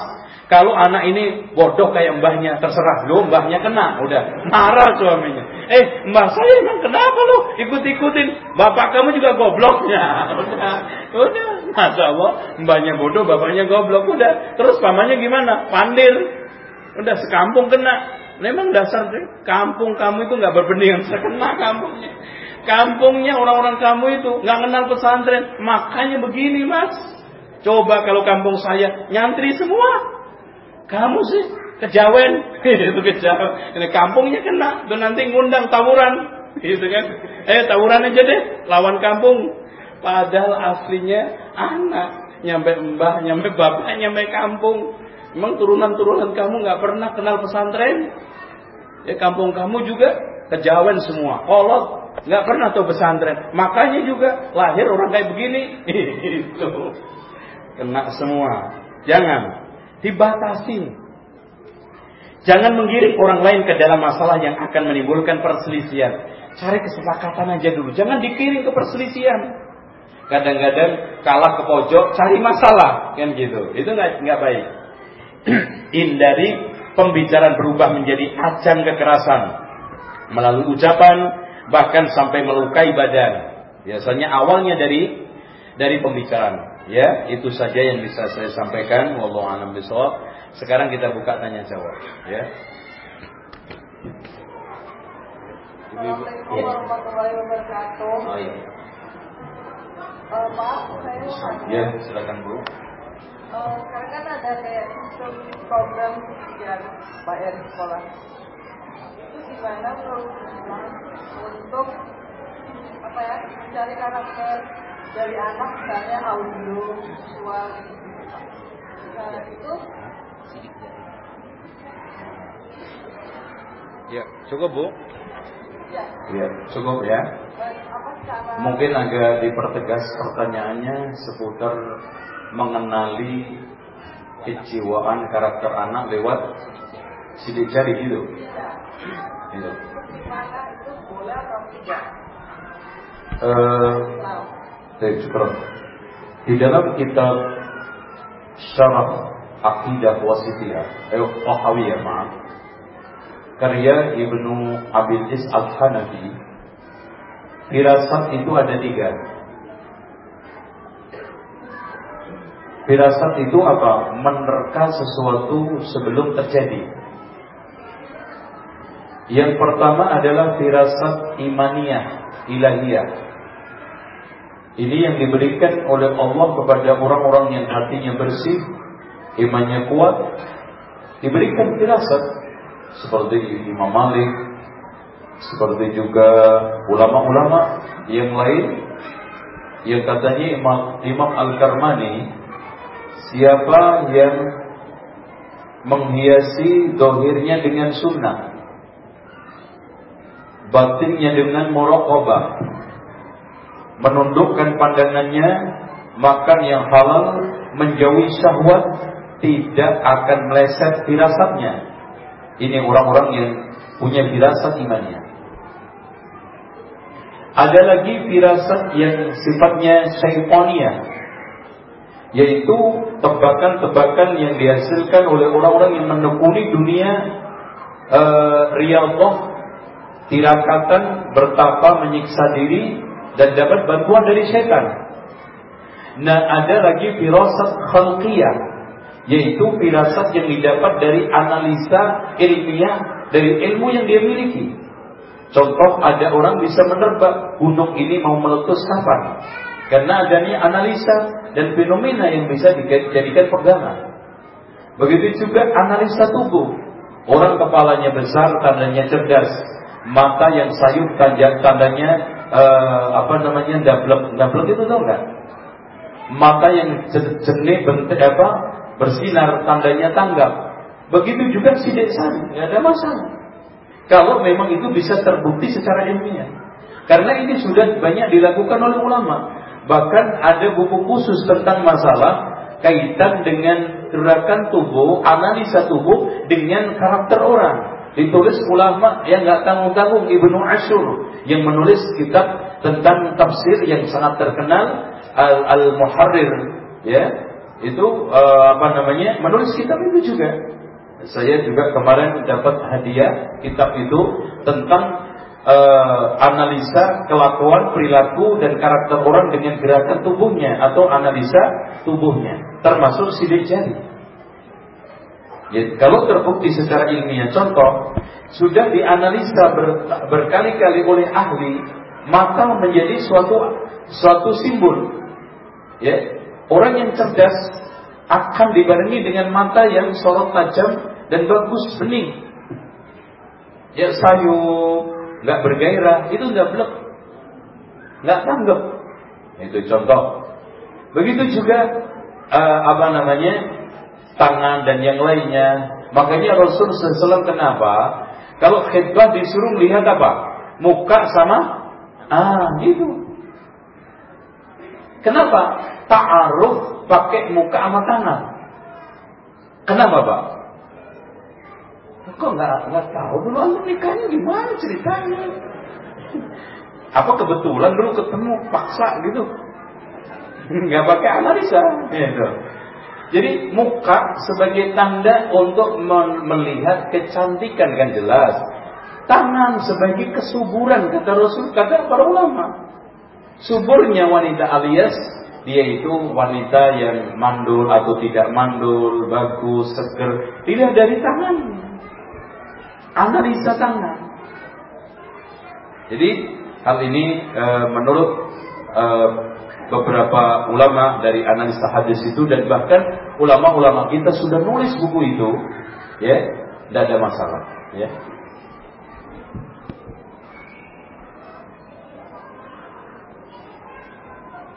kalau anak ini bodoh kayak mbahnya, terserah. Lo mbahnya kena, udah. Marah suaminya. Eh, mbah saya emang kenapa lo ikut-ikutin? Bapak kamu juga gobloknya. Udah, udah. Masa Allah, mbahnya bodoh, bapaknya goblok. Udah. Terus pamannya gimana? Pandir. Udah, sekampung kena. Memang dasar sih, kampung kamu itu nggak berbening, kena kampungnya. Kampungnya orang-orang kamu itu nggak kenal pesantren, makanya begini mas. Coba kalau kampung saya nyantri semua, kamu sih kejawen, itu kejawen. Ini kampungnya kena, dan nanti ngundang tawuran, gitu kan? Eh tawuran aja deh, lawan kampung. Padahal aslinya anak, nyampe mbah, nyampe bapak, nyampe kampung. Memang turunan-turunan kamu nggak pernah kenal pesantren? Ya kampung kamu juga kejawen semua, kolot, nggak pernah tuh pesantren. Makanya juga lahir orang kayak begini, itu kena semua. Jangan Dibatasi. Jangan menggiring orang lain ke dalam masalah yang akan menimbulkan perselisihan. Cari kesepakatan aja dulu. Jangan dikiring ke perselisihan. Kadang-kadang kalah ke pojok, cari masalah, kan gitu. Itu nggak nggak baik. Hindari pembicaraan berubah menjadi ajang kekerasan melalui ucapan bahkan sampai melukai badan. Biasanya awalnya dari dari pembicaraan. Ya, itu saja yang bisa saya sampaikan. Wallahu a'lam bishawab. Sekarang kita buka tanya jawab, ya. Assalamualaikum warahmatullahi wabarakatuh. Oh iya. Uh, maaf, saya Ya, silakan Bu. Uh, sekarang kan ada kayak sistem program bayar di sekolah. Gimana menurut untuk apa ya mencari karakter dari anak misalnya audio visual gitu. Nah itu. Ya cukup bu? Ya, ya cukup ya. Mungkin agak dipertegas pertanyaannya seputar mengenali kejiwaan karakter anak lewat sidik jari gitu. Ya. Itu atau tidak? Uh. Di dalam kitab Syarah Aqidah Wasitiyah, eh, Tahawiyah, maaf. karya Ibnu Abil Is Al-Hanafi, firasat itu ada tiga. Firasat itu apa? Menerka sesuatu sebelum terjadi. Yang pertama adalah firasat imaniyah, ilahiyah. Ini yang diberikan oleh Allah kepada orang-orang yang hatinya bersih, imannya kuat, diberikan firasat seperti Imam Malik, seperti juga ulama-ulama yang lain yang katanya Imam, Imam Al-Karmani siapa yang menghiasi dohirnya dengan sunnah batinnya dengan muraqabah. Menundukkan pandangannya makan yang halal menjauhi syahwat tidak akan meleset firasatnya. Ini orang-orang yang punya firasat imannya. Ada lagi firasat yang sifatnya syaitaniyah yaitu tebakan-tebakan yang dihasilkan oleh orang-orang yang menekuni dunia uh, riyadhah tirakatan, bertapa, menyiksa diri dan dapat bantuan dari setan. Nah, ada lagi firasat khalqiyah, yaitu firasat yang didapat dari analisa ilmiah dari ilmu yang dia miliki. Contoh ada orang bisa menerbak gunung ini mau meletus kapan? Karena adanya analisa dan fenomena yang bisa dijadikan pegangan. Begitu juga analisa tubuh. Orang kepalanya besar, tandanya cerdas mata yang sayup tanda tandanya uh, apa namanya dablek dablek itu tau nggak? Mata yang jernih bentuk apa bersinar tandanya tanggap. Begitu juga sidik sari nggak ada masalah. Kalau memang itu bisa terbukti secara ilmiah. Karena ini sudah banyak dilakukan oleh ulama. Bahkan ada buku khusus tentang masalah kaitan dengan gerakan tubuh analisa tubuh dengan karakter orang ditulis ulama yang nggak tanggung-tanggung Ibnu Ashur yang menulis kitab tentang tafsir yang sangat terkenal Al-Muharrir ya. Itu uh, apa namanya menulis kitab itu juga. Saya juga kemarin dapat hadiah kitab itu tentang uh, analisa kelakuan perilaku dan karakter orang dengan gerakan tubuhnya atau analisa tubuhnya termasuk sidik jari kalau terbukti secara ilmiah, contoh sudah dianalisa ber, berkali-kali oleh ahli, mata menjadi suatu suatu simbol. Ya, orang yang cerdas akan dibarengi dengan mata yang sorot tajam dan bagus bening. Ya sayu, nggak bergairah, itu nggak blek, nggak tanggap. Itu contoh. Begitu juga uh, apa namanya tangan dan yang lainnya. Makanya Rasul SAW kenapa? Kalau khidbah disuruh lihat apa? Muka sama ah gitu. Kenapa? Ta'aruf pakai muka sama tangan. Kenapa Pak? Kok nggak nggak tahu dulu antum nikahnya gimana ceritanya? Apa kebetulan dulu ketemu paksa gitu? Nggak pakai analisa, gitu. Jadi muka sebagai tanda untuk melihat kecantikan kan jelas. Tangan sebagai kesuburan kata Rasul kata para ulama. Suburnya wanita alias dia itu wanita yang mandul atau tidak mandul, bagus, seger. Dilihat dari tangannya. Analisa tangan. Jadi hal ini e, menurut e, beberapa ulama dari analisa hadis itu dan bahkan ulama-ulama kita sudah nulis buku itu ya tidak ada masalah ya.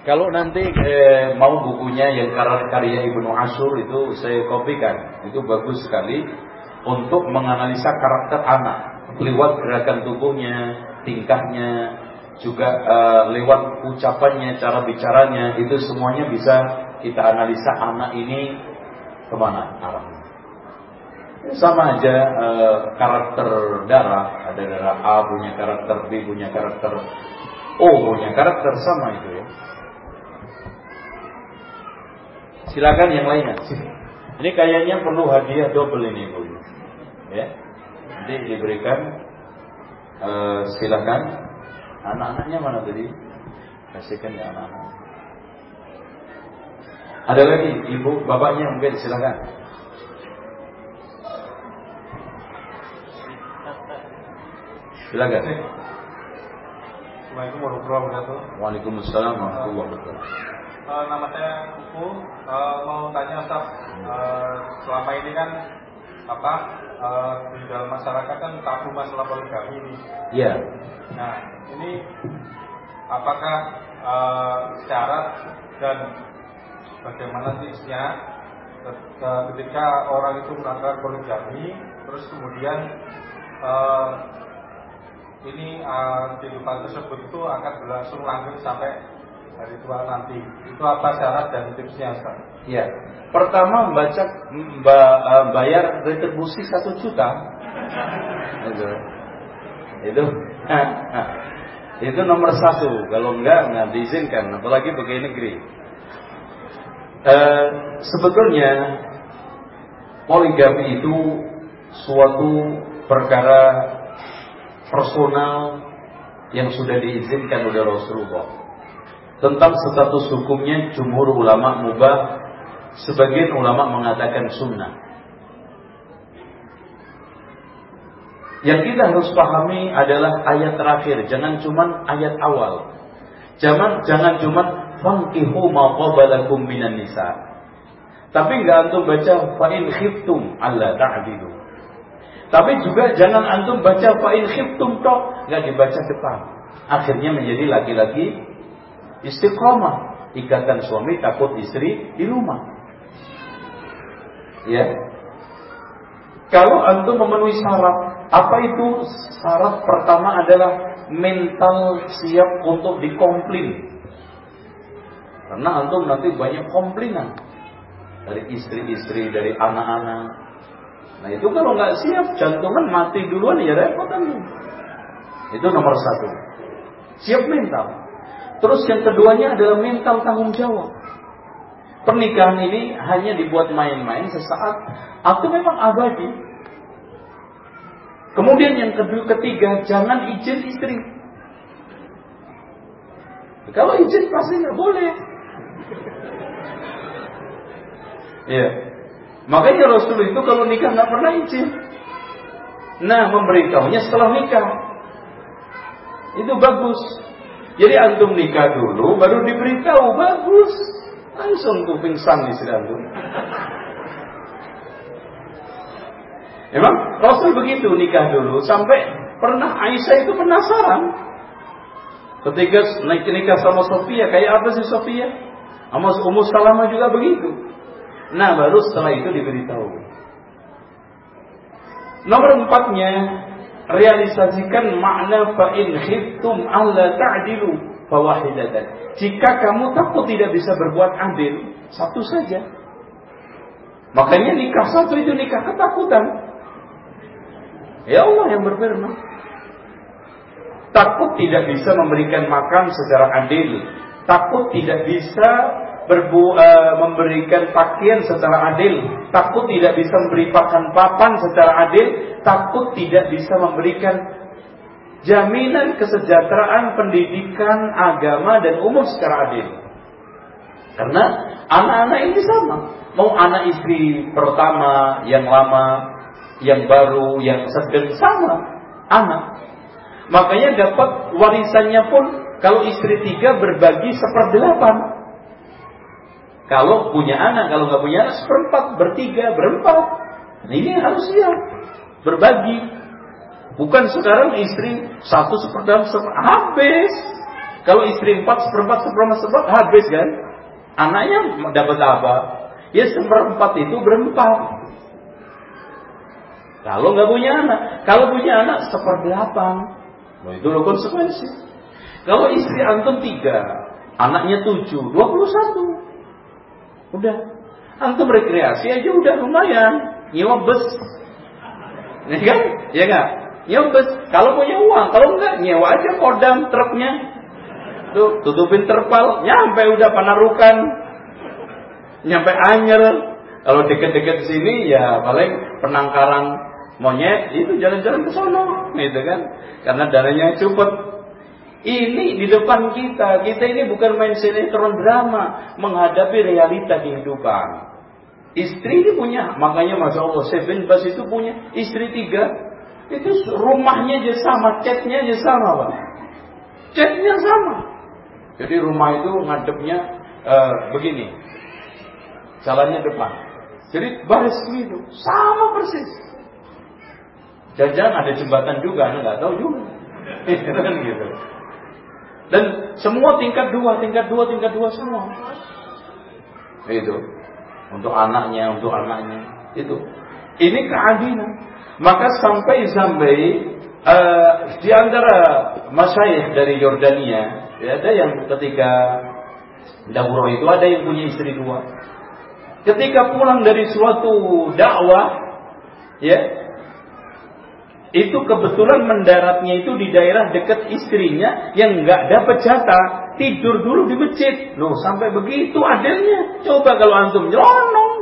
Kalau nanti eh, mau bukunya yang karya Ibnu Ashur itu saya kopikan, itu bagus sekali untuk menganalisa karakter anak lewat gerakan tubuhnya, tingkahnya, juga uh, lewat ucapannya, cara bicaranya, itu semuanya bisa kita analisa anak ini ke mana arahnya. Sama aja uh, karakter darah, ada darah A punya karakter, B punya karakter, O punya karakter sama itu ya. Silakan yang lainnya. Ini kayaknya perlu hadiah double ini bu. Ya. Nanti diberikan uh, silakan anak-anaknya mana tadi? Kasihkan ya anak-anak. Ada lagi ibu, bapaknya mungkin silakan. Silakan. Assalamualaikum warahmatullahi wabarakatuh. Waalaikumsalam warahmatullahi wabarakatuh. Uh, nama saya Kuku. Uh, mau tanya Ustaz, uh, selama ini kan apa uh, di dalam masyarakat kan tabu masalah poligami ini. Iya. Nah, ini apakah uh, syarat dan bagaimana tipsnya ketika orang itu melakukan poligami, terus kemudian uh, ini uh, kehidupan tersebut itu akan berlangsung lanjut sampai hari tua nanti. Itu apa syarat dan tipsnya, Ustaz? Iya. Pertama membaca bayar retribusi satu juta. Itu. Itu. itu nomor satu. Kalau enggak nggak diizinkan, apalagi pegawai negeri. E, sebetulnya poligami itu suatu perkara personal yang sudah diizinkan oleh Rasulullah. Tentang status hukumnya jumhur ulama mubah, sebagian ulama mengatakan sunnah. Yang kita harus pahami adalah ayat terakhir, jangan cuma ayat awal. Jangan jangan cuma fankihu ma qabalakum minan nisa. Tapi enggak antum baca fa in khiftum alla ta'dilu. Tapi juga jangan antum baca fa'in khiftum tok, nggak dibaca depan. Akhirnya menjadi laki-laki istiqomah. Ikatan suami takut istri di rumah. Ya. Kalau antum memenuhi syarat, apa itu syarat pertama adalah mental siap untuk dikomplain. Karena antum nanti banyak komplainan dari istri-istri, dari anak-anak, Nah itu kalau nggak siap jantungan mati duluan ya repot. Itu nomor satu. Siap mental. Terus yang keduanya adalah mental tanggung jawab. Pernikahan ini hanya dibuat main-main sesaat atau memang abadi. Kemudian yang kedua ketiga jangan izin istri. Kalau izin pasti nggak boleh. Ya, Makanya Rasul itu kalau nikah nggak pernah izin. Nah, memberitahunya setelah nikah. Itu bagus. Jadi antum nikah dulu, baru diberitahu bagus. Langsung tuh pingsan di antum. Emang Rasul begitu nikah dulu sampai pernah Aisyah itu penasaran. Ketika naik nikah sama Sofia, kayak apa sih Sofia? Sama Ummu Salamah juga begitu. Nah baru setelah itu diberitahu. Nomor empatnya realisasikan makna fa'in khiftum alla ta'dilu fawahidatan. Jika kamu takut tidak bisa berbuat adil, satu saja. Makanya nikah satu itu nikah ketakutan. Ya Allah yang berfirman. Takut tidak bisa memberikan makan secara adil. Takut tidak bisa berbu, uh, memberikan pakaian secara adil, takut tidak bisa memberi pakan papan secara adil, takut tidak bisa memberikan jaminan kesejahteraan pendidikan agama dan umum secara adil. Karena anak-anak ini sama, mau anak istri pertama, yang lama, yang baru, yang sedang sama, anak. Makanya dapat warisannya pun kalau istri tiga berbagi seperdelapan. Kalau punya anak, kalau nggak punya anak, seperempat, bertiga, berempat. Nah, ini harus siap berbagi. Bukan sekarang istri satu seperdalam habis. Kalau istri empat seperempat seperempat seperempat habis kan? Anaknya dapat apa? Ya seperempat itu berempat. Kalau nggak punya anak, kalau punya anak seperdelapan. Nah itu loh konsekuensi. Kalau istri antum tiga, anaknya tujuh, dua puluh satu. Udah. Antum rekreasi aja udah lumayan. Nyewa bus. Ya kan? Ya enggak? Nyewa bus. Kalau punya uang, kalau enggak nyewa aja kodam truknya. Tuh, tutupin terpal, nyampe udah panarukan. Nyampe Anyer. Kalau deket-deket sini ya paling penangkaran Monyet itu jalan-jalan ke sono, gitu kan? Karena dananya cepet. Ini di depan kita, kita ini bukan main sinetron drama, menghadapi realita kehidupan. Istri ini punya, makanya Masya Allah, Seven Bas itu punya istri tiga. Itu rumahnya aja sama, catnya aja sama Pak. Catnya sama. Jadi rumah itu ngadepnya uh, begini. Jalannya depan. Jadi baris gitu, sama persis. Jangan-jangan ada jembatan juga, anda nggak tahu juga. kan gitu. Dan semua tingkat dua, tingkat dua, tingkat dua semua. Itu untuk anaknya, untuk anaknya itu. Ini keadilan. Maka sampai-sampai uh, di antara masyayikh dari Yordania, ya, ada yang ketika dakwah itu ada yang punya istri dua. Ketika pulang dari suatu dakwah, ya, itu kebetulan mendaratnya itu di daerah dekat istrinya yang nggak dapat jatah tidur dulu di masjid. Loh sampai begitu adilnya coba kalau antum nyelonong.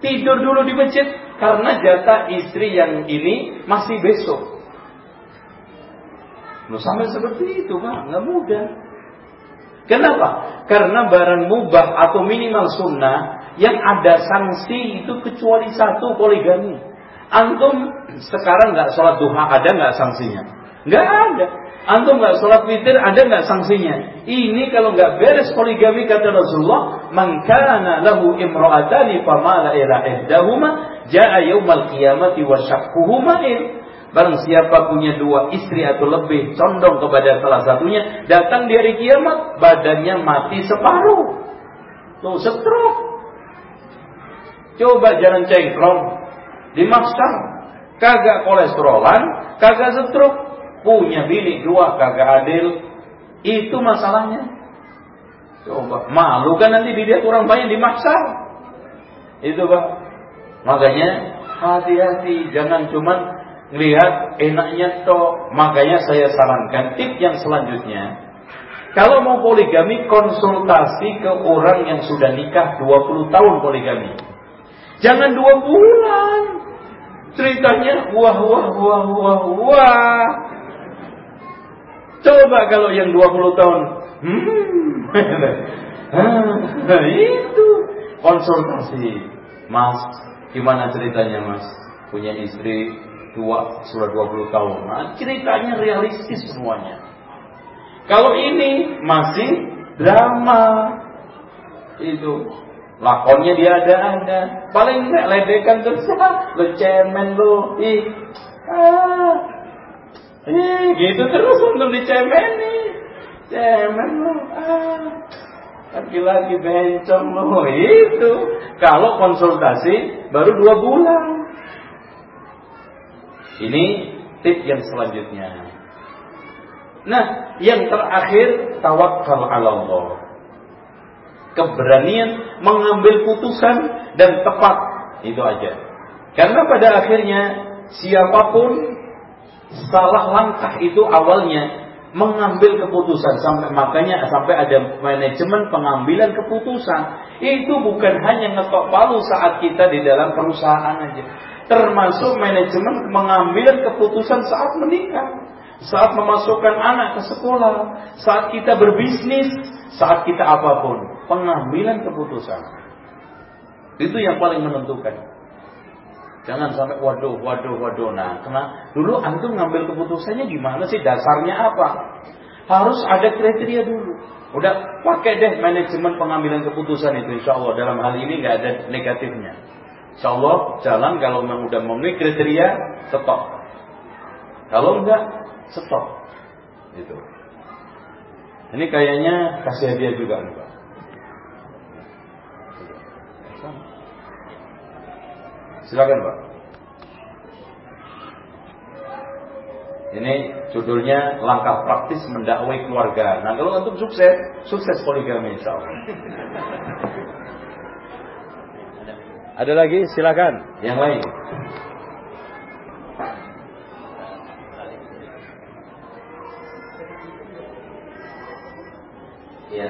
Tidur dulu di masjid karena jatah istri yang ini masih besok. Loh sampai seperti itu pak. Nggak mudah. Kenapa? Karena barang mubah atau minimal sunnah yang ada sanksi itu kecuali satu poligami Antum sekarang nggak sholat duha ada nggak sanksinya? Nggak ada. Antum nggak sholat witir ada nggak sanksinya? Ini kalau nggak beres poligami kata Rasulullah, mangkana lahu imro'atani famala ila ihdahuma jaa yaumal qiyamati wa syakkuhuma Barang siapa punya dua istri atau lebih condong kepada salah satunya, datang di hari kiamat badannya mati separuh. Tuh stroke. Coba jalan cengkrong, dimaksud kagak kolesterolan, kagak setruk, punya bini dua kagak adil, itu masalahnya. Coba malu kan nanti dilihat orang banyak dimaksa. Itu pak. Makanya hati-hati jangan cuman lihat enaknya toh. Makanya saya sarankan tip yang selanjutnya. Kalau mau poligami konsultasi ke orang yang sudah nikah 20 tahun poligami. Jangan dua bulan. Ceritanya wah wah wah wah wah. Coba kalau yang 20 tahun. Hmm. ah, itu konsultasi. Mas, gimana ceritanya Mas? Punya istri dua sudah 20 tahun. Nah, ceritanya realistis semuanya. Kalau ini masih drama. Itu Lakonnya dia ada-ada. Paling enggak ledekan terus. Lo cemen lo. Ih. Ah. Ih, gitu terus untuk dicemeni. Cemen lo. Ah. Lagi-lagi bencong lo. Itu. Kalau konsultasi baru dua bulan. Ini tip yang selanjutnya. Nah, yang terakhir tawakal Allah keberanian mengambil putusan dan tepat. Itu aja. Karena pada akhirnya siapa pun salah langkah itu awalnya mengambil keputusan. Sampai makanya sampai ada manajemen pengambilan keputusan. Itu bukan hanya ngetok palu saat kita di dalam perusahaan aja. Termasuk manajemen mengambil keputusan saat menikah saat memasukkan anak ke sekolah saat kita berbisnis saat kita apa pun pengambilan keputusan. Itu yang paling menentukan. Jangan sampai waduh, waduh, waduh. Nah, karena dulu antum ngambil keputusannya gimana sih? Dasarnya apa? Harus ada kriteria dulu. Udah pakai deh manajemen pengambilan keputusan itu. Insya Allah dalam hal ini nggak ada negatifnya. Insya Allah jalan kalau memang udah memenuhi kriteria, stop. Kalau enggak, stop. Itu. Ini kayaknya kasih hadiah juga nih Pak. Silakan Pak. Ini judulnya langkah praktis mendakwai keluarga. Nah kalau untuk sukses, sukses poligami insya Allah. Ada lagi? Silakan. Yang lain. Ya,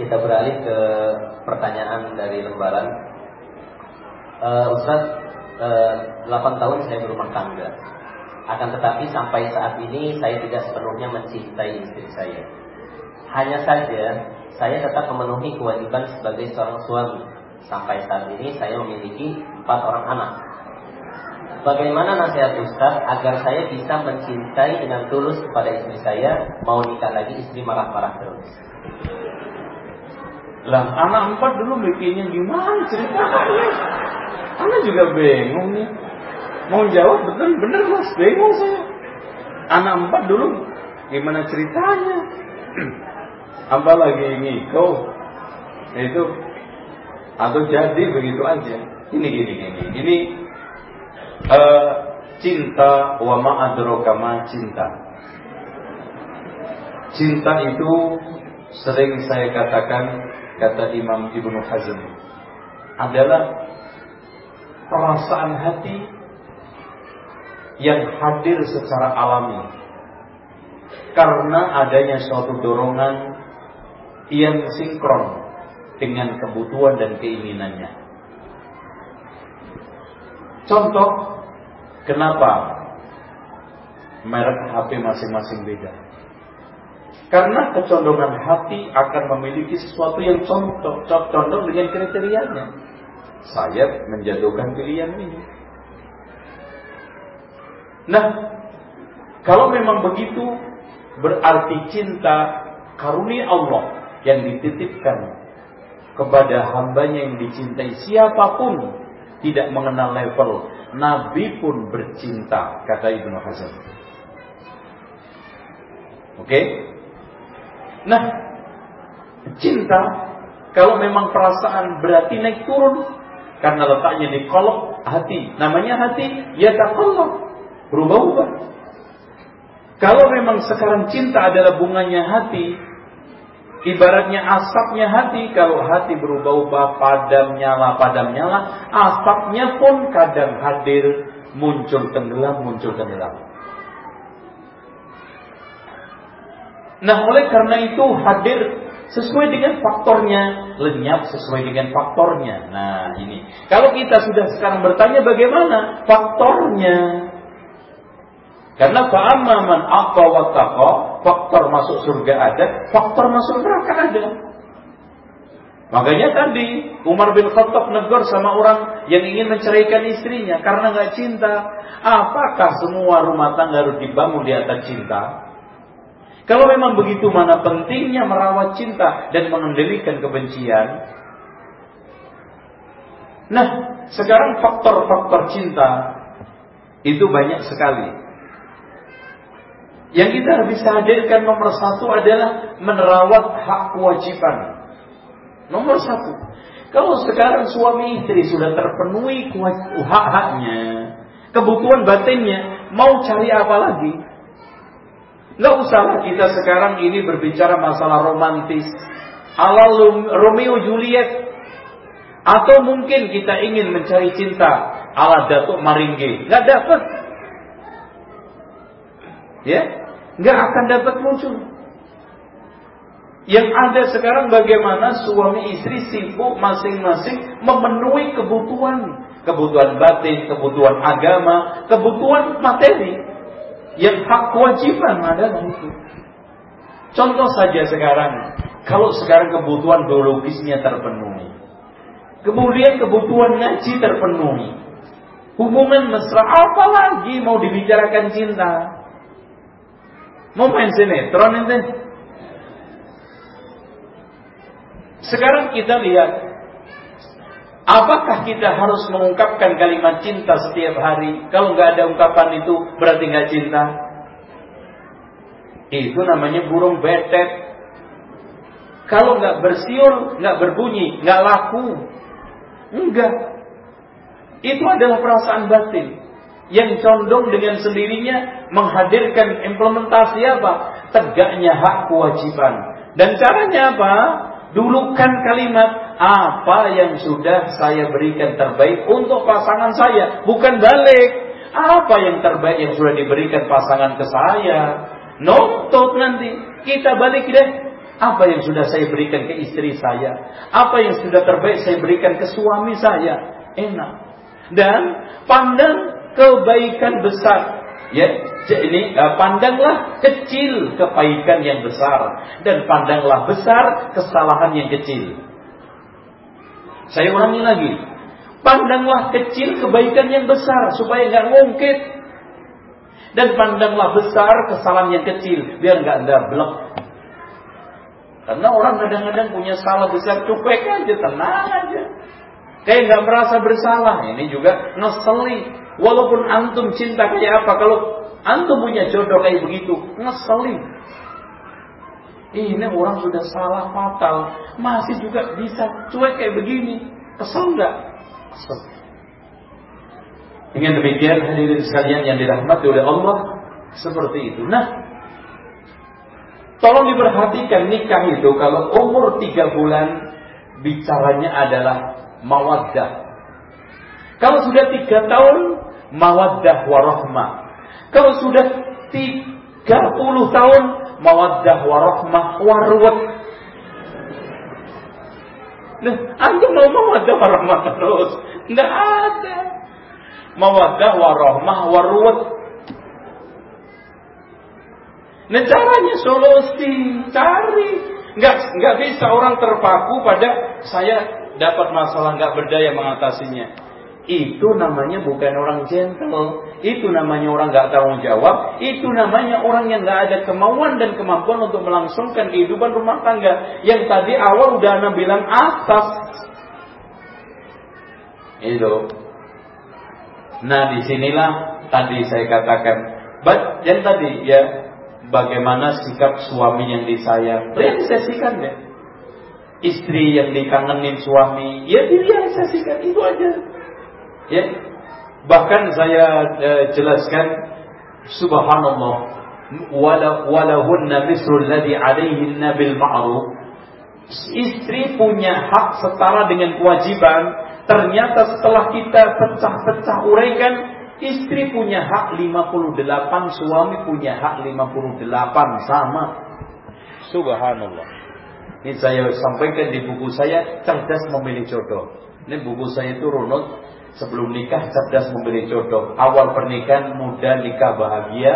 kita beralih ke pertanyaan dari lembaran. Uh, Ustaz, 8 tahun saya berumah tangga. Akan tetapi sampai saat ini saya tidak sepenuhnya mencintai istri saya. Hanya saja saya tetap memenuhi kewajiban sebagai seorang suami. Sampai saat ini saya memiliki empat orang anak. Bagaimana nasihat Ustaz agar saya bisa mencintai dengan tulus kepada istri saya, mau nikah lagi istri marah-marah terus? Lah anak empat dulu bikinnya gimana ceritanya? Anak juga bingung nih. Mau jawab betul bener mas bingung saya. Anak empat dulu gimana ceritanya? Apa lagi ini kau itu atau jadi begitu aja? Ini gini gini. Ini uh, cinta wa ma'adroka ma cinta. Cinta itu sering saya katakan kata Imam Ibnu Hazm adalah perasaan hati yang hadir secara alami karena adanya suatu dorongan yang sinkron dengan kebutuhan dan keinginannya. Contoh, kenapa merek HP masing-masing beda? Karena kecondongan hati akan memiliki sesuatu yang contoh, contoh dengan kriterianya. Saya menjatuhkan pilihan ini. Nah, kalau memang begitu, berarti cinta karunia Allah yang dititipkan kepada hambanya yang dicintai siapa pun tidak mengenal level. Nabi pun bercinta, kata Ibnu Hazm. Oke? Nah, cinta kalau memang perasaan berarti naik turun karena letaknya di kolok hati. Namanya hati ya takolok berubah-ubah. Kalau memang sekarang cinta adalah bunganya hati, ibaratnya asapnya hati, kalau hati berubah-ubah, padam nyala, padam nyala, asapnya pun kadang hadir, muncul tenggelam, muncul tenggelam. Nah, oleh karena itu hadir sesuai dengan faktornya, lenyap sesuai dengan faktornya. Nah, ini. Kalau kita sudah sekarang bertanya bagaimana faktornya? Karena fa'amma man aqwa wa taqa, faktor masuk surga ada, faktor masuk neraka ada. Makanya tadi Umar bin Khattab negur sama orang yang ingin menceraikan istrinya karena nggak cinta. Apakah semua rumah tangga harus dibangun di atas cinta? Kalau memang begitu mana pentingnya merawat cinta dan mengendalikan kebencian. Nah, sekarang faktor-faktor cinta itu banyak sekali. Yang kita bisa hadirkan nomor satu adalah menerawat hak kewajiban. Nomor satu. Kalau sekarang suami istri sudah terpenuhi hak-haknya, kebutuhan batinnya, mau cari apa lagi? Nggak usahlah kita sekarang ini berbicara masalah romantis. Ala Romeo Juliet. Atau mungkin kita ingin mencari cinta ala Datuk Maringge. Nggak dapat. Ya, nggak akan dapat muncul. Yang ada sekarang bagaimana suami istri sibuk masing-masing memenuhi kebutuhan. Kebutuhan batin, kebutuhan agama, kebutuhan materi yang hak kewajiban adalah itu. Contoh saja sekarang, kalau sekarang kebutuhan biologisnya terpenuhi, kemudian kebutuhan ngaji terpenuhi, hubungan mesra apa lagi mau dibicarakan cinta? Mau main sinetron ini? Sekarang kita lihat Apakah kita harus mengungkapkan kalimat cinta setiap hari? Kalau nggak ada ungkapan itu berarti nggak cinta. Itu namanya burung betet. Kalau nggak bersiul, nggak berbunyi, nggak laku. Enggak. Itu adalah perasaan batin yang condong dengan sendirinya menghadirkan implementasi apa? Tegaknya hak kewajiban. Dan caranya apa? Dulukan kalimat apa yang sudah saya berikan terbaik untuk pasangan saya, bukan balik. Apa yang terbaik yang sudah diberikan pasangan ke saya? Nuntut nanti kita balik deh. Apa yang sudah saya berikan ke istri saya? Apa yang sudah terbaik saya berikan ke suami saya? Enak. Dan pandang kebaikan besar. Ya, ini uh, pandanglah kecil kebaikan yang besar dan pandanglah besar kesalahan yang kecil. Saya ulangi lagi. Pandanglah kecil kebaikan yang besar supaya nggak ngungkit. Dan pandanglah besar kesalahan yang kecil biar nggak blok. Karena orang kadang-kadang punya salah besar cuek aja, tenang aja. Kayak nggak merasa bersalah. Ini juga ngeselin. Walaupun antum cinta kayak apa, kalau antum punya jodoh kayak begitu, ngeselin. Ini orang sudah salah fatal, masih juga bisa cuek kayak begini. Kesel nggak? Kesel. Dengan demikian hadirin sekalian yang dirahmati oleh Allah seperti itu. Nah, tolong diperhatikan nikah itu kalau umur tiga bulan bicaranya adalah mawaddah. Kalau sudah tiga tahun mawaddah warahmah. Kalau sudah 30 tahun mawaddah warahmah warwat. Nah, antum mau mawaddah warahmah terus? Enggak ada. Mawaddah warahmah warwat. Nah caranya solusi, cari. Enggak, enggak bisa orang terpaku pada saya dapat masalah enggak berdaya mengatasinya itu namanya bukan orang gentle, itu namanya orang gak tanggung jawab, itu namanya orang yang gak ada kemauan dan kemampuan untuk melangsungkan kehidupan rumah tangga. Yang tadi awal udah anak bilang atas. Itu. Nah di sinilah tadi saya katakan, yang tadi ya bagaimana sikap suami yang disayang, realisasikan ya. Istri yang dikangenin suami, ya direalisasikan itu aja. Ya. Bahkan saya uh, jelaskan subhanallah wala walahunna misrul ladzi alaihinna bil ma'ruf. Istri punya hak setara dengan kewajiban. Ternyata setelah kita pecah-pecah uraikan, istri punya hak 58, suami punya hak 58 sama. Subhanallah. Ini saya sampaikan di buku saya Cerdas Memilih Jodoh. Ini buku saya itu runut Sebelum nikah cerdas memberi jodoh. Awal pernikahan muda nikah bahagia.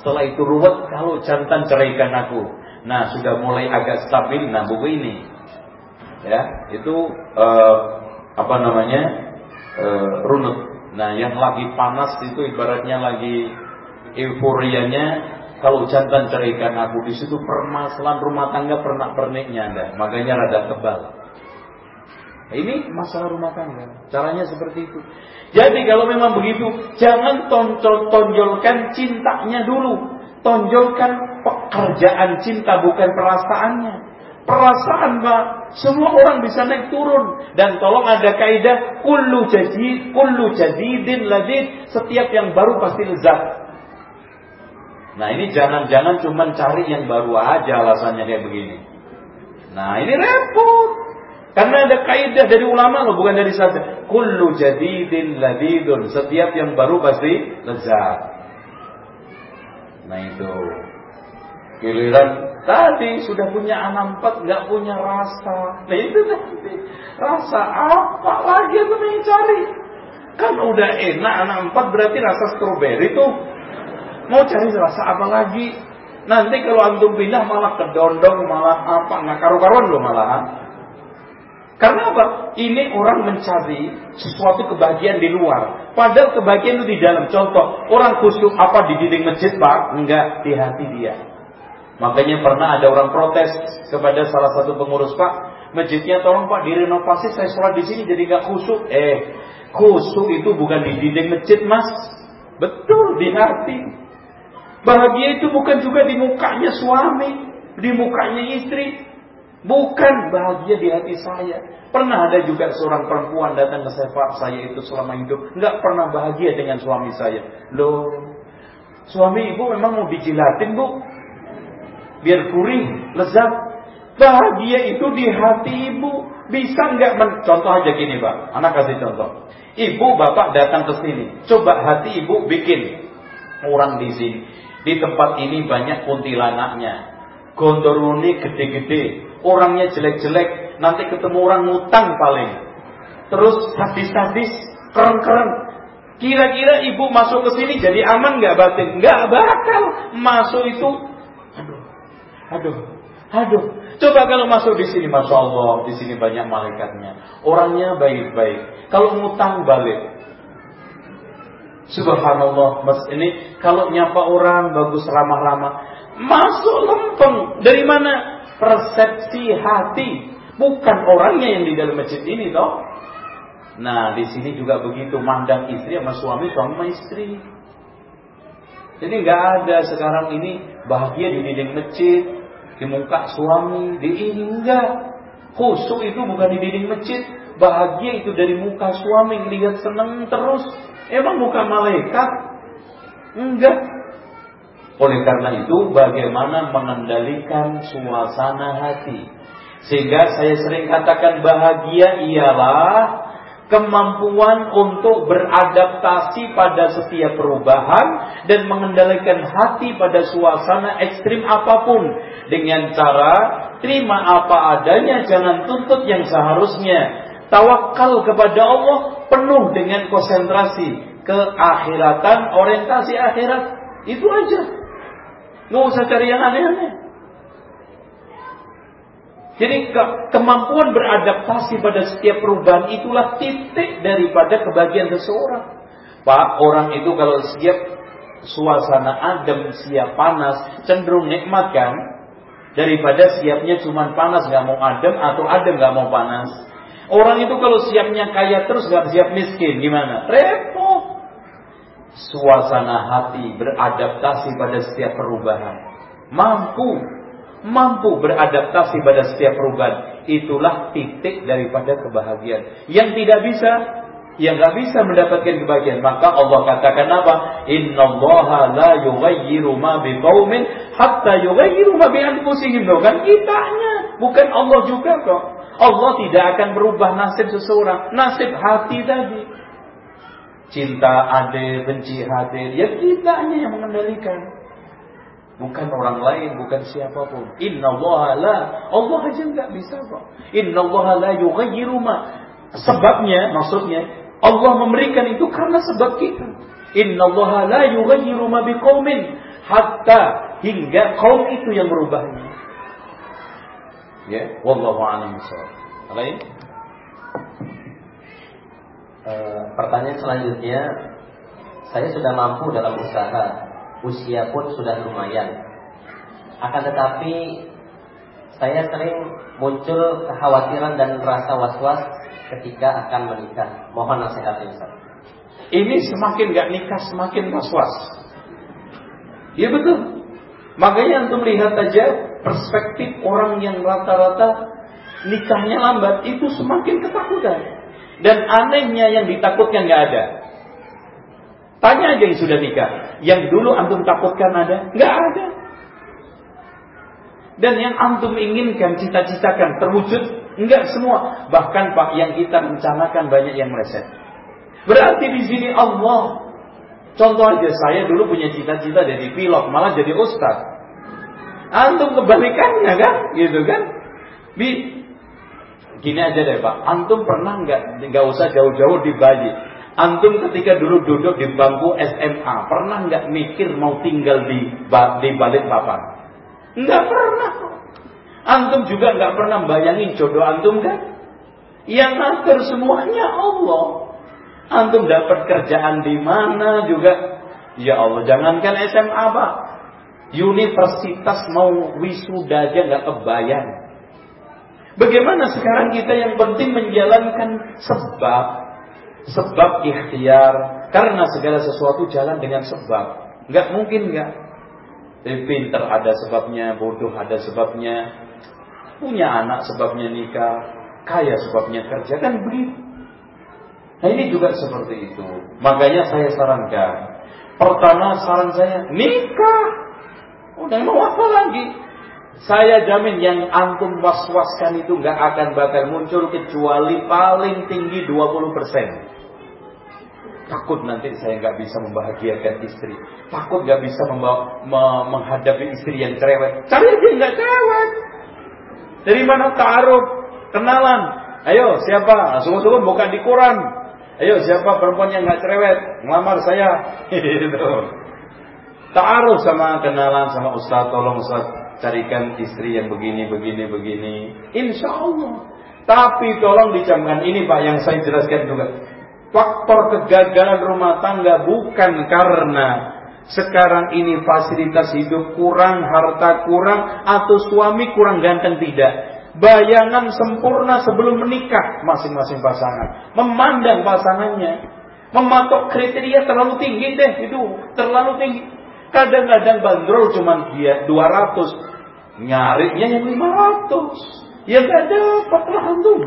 Setelah itu ruwet kalau jantan ceraikan aku. Nah sudah mulai agak stabil. Nah buku ini, ya itu uh, apa namanya uh, runut. Nah yang lagi panas itu ibaratnya lagi euforianya. Kalau jantan ceraikan aku di situ permasalahan rumah tangga pernah perniknya ada. Makanya rada tebal. Ini masalah rumah tangga. Caranya seperti itu. Jadi kalau memang begitu, jangan tonjol tonjolkan cintanya dulu. Tonjolkan pekerjaan cinta bukan perasaannya. Perasaan Pak, semua orang bisa naik turun dan tolong ada kaidah kullu jadi kullu jadidin ladid, setiap yang baru pasti lezat. Nah, ini jangan-jangan cuma cari yang baru aja alasannya kayak begini. Nah, ini repot. Karena ada kaidah dari ulama loh, bukan dari saya. Kullu jadidin ladidun. Setiap yang baru pasti lezat. Nah itu. Giliran tadi sudah punya anak empat, nggak punya rasa. Nah itu nanti. Rasa apa lagi yang yang cari? Kan udah enak anak empat berarti rasa stroberi tuh. Mau cari rasa apa lagi? Nanti kalau antum pindah malah kedondong, malah apa? Nggak karu-karuan loh malahan. Karena apa? Ini orang mencari sesuatu kebahagiaan di luar. Padahal kebahagiaan itu di dalam. Contoh, orang khusyuk apa di dinding masjid pak? Enggak, di hati dia. Makanya pernah ada orang protes kepada salah satu pengurus pak, masjidnya tolong pak direnovasi, saya sholat di sini jadi nggak khusyuk. Eh, khusyuk itu bukan di dinding masjid mas, betul di hati. Bahagia itu bukan juga di mukanya suami, di mukanya istri, Bukan bahagia di hati saya. Pernah ada juga seorang perempuan datang ke saya, Pak, saya itu selama hidup nggak pernah bahagia dengan suami saya. Loh, suami ibu memang mau dijilatin bu, biar kuring, lezat. Bahagia itu di hati ibu. Bisa nggak? Contoh aja gini, Pak. Anak kasih contoh. Ibu, bapak datang ke sini. Coba hati ibu bikin orang di sini. Di tempat ini banyak kuntilanaknya. Gondoruni gede-gede orangnya jelek-jelek, nanti ketemu orang ngutang paling. Terus hadis-hadis Keren-keren. Kira-kira ibu masuk ke sini jadi aman nggak batin? Nggak bakal. Masuk itu, aduh, aduh, aduh. Coba kalau masuk di sini, masya Allah, di sini banyak malaikatnya. Orangnya baik-baik. Kalau ngutang balik, Subhanallah, mas ini kalau nyapa orang bagus ramah-ramah, masuk lempeng. Dari mana? Persepsi hati, bukan orangnya yang di dalam masjid ini toh. Nah, di sini juga begitu mandang istri sama suami, suami sama istri. Jadi nggak ada sekarang ini bahagia di dinding masjid, di muka suami, di ini enggak. Khusyuk itu bukan di dinding masjid, bahagia itu dari muka suami, lihat seneng terus. Emang bukan malaikat? Enggak. Oleh karena itu, bagaimana mengendalikan suasana hati? Sehingga saya sering katakan bahagia ialah kemampuan untuk beradaptasi pada setiap perubahan dan mengendalikan hati pada suasana ekstrim apa pun. Dengan cara terima apa adanya jangan tuntut yang seharusnya. Tawakal kepada Allah penuh dengan konsentrasi. Keakhiratan orientasi akhirat itu aja nggak usah cari yang aneh-aneh jadi ke kemampuan beradaptasi pada setiap perubahan itulah titik daripada kebahagiaan seseorang. Pak, orang itu kalau siap suasana adem, siap panas, cenderung nikmat kan? Daripada siapnya cuma panas nggak mau adem atau adem nggak mau panas. Orang itu kalau siapnya kaya terus nggak siap miskin, gimana? Repot. Suasana hati beradaptasi pada setiap perubahan. Mampu mampu beradaptasi pada setiap perubahan. Itulah titik daripada kebahagiaan. Yang tidak bisa, yang nggak bisa mendapatkan kebahagiaan, maka Allah katakan apa? Inna Allah la yughayyiru ma biqaumin hatta yughayyiru ma bi. Kan kitanya, bukan Allah juga kok. Allah tidak akan berubah nasib seseorang, nasib hati tadi. Cinta ada, benci hadir, ya kitanya yang mengendalikan. Bukan orang lain, bukan siapa pun. Inna Allah la. Allah aja nggak bisa kok. Inna Allah la yughayyiru ma. Sebabnya, maksudnya, Allah memberikan itu karena sebab kita. Inna Allah la yughayyiru ma biqaumin. Hatta hingga kaum itu yang berubahnya. Ya, wallahu a'lam Lain? Uh, pertanyaan selanjutnya, saya sudah mampu dalam usaha usia pun sudah lumayan. Akan tetapi saya sering muncul kekhawatiran dan rasa was-was ketika akan menikah. Mohon nasihatnya Ustaz. Ini semakin gak nikah semakin was-was. Iya betul. Makanya untuk melihat aja perspektif orang yang rata-rata nikahnya lambat itu semakin ketakutan. Dan anehnya yang ditakutkan gak ada. Tanya aja yang sudah nikah. Yang dulu antum takutkan ada? Nggak ada. Dan yang antum inginkan, cita-citakan, terwujud? Enggak semua. Bahkan Pak, yang kita rencanakan banyak yang meleset. Berarti di sini Allah. Contoh aja, saya dulu punya cita-cita jadi pilot, malah jadi ustaz. Antum kebalikannya kan? Gitu kan? Gini aja deh Pak. Antum pernah nggak nggak usah jauh-jauh di Bali Antum ketika dulu duduk di bangku SMA, pernah nggak mikir mau tinggal di di balik papan? Nggak pernah. Antum juga nggak pernah bayangin jodoh antum kan? Yang ngatur semuanya Allah. Antum dapat kerjaan di mana juga? Ya Allah, jangankan SMA pak. Universitas mau wisuda aja nggak kebayang. Bagaimana sekarang kita yang penting menjalankan sebab sebab ikhtiar. Karena segala sesuatu jalan dengan sebab. Nggak mungkin nggak. Pinter ada sebabnya bodoh ada sebabnya. Punya anak sebabnya nikah kaya sebabnya kerja kan begitu. Nah ini juga seperti itu. Makanya saya sarankan pertama saran saya nikah. Udah mau apa lagi saya jamin yang antum was-waskan itu nggak akan bakal muncul kecuali paling tinggi 20%. Takut nanti saya nggak bisa membahagiakan istri. Takut nggak bisa membawa, me, menghadapi istri yang cerewet. Cari aja nggak cerewet. Dari mana taruh kenalan? Ayo siapa? Langsung turun bukan di Quran. Ayo siapa perempuan yang nggak cerewet, ngelamar saya. Gitu. Taruh sama kenalan sama ustaz, tolong ustaz carikan istri yang begini, begini, begini. Insya Allah. Tapi tolong dicamkan ini Pak yang saya jelaskan juga. Faktor kegagalan rumah tangga bukan karena sekarang ini fasilitas hidup kurang, harta kurang, atau suami kurang ganteng tidak bayangan sempurna sebelum menikah masing-masing pasangan. Memandang pasangannya, mematok kriteria terlalu tinggi deh itu, terlalu tinggi. Kadang-kadang bandrol cuma dia 200, nyarinya yang 500. Ya gak dapat lah antum.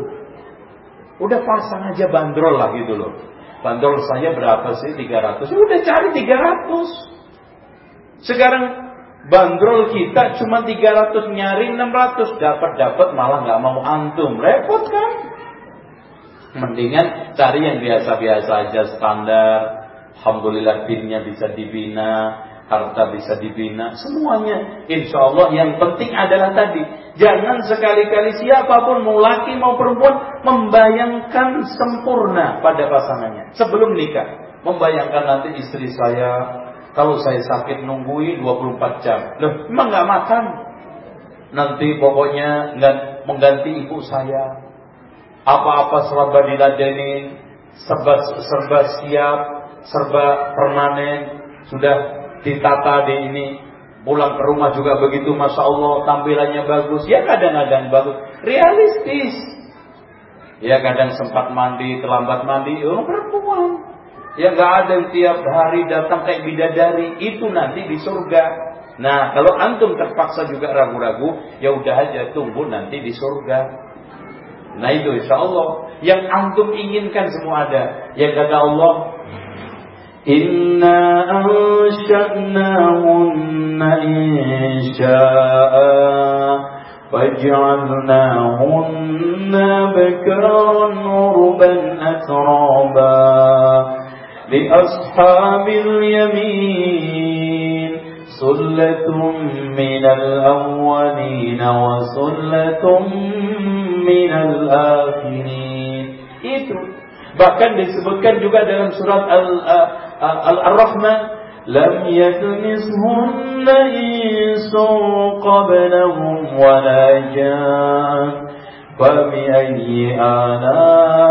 Udah pasang aja bandrol lah gitu loh. Bandrol saya berapa sih? 300. Ya udah cari 300. Sekarang Bandrol kita cuma 300 nyari 600 dapat dapat malah nggak mau antum repot kan? Mendingan cari yang biasa-biasa aja standar. Alhamdulillah binnya bisa dibina, harta bisa dibina, semuanya. Insya Allah yang penting adalah tadi, jangan sekali-kali siapa pun mau laki mau perempuan membayangkan sempurna pada pasangannya sebelum nikah. Membayangkan nanti istri saya kalau saya sakit nungguin 24 jam. Loh, emang nggak makan? Nanti pokoknya mengganti ibu saya. Apa-apa serba diladenin, serba serba siap, serba permanen, sudah ditata di ini. Pulang ke rumah juga begitu, masya Allah tampilannya bagus. Ya kadang-kadang bagus, realistis. Ya kadang sempat mandi, terlambat mandi, oh perempuan. Ya nggak ada yang tiap hari datang kayak bidadari. Itu nanti di surga. Nah, kalau antum terpaksa juga ragu-ragu, ya udah aja tunggu nanti di surga. Nah itu insya Allah yang antum inginkan semua ada. Ya kata Allah, Inna ansha'nahunna insya'a فجعلناهن بكرا عربا أترابا لأصحاب اليمين سلة من الأولين وسلة من الآخرين itu. Bahkan disebutkan juga dalam surat Al-Rahman lam yatmishunna insun qablahum wala jan فبأي آلاء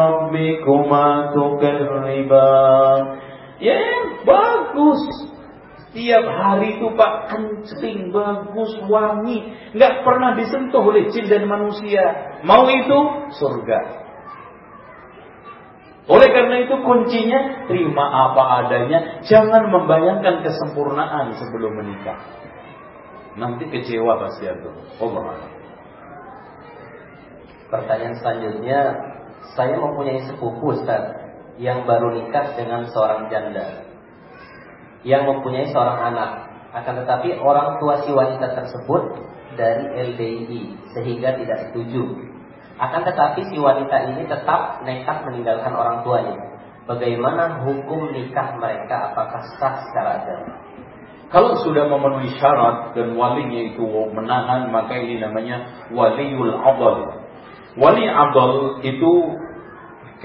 ربكما تكذبان Ya bagus Tiap hari itu Pak kencing bagus wangi nggak pernah disentuh oleh jin dan manusia Mau itu surga Oleh karena itu kuncinya Terima apa adanya Jangan membayangkan kesempurnaan sebelum menikah Nanti kecewa pasti itu Allah Pertanyaan selanjutnya, saya mempunyai sepupu Ustaz yang baru nikah dengan seorang janda yang mempunyai seorang anak. Akan tetapi orang tua si wanita tersebut dari LDI sehingga tidak setuju. Akan tetapi si wanita ini tetap nekat meninggalkan orang tuanya. Bagaimana hukum nikah mereka? Apakah sah secara agama? Kalau sudah memenuhi syarat dan walinya itu menahan, maka ini namanya waliul adal. Wali abdul itu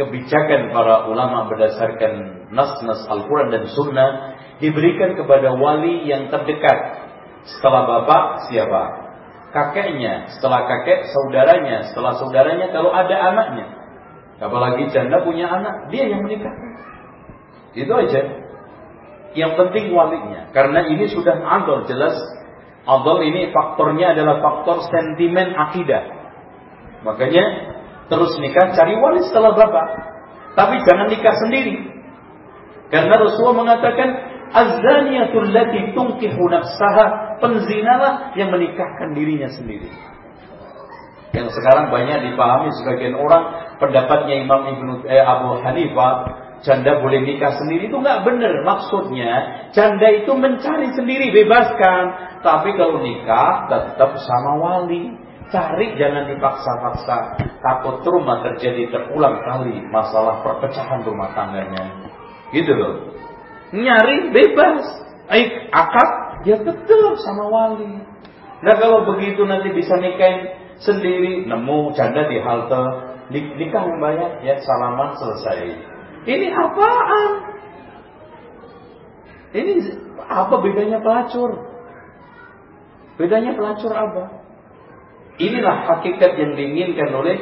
kebijakan para ulama berdasarkan nas-nas Al-Quran dan Sunnah diberikan kepada wali yang terdekat. Setelah bapak siapa? Kakeknya, setelah kakek saudaranya, setelah saudaranya kalau ada anaknya. Apalagi janda punya anak, dia yang menikah. Itu aja. Yang penting walinya. Karena ini sudah adol jelas. Adol ini faktornya adalah faktor sentimen akidah. Makanya terus nikah cari wali setelah bapak. Tapi jangan nikah sendiri. Karena Rasulullah mengatakan azaniyatul lati tungkihu nafsaha penzinalah yang menikahkan dirinya sendiri. Yang sekarang banyak dipahami sebagian orang pendapatnya Imam Ibnu eh, Abu Hanifah janda boleh nikah sendiri itu nggak benar maksudnya janda itu mencari sendiri bebaskan tapi kalau nikah tetap sama wali Cari jangan dipaksa-paksa. Takut rumah terjadi terulang kali masalah perpecahan rumah tangganya. Gitu loh. Nyari bebas. Aik akad ya tetap sama wali. Nah kalau begitu nanti bisa nikahin sendiri nemu janda di halte nikah membayar, ya salaman selesai. Ini apaan? Ini apa bedanya pelacur? Bedanya pelacur apa? Inilah hakikat yang diinginkan oleh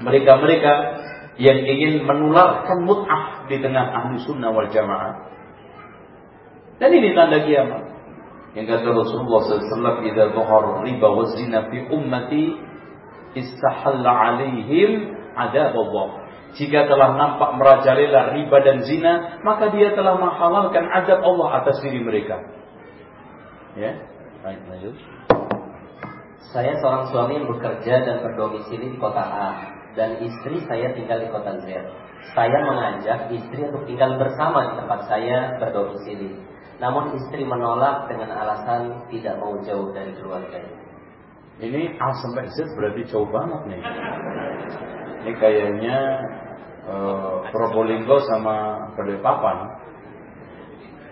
mereka-mereka yang ingin menularkan mut'ah di tengah ahli sunnah wal jamaah. Dan ini tanda kiamat. Yang kata Rasulullah SAW, "Idza dhahar riba wa zina fi ummati, istahalla alaihim adab Allah." Jika telah nampak merajalela riba dan zina, maka dia telah menghalalkan adab Allah atas diri mereka. Ya, baik lanjut. Saya seorang suami yang bekerja dan berdomisili di kota A dan istri saya tinggal di kota Z. Saya mengajak istri untuk tinggal bersama di tempat saya berdomisili. Namun istri menolak dengan alasan tidak mau jauh dari keluarganya. Ini A sampai Z berarti jauh banget nih. Ini kayaknya uh, Probolinggo sama Balikpapan.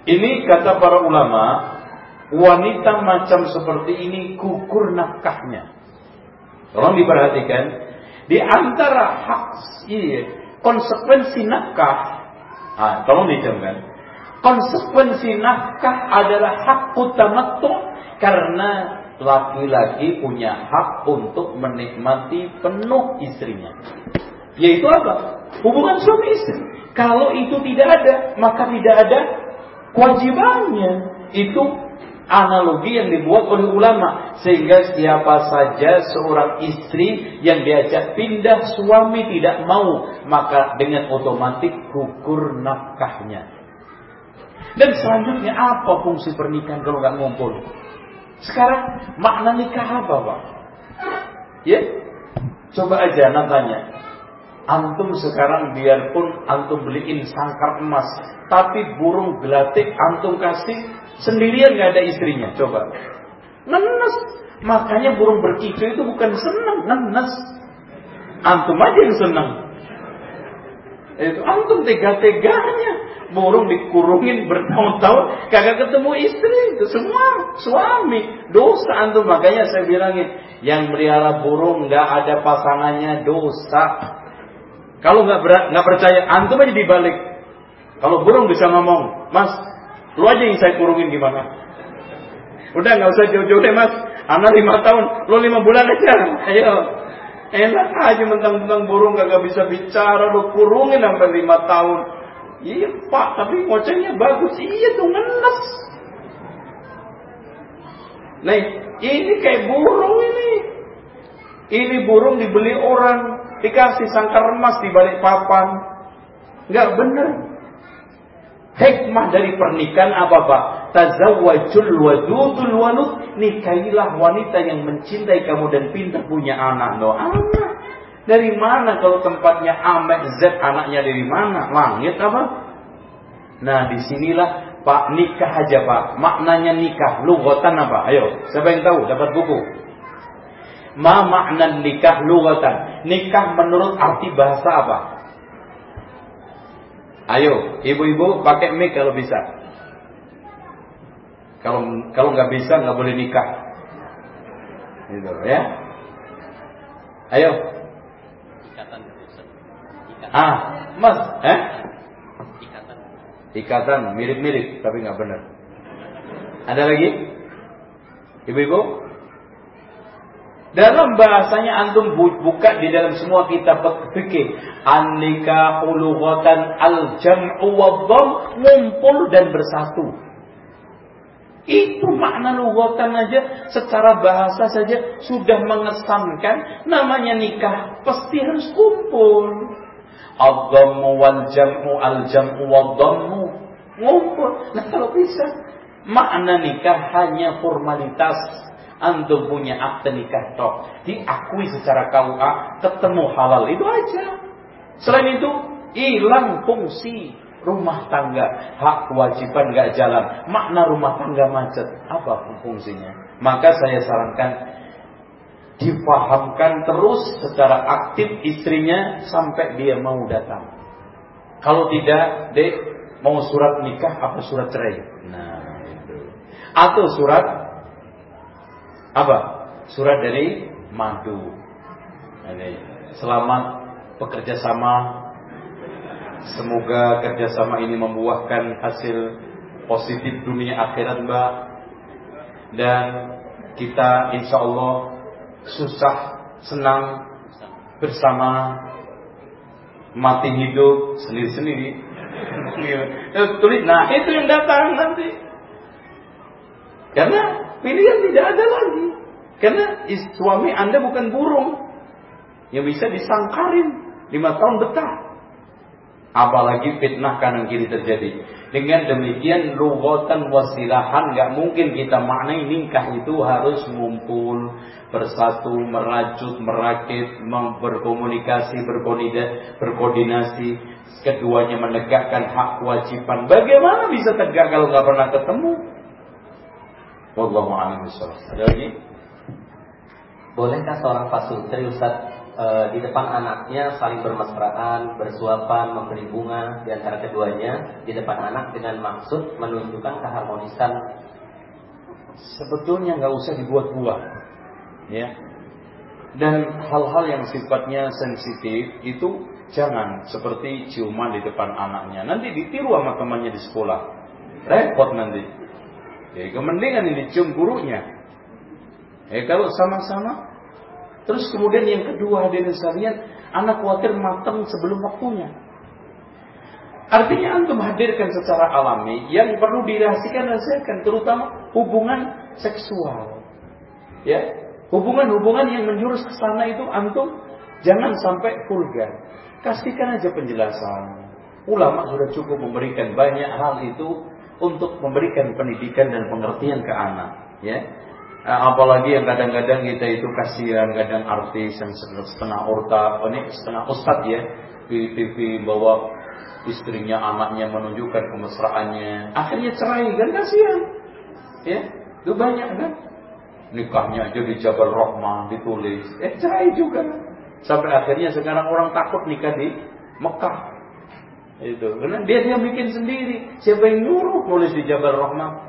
Ini kata para ulama, wanita macam seperti ini gugur nafkahnya. Tolong diperhatikan, di antara hak iya, konsekuensi nafkah, ah, tolong dijamkan. Konsekuensi nafkah adalah hak utama karena laki-laki punya hak untuk menikmati penuh istrinya. Yaitu apa? Hubungan suami istri. Kalau itu tidak ada, maka tidak ada kewajibannya. Itu analogi yang dibuat oleh ulama. Sehingga siapa saja seorang istri yang diajak pindah suami tidak mau, maka dengan otomatis gugur nafkahnya. Dan selanjutnya apa fungsi pernikahan kalau nggak ngumpul? Sekarang makna nikah apa, Pak? Ya? Coba aja nantanya. Antum sekarang biarpun antum beliin sangkar emas, tapi burung gelatik antum kasih sendirian nggak ada istrinya. Coba. Nenes. Makanya burung berkicau itu bukan senang, nenes. Antum aja yang senang. Itu antum tega-teganya burung dikurungin bertahun-tahun kagak ketemu istri itu semua suami dosa antum makanya saya bilangin yang melihara burung nggak ada pasangannya dosa kalau nggak nggak percaya antum aja dibalik kalau burung bisa ngomong mas lu aja yang saya kurungin gimana udah nggak usah jauh-jauh deh mas anak lima tahun lu lima bulan aja ayo enak aja mentang-mentang burung kagak bisa bicara lu kurungin sampai lima tahun Iya pak, tapi ngocehnya bagus. Iya tuh ngenes. Nih, ini kayak burung ini. Ini burung dibeli orang, dikasih sangkar emas di balik papan. Enggak bener. Hikmah dari pernikahan apa pak? Tazawwajul wadudul walud. Nikahilah wanita yang mencintai kamu dan pintar punya anak. No, anak. Dari mana kalau tempatnya Amek Z anaknya dari mana? Langit apa? Nah di sinilah Pak nikah aja Pak. Maknanya nikah. Lugatan apa? Ayo, siapa yang tahu? Dapat buku. Ma makna nikah lugatan. Nikah menurut arti bahasa apa? Ayo, ibu-ibu pakai mic kalau bisa. Kalau kalau nggak bisa nggak boleh nikah. Gitu ya. Ayo, Ah, mas, eh? Ikatan. Ikatan, mirip-mirip, tapi nggak benar. Ada lagi? Ibu-ibu? Dalam bahasanya antum buka di dalam semua kitab fikih, an-nikah al-jam'u wa ngumpul dan bersatu. Itu makna lughatan aja secara bahasa saja sudah mengesankan namanya nikah pasti harus kumpul. Ad-dhammu wal jam'u al-jam'u. Ngumpul. Nah kalau bisa. Makna nikah hanya formalitas. Antum punya akte nikah tok. Diakui secara KUA. Ketemu halal. Itu aja. Selain itu. Hilang fungsi rumah tangga. Hak kewajiban gak jalan. Makna rumah tangga macet. Apa fungsinya? Maka saya sarankan difahamkan terus secara aktif istrinya sampai dia mau datang. Kalau tidak, dek mau surat nikah apa surat cerai? Nah, itu. Atau surat apa? Surat dari madu. Ini selamat bekerja sama. Semoga kerjasama ini membuahkan hasil positif dunia akhirat Mbak. Dan kita insya Allah susah, senang bersama mati hidup sendiri-sendiri. Tulis, nah itu yang datang nanti. Karena pilihan tidak ada lagi. Karena suami Anda bukan burung yang bisa disangkarin lima tahun betah. Apalagi fitnah kanan kiri terjadi. Dengan demikian lugotan wasilahan nggak mungkin kita maknai nikah itu harus ngumpul bersatu, merajut, merakit, berkomunikasi, berkoordinasi, keduanya menegakkan hak kewajiban. Bagaimana bisa tegak kalau nggak pernah ketemu? Wallahu a'lam Ada lagi? Bolehkah seorang fasultri Ustaz e, di depan anaknya saling bermesraan, bersuapan, memberi bunga di antara keduanya di depan anak dengan maksud menunjukkan keharmonisan? Sebetulnya nggak usah dibuat-buat, ya. Dan hal-hal yang sifatnya sensitif itu jangan seperti ciuman di depan anaknya. Nanti ditiru sama temannya di sekolah, repot nanti. Jadi kemendingan ini cium gurunya. Eh kalau sama-sama Terus kemudian yang kedua hadirin sekalian, anak khawatir matang sebelum waktunya. Artinya antum hadirkan secara alami yang perlu dirahasikan rahasiakan terutama hubungan seksual. Ya, hubungan-hubungan yang menjurus ke sana itu antum jangan sampai vulgar. Kasihkan aja penjelasan. Ulama sudah cukup memberikan banyak hal itu untuk memberikan pendidikan dan pengertian ke anak, ya. Eh, apalagi yang kadang-kadang kita itu kasihan kadang artis yang setengah orta oh ini setengah ustad ya. Di TV bawa istrinya anaknya menunjukkan kemesraannya. Akhirnya cerai kan kasihan ya. Itu banyak kan? Nikahnya aja di Jabal Rahmah ditulis. Eh cerai juga. Sampai akhirnya sekarang orang takut nikah di Mekah itu karena dia dia bikin sendiri siapa yang nyuruh nulis di Jabal Rahmah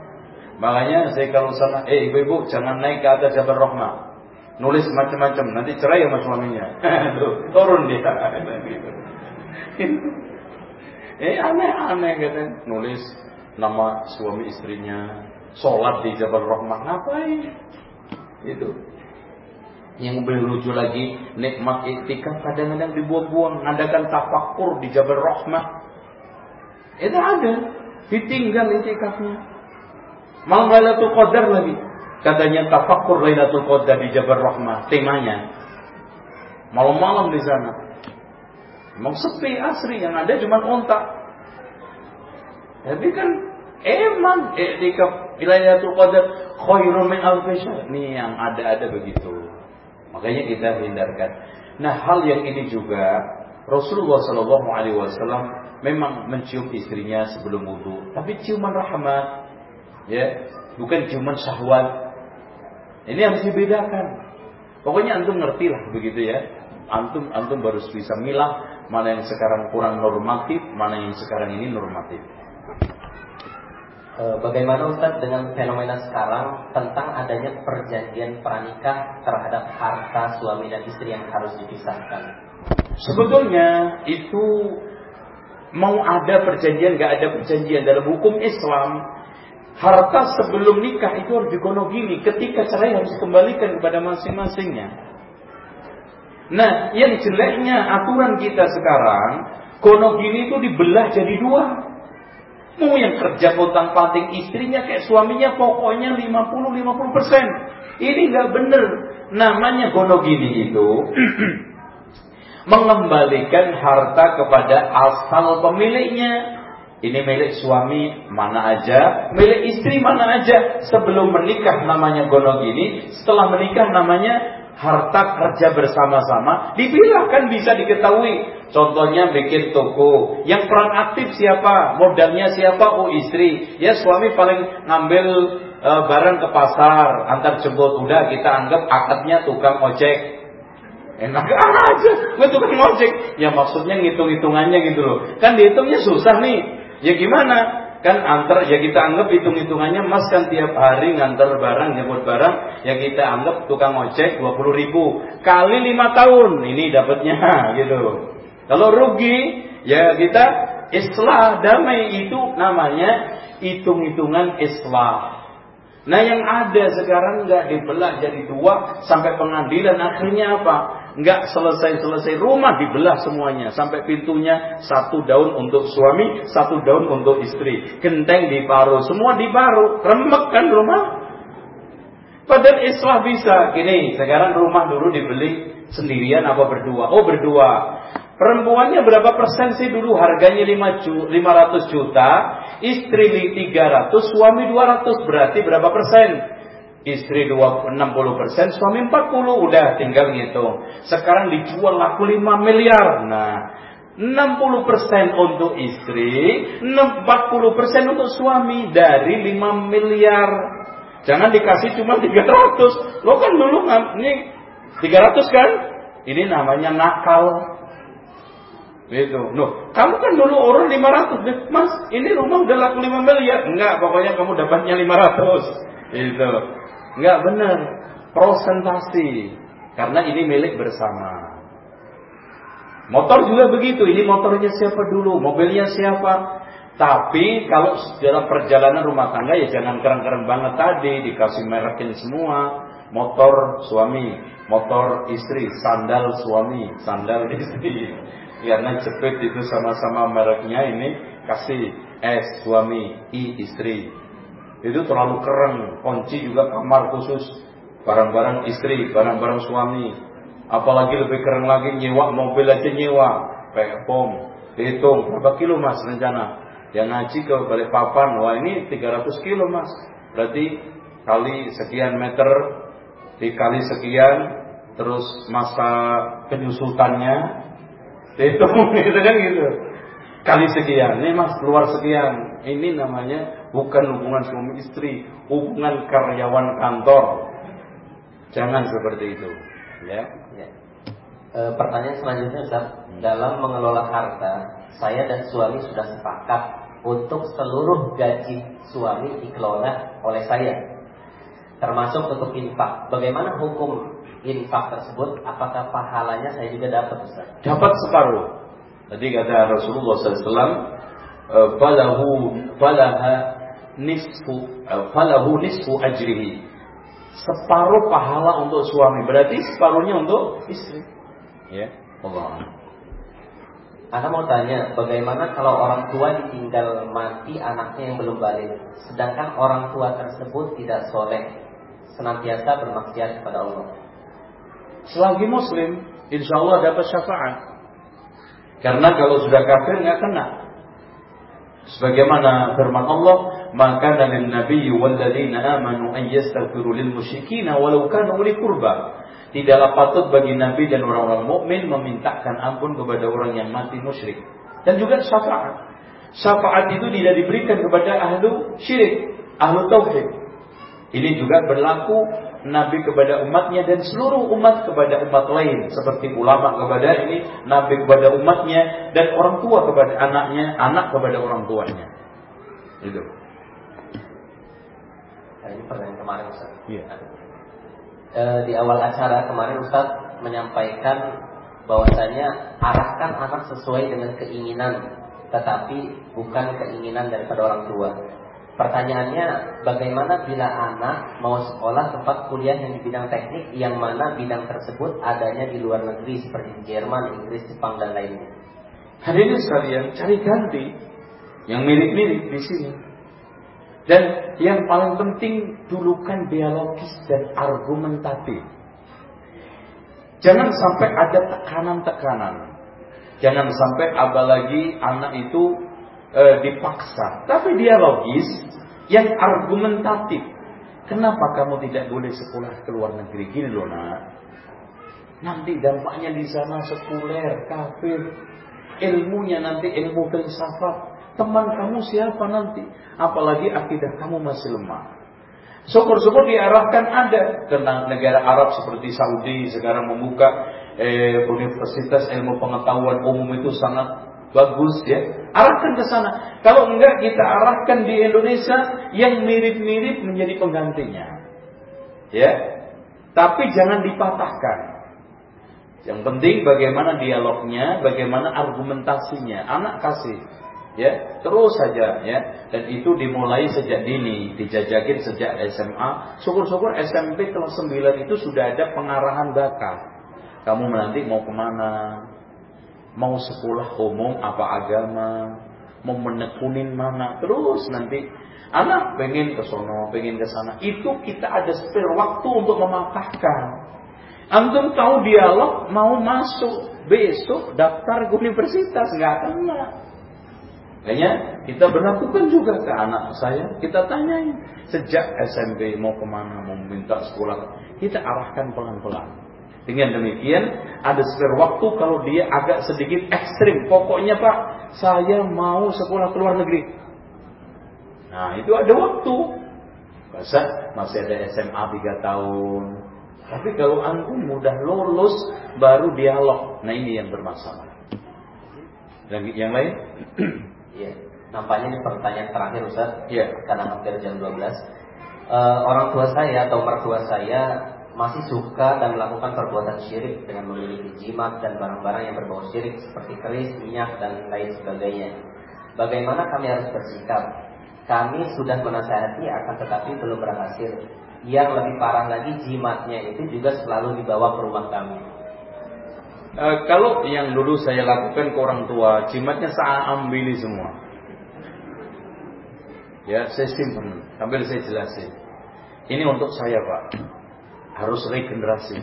Makanya saya kalau sana, eh ibu-ibu jangan naik ke atas Jabal Rahmah. Nulis macam-macam, nanti cerai sama suaminya. Turun dia. eh aneh-aneh gitu. Nulis nama suami istrinya, sholat di Jabal Rahmah. Ngapain? Itu. Yang lebih lucu lagi, nikmat iktikaf kadang-kadang dibuang-buang, ngadakan tafakur di Jabal Rahmah. Itu ada, ditinggal itikafnya. Malam Lailatul Qadar lagi. Katanya tafakur Lailatul Qadar di Jabal Rahmah. Temanya. Malam-malam di sana. Emang sepi asri yang ada cuma ontak. Tapi kan emang etikaf Lailatul Qadar khairun min alfisha. Ini yang ada-ada begitu. Makanya kita hindarkan. Nah hal yang ini juga Rasulullah Shallallahu Alaihi Wasallam memang mencium istrinya sebelum wudhu, tapi ciuman rahmat ya bukan cuma syahwat. Ini harus dibedakan pokoknya antum ngerti lah begitu ya. Antum antum baru bisa milah mana yang sekarang kurang normatif mana yang sekarang ini normatif. E, Bagaimana Ustaz dengan fenomena sekarang tentang adanya perjanjian pranikah terhadap harta suami dan istri yang harus dipisahkan? Sebetulnya itu mau ada perjanjian nggak ada perjanjian dalam hukum Islam harta sebelum nikah itu harus digonogini. Ketika cerai harus dikembalikan kepada masing-masingnya. Nah, yang jeleknya aturan kita sekarang, gonogini itu dibelah jadi dua. Mau yang kerja potang panting istrinya kayak suaminya pokoknya 50-50 persen. Ini nggak bener. Namanya gonogini itu mengembalikan harta kepada asal pemiliknya. Ini milik suami mana aja, milik istri mana aja. Sebelum menikah namanya gonok ini, setelah menikah namanya harta kerja bersama-sama. Dipilah kan bisa diketahui. Contohnya bikin toko. Yang peran aktif siapa? Modalnya siapa? Oh istri. Ya suami paling ngambil e, barang ke pasar, antar jemput. Udah kita anggap akadnya tukang ojek. Enak aja, gue tukang ojek. Ya maksudnya ngitung-hitungannya gitu loh. Kan dihitungnya susah nih. Ya gimana? kan antar ya kita anggap hitung-hitungannya Mas kan tiap hari ngantar barang, jemput barang, ya kita anggap tukang ojek 20 ribu kali lima tahun ini dapatnya gitu. Kalau rugi ya kita islah damai itu namanya hitung-hitungan islah. Nah yang ada sekarang nggak dibelah jadi dua sampai pengadilan akhirnya apa? Nggak selesai-selesai rumah dibelah semuanya sampai pintunya satu daun untuk suami, satu daun untuk istri. Genteng diparuh, semua diparuh, remek kan rumah. Padahal islah bisa. Gini, sekarang rumah dulu dibeli sendirian apa berdua? Oh berdua. Perempuannya berapa persen sih dulu harganya 5 500 juta, istri 300, suami 200, berarti berapa persen? Istri 60 persen, suami 40, udah tinggal gitu. Sekarang dijual laku 5 miliar. Nah, 60 persen untuk istri, 40 persen untuk suami dari 5 miliar. Jangan dikasih cuma 300. Lo kan dulu ini 300 kan? Ini namanya nakal. Gitu. Loh, kamu kan dulu orang 500. Mas, ini rumah udah laku 5 miliar. Enggak, pokoknya kamu dapatnya 500. Gitu. Enggak benar. Prosentasi. Karena ini milik bersama. Motor juga begitu. Ini motornya siapa dulu? Mobilnya siapa? Tapi kalau dalam perjalanan rumah tangga ya jangan keren-keren banget tadi. Dikasih merekin semua. Motor suami, motor istri, sandal suami, sandal istri karena jepit itu sama-sama mereknya ini kasih S suami I istri itu terlalu keren. Kunci juga kamar khusus. Barang-barang istri barang-barang suami. Apalagi lebih keren lagi nyewa mobil aja nyewa. Pom hitung berapa kilo mas rencana? Yang ngaji ke balik papan wah ini 300 kilo mas. Berarti kali sekian meter dikali sekian terus masa penyusutannya Hitung gitu kan gitu. Kali sekian, ini mas keluar sekian. Ini namanya bukan hubungan suami istri, hubungan karyawan kantor. Jangan seperti itu. Ya. ya. E, pertanyaan selanjutnya Ustaz, hmm. dalam mengelola harta, saya dan suami sudah sepakat untuk seluruh gaji suami dikelola oleh saya. Termasuk untuk infak. Bagaimana hukum infak tersebut apakah pahalanya saya juga dapat Ustaz? Dapat separuh. Tadi kata Rasulullah SAW, falahu falaha nisfu eh, falahu nisfu ajrihi. Separuh pahala untuk suami, berarti separuhnya untuk istri. Ya, Allah. Anda mau tanya, bagaimana kalau orang tua ditinggal mati anaknya yang belum balik, sedangkan orang tua tersebut tidak soleh, senantiasa bermaksiat kepada Allah? Selagi muslim, insya Allah dapat syafaat. Karena kalau sudah kafir nggak kena. Sebagaimana firman Allah, maka dari Nabi walladzina amanu an yastaghfiru lil musyrikin walau kanu uli kurba. Tidaklah patut bagi Nabi dan orang-orang mukmin memintakan ampun kepada orang yang mati musyrik. Dan juga syafaat. Syafaat itu tidak diberikan kepada ahlu syirik, ahlu tauhid. Ini juga berlaku Nabi kepada umatnya dan seluruh umat kepada umat lain. Seperti ulama kepada ini Nabi kepada umatnya dan orang tua kepada anaknya anak kepada orang tuanya. Itu. Nah, ini pertanyaan kemarin Ustaz. Iya. e, di awal acara kemarin Ustaz menyampaikan bahwasanya arahkan anak sesuai dengan keinginan tetapi bukan keinginan daripada orang tua Pertanyaannya, bagaimana bila anak mau sekolah tempat kuliah yang di bidang teknik yang mana bidang tersebut adanya di luar negeri seperti Jerman, Inggris, Jepang dan lainnya? Hadirin sekalian, cari ganti yang mirip-mirip di sini. Dan yang paling penting dulukan biologis dan argumentatif. Jangan sampai ada tekanan-tekanan. Jangan sampai apalagi anak itu e, dipaksa, tapi dia logis, yang argumentatif. Kenapa kamu tidak boleh sekolah ke luar negeri? Gini loh nak. Nanti dampaknya di sana sekuler, kafir. Ilmunya nanti ilmu filsafat. Teman kamu siapa nanti? Apalagi akidah kamu masih lemah. Syukur-syukur diarahkan ada tentang negara Arab seperti Saudi sekarang membuka eh, universitas ilmu pengetahuan umum itu sangat bagus ya, arahkan ke sana. Kalau enggak kita arahkan di Indonesia yang mirip-mirip menjadi penggantinya. Ya. Tapi jangan dipatahkan. Yang penting bagaimana dialognya, bagaimana argumentasinya. Anak kasih ya terus saja ya dan itu dimulai sejak dini dijajakin sejak SMA syukur-syukur SMP kelas 9 itu sudah ada pengarahan bakat kamu nanti mau ke mana mau sekolah umum apa agama mau menekunin mana terus nanti. Anak pengen ke sono pengen ke sana. Itu kita ada spare waktu untuk mematahkan. Antum tahu dialog mau masuk besok daftar ke universitas nggak kena. Makanya kita berlakukan juga ke anak saya, kita tanyain sejak SMP mau ke mana, mau minta sekolah, kita arahkan pelan-pelan. Dengan demikian ada spare waktu kalau dia agak sedikit ekstrim. Pokoknya Pak, saya mau sekolah ke luar negeri. Nah itu ada waktu. Masa masih ada SMA 3 tahun. Tapi kalau antum mudah lulus baru dialog. Nah ini yang bermasalah. Lagi yang lain? Iya. Nampaknya ini pertanyaan terakhir Ustaz. Iya. Karena hampir jam 12. Uh, eh, orang tua saya atau mertua saya masih suka dan melakukan perbuatan syirik dengan memiliki jimat dan barang-barang yang berbau syirik seperti keris, minyak dan lain sebagainya. Bagaimana kami harus bersikap? Kami sudah menasihati akan tetapi belum berhasil. Yang lebih parah lagi jimatnya itu juga selalu dibawa ke rumah kami. E, kalau yang dulu saya lakukan ke orang tua, jimatnya saya ambil semua. Ya, saya simpan, sambil saya jelasin. Ini untuk saya pak, harus regenerasi.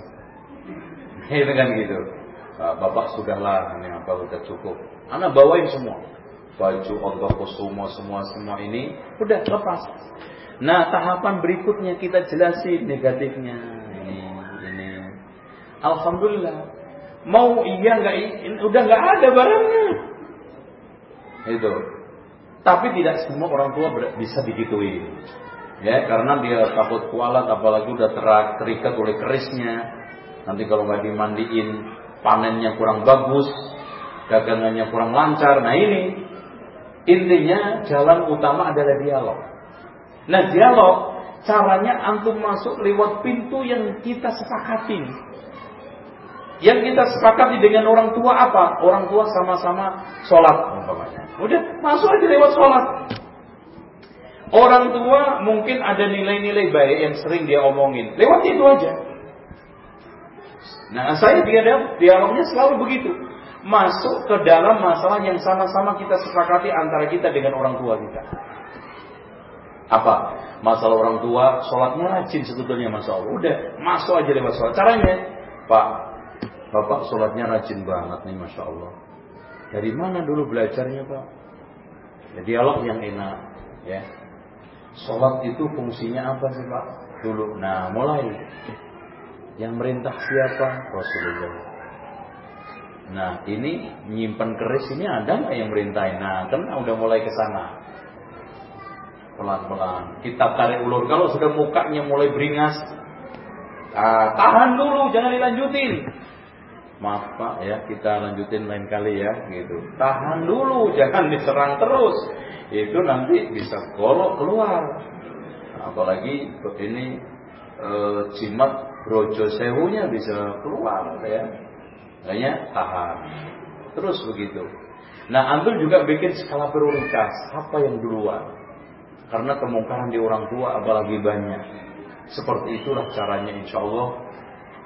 Ini kan gitu. Bapak sudahlah, ini apa udah cukup. Anak bawain semua, baju, ontoko semua, semua, semua ini udah lepas. Nah tahapan berikutnya kita jelasin negatifnya. Ini, ini. Alhamdulillah Mau iya nggak udah nggak ada barangnya. Itu. Tapi tidak semua orang tua bisa digituin. Ya, karena dia takut kualat apalagi udah terak, terikat oleh kerisnya. Nanti kalau nggak dimandiin, panennya kurang bagus, dagangannya kurang lancar. Nah ini intinya jalan utama adalah dialog. Nah dialog caranya antum masuk lewat pintu yang kita sepakatin. Yang kita sepakati dengan orang tua apa? Orang tua sama-sama sholat umpamanya. Udah masuk aja lewat sholat. Orang tua mungkin ada nilai-nilai baik yang sering dia omongin. Lewat itu aja. Nah saya dialog, dialognya selalu begitu. Masuk ke dalam masalah yang sama-sama kita sepakati antara kita dengan orang tua kita. Apa? Masalah orang tua, sholatnya rajin sebetulnya Masya Allah. Udah, masuk aja lewat sholat. Caranya, Pak, Bapak sholatnya rajin banget nih Masya Allah. Dari mana dulu belajarnya Pak? Ya, dialog yang enak. ya. Sholat itu fungsinya apa sih Pak? Dulu. Nah mulai. Yang merintah siapa? Rasulullah. Nah ini nyimpan keris ini ada nggak yang merintahin? Nah kan udah mulai ke sana. Pelan-pelan. Kita tarik ulur. Kalau sudah mukanya mulai beringas, ah, tahan dulu, jangan dilanjutin maaf pak ya kita lanjutin lain kali ya gitu tahan dulu jangan diserang terus itu nanti bisa golok keluar. Apalagi ini e, jimat brojo sewunya bisa keluar ya. Makanya tahan terus begitu. Nah ambil juga bikin skala prioritas. Apa yang duluan? Karena kemungkaran di orang tua apalagi banyak. Seperti itulah caranya insya Allah.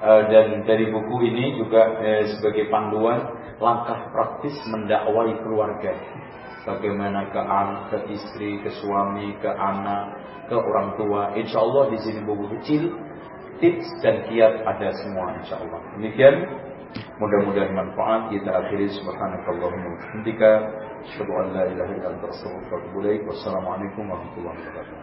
Eh, dan dari buku ini juga eh, sebagai panduan langkah praktis mendakwai keluarga. Bagaimana ke anak, ke istri, ke suami, ke anak, ke orang tua. Insya Allah di sini buku kecil, tips dan kiat ada semua insya Allah. Demikian mudah-mudahan manfaat kita akhiri subhanakallahumma wa bihamdika asyhadu an la ilaha illa anta astaghfiruka wa atubu ilaik. Wassalamualaikum warahmatullahi wabarakatuh.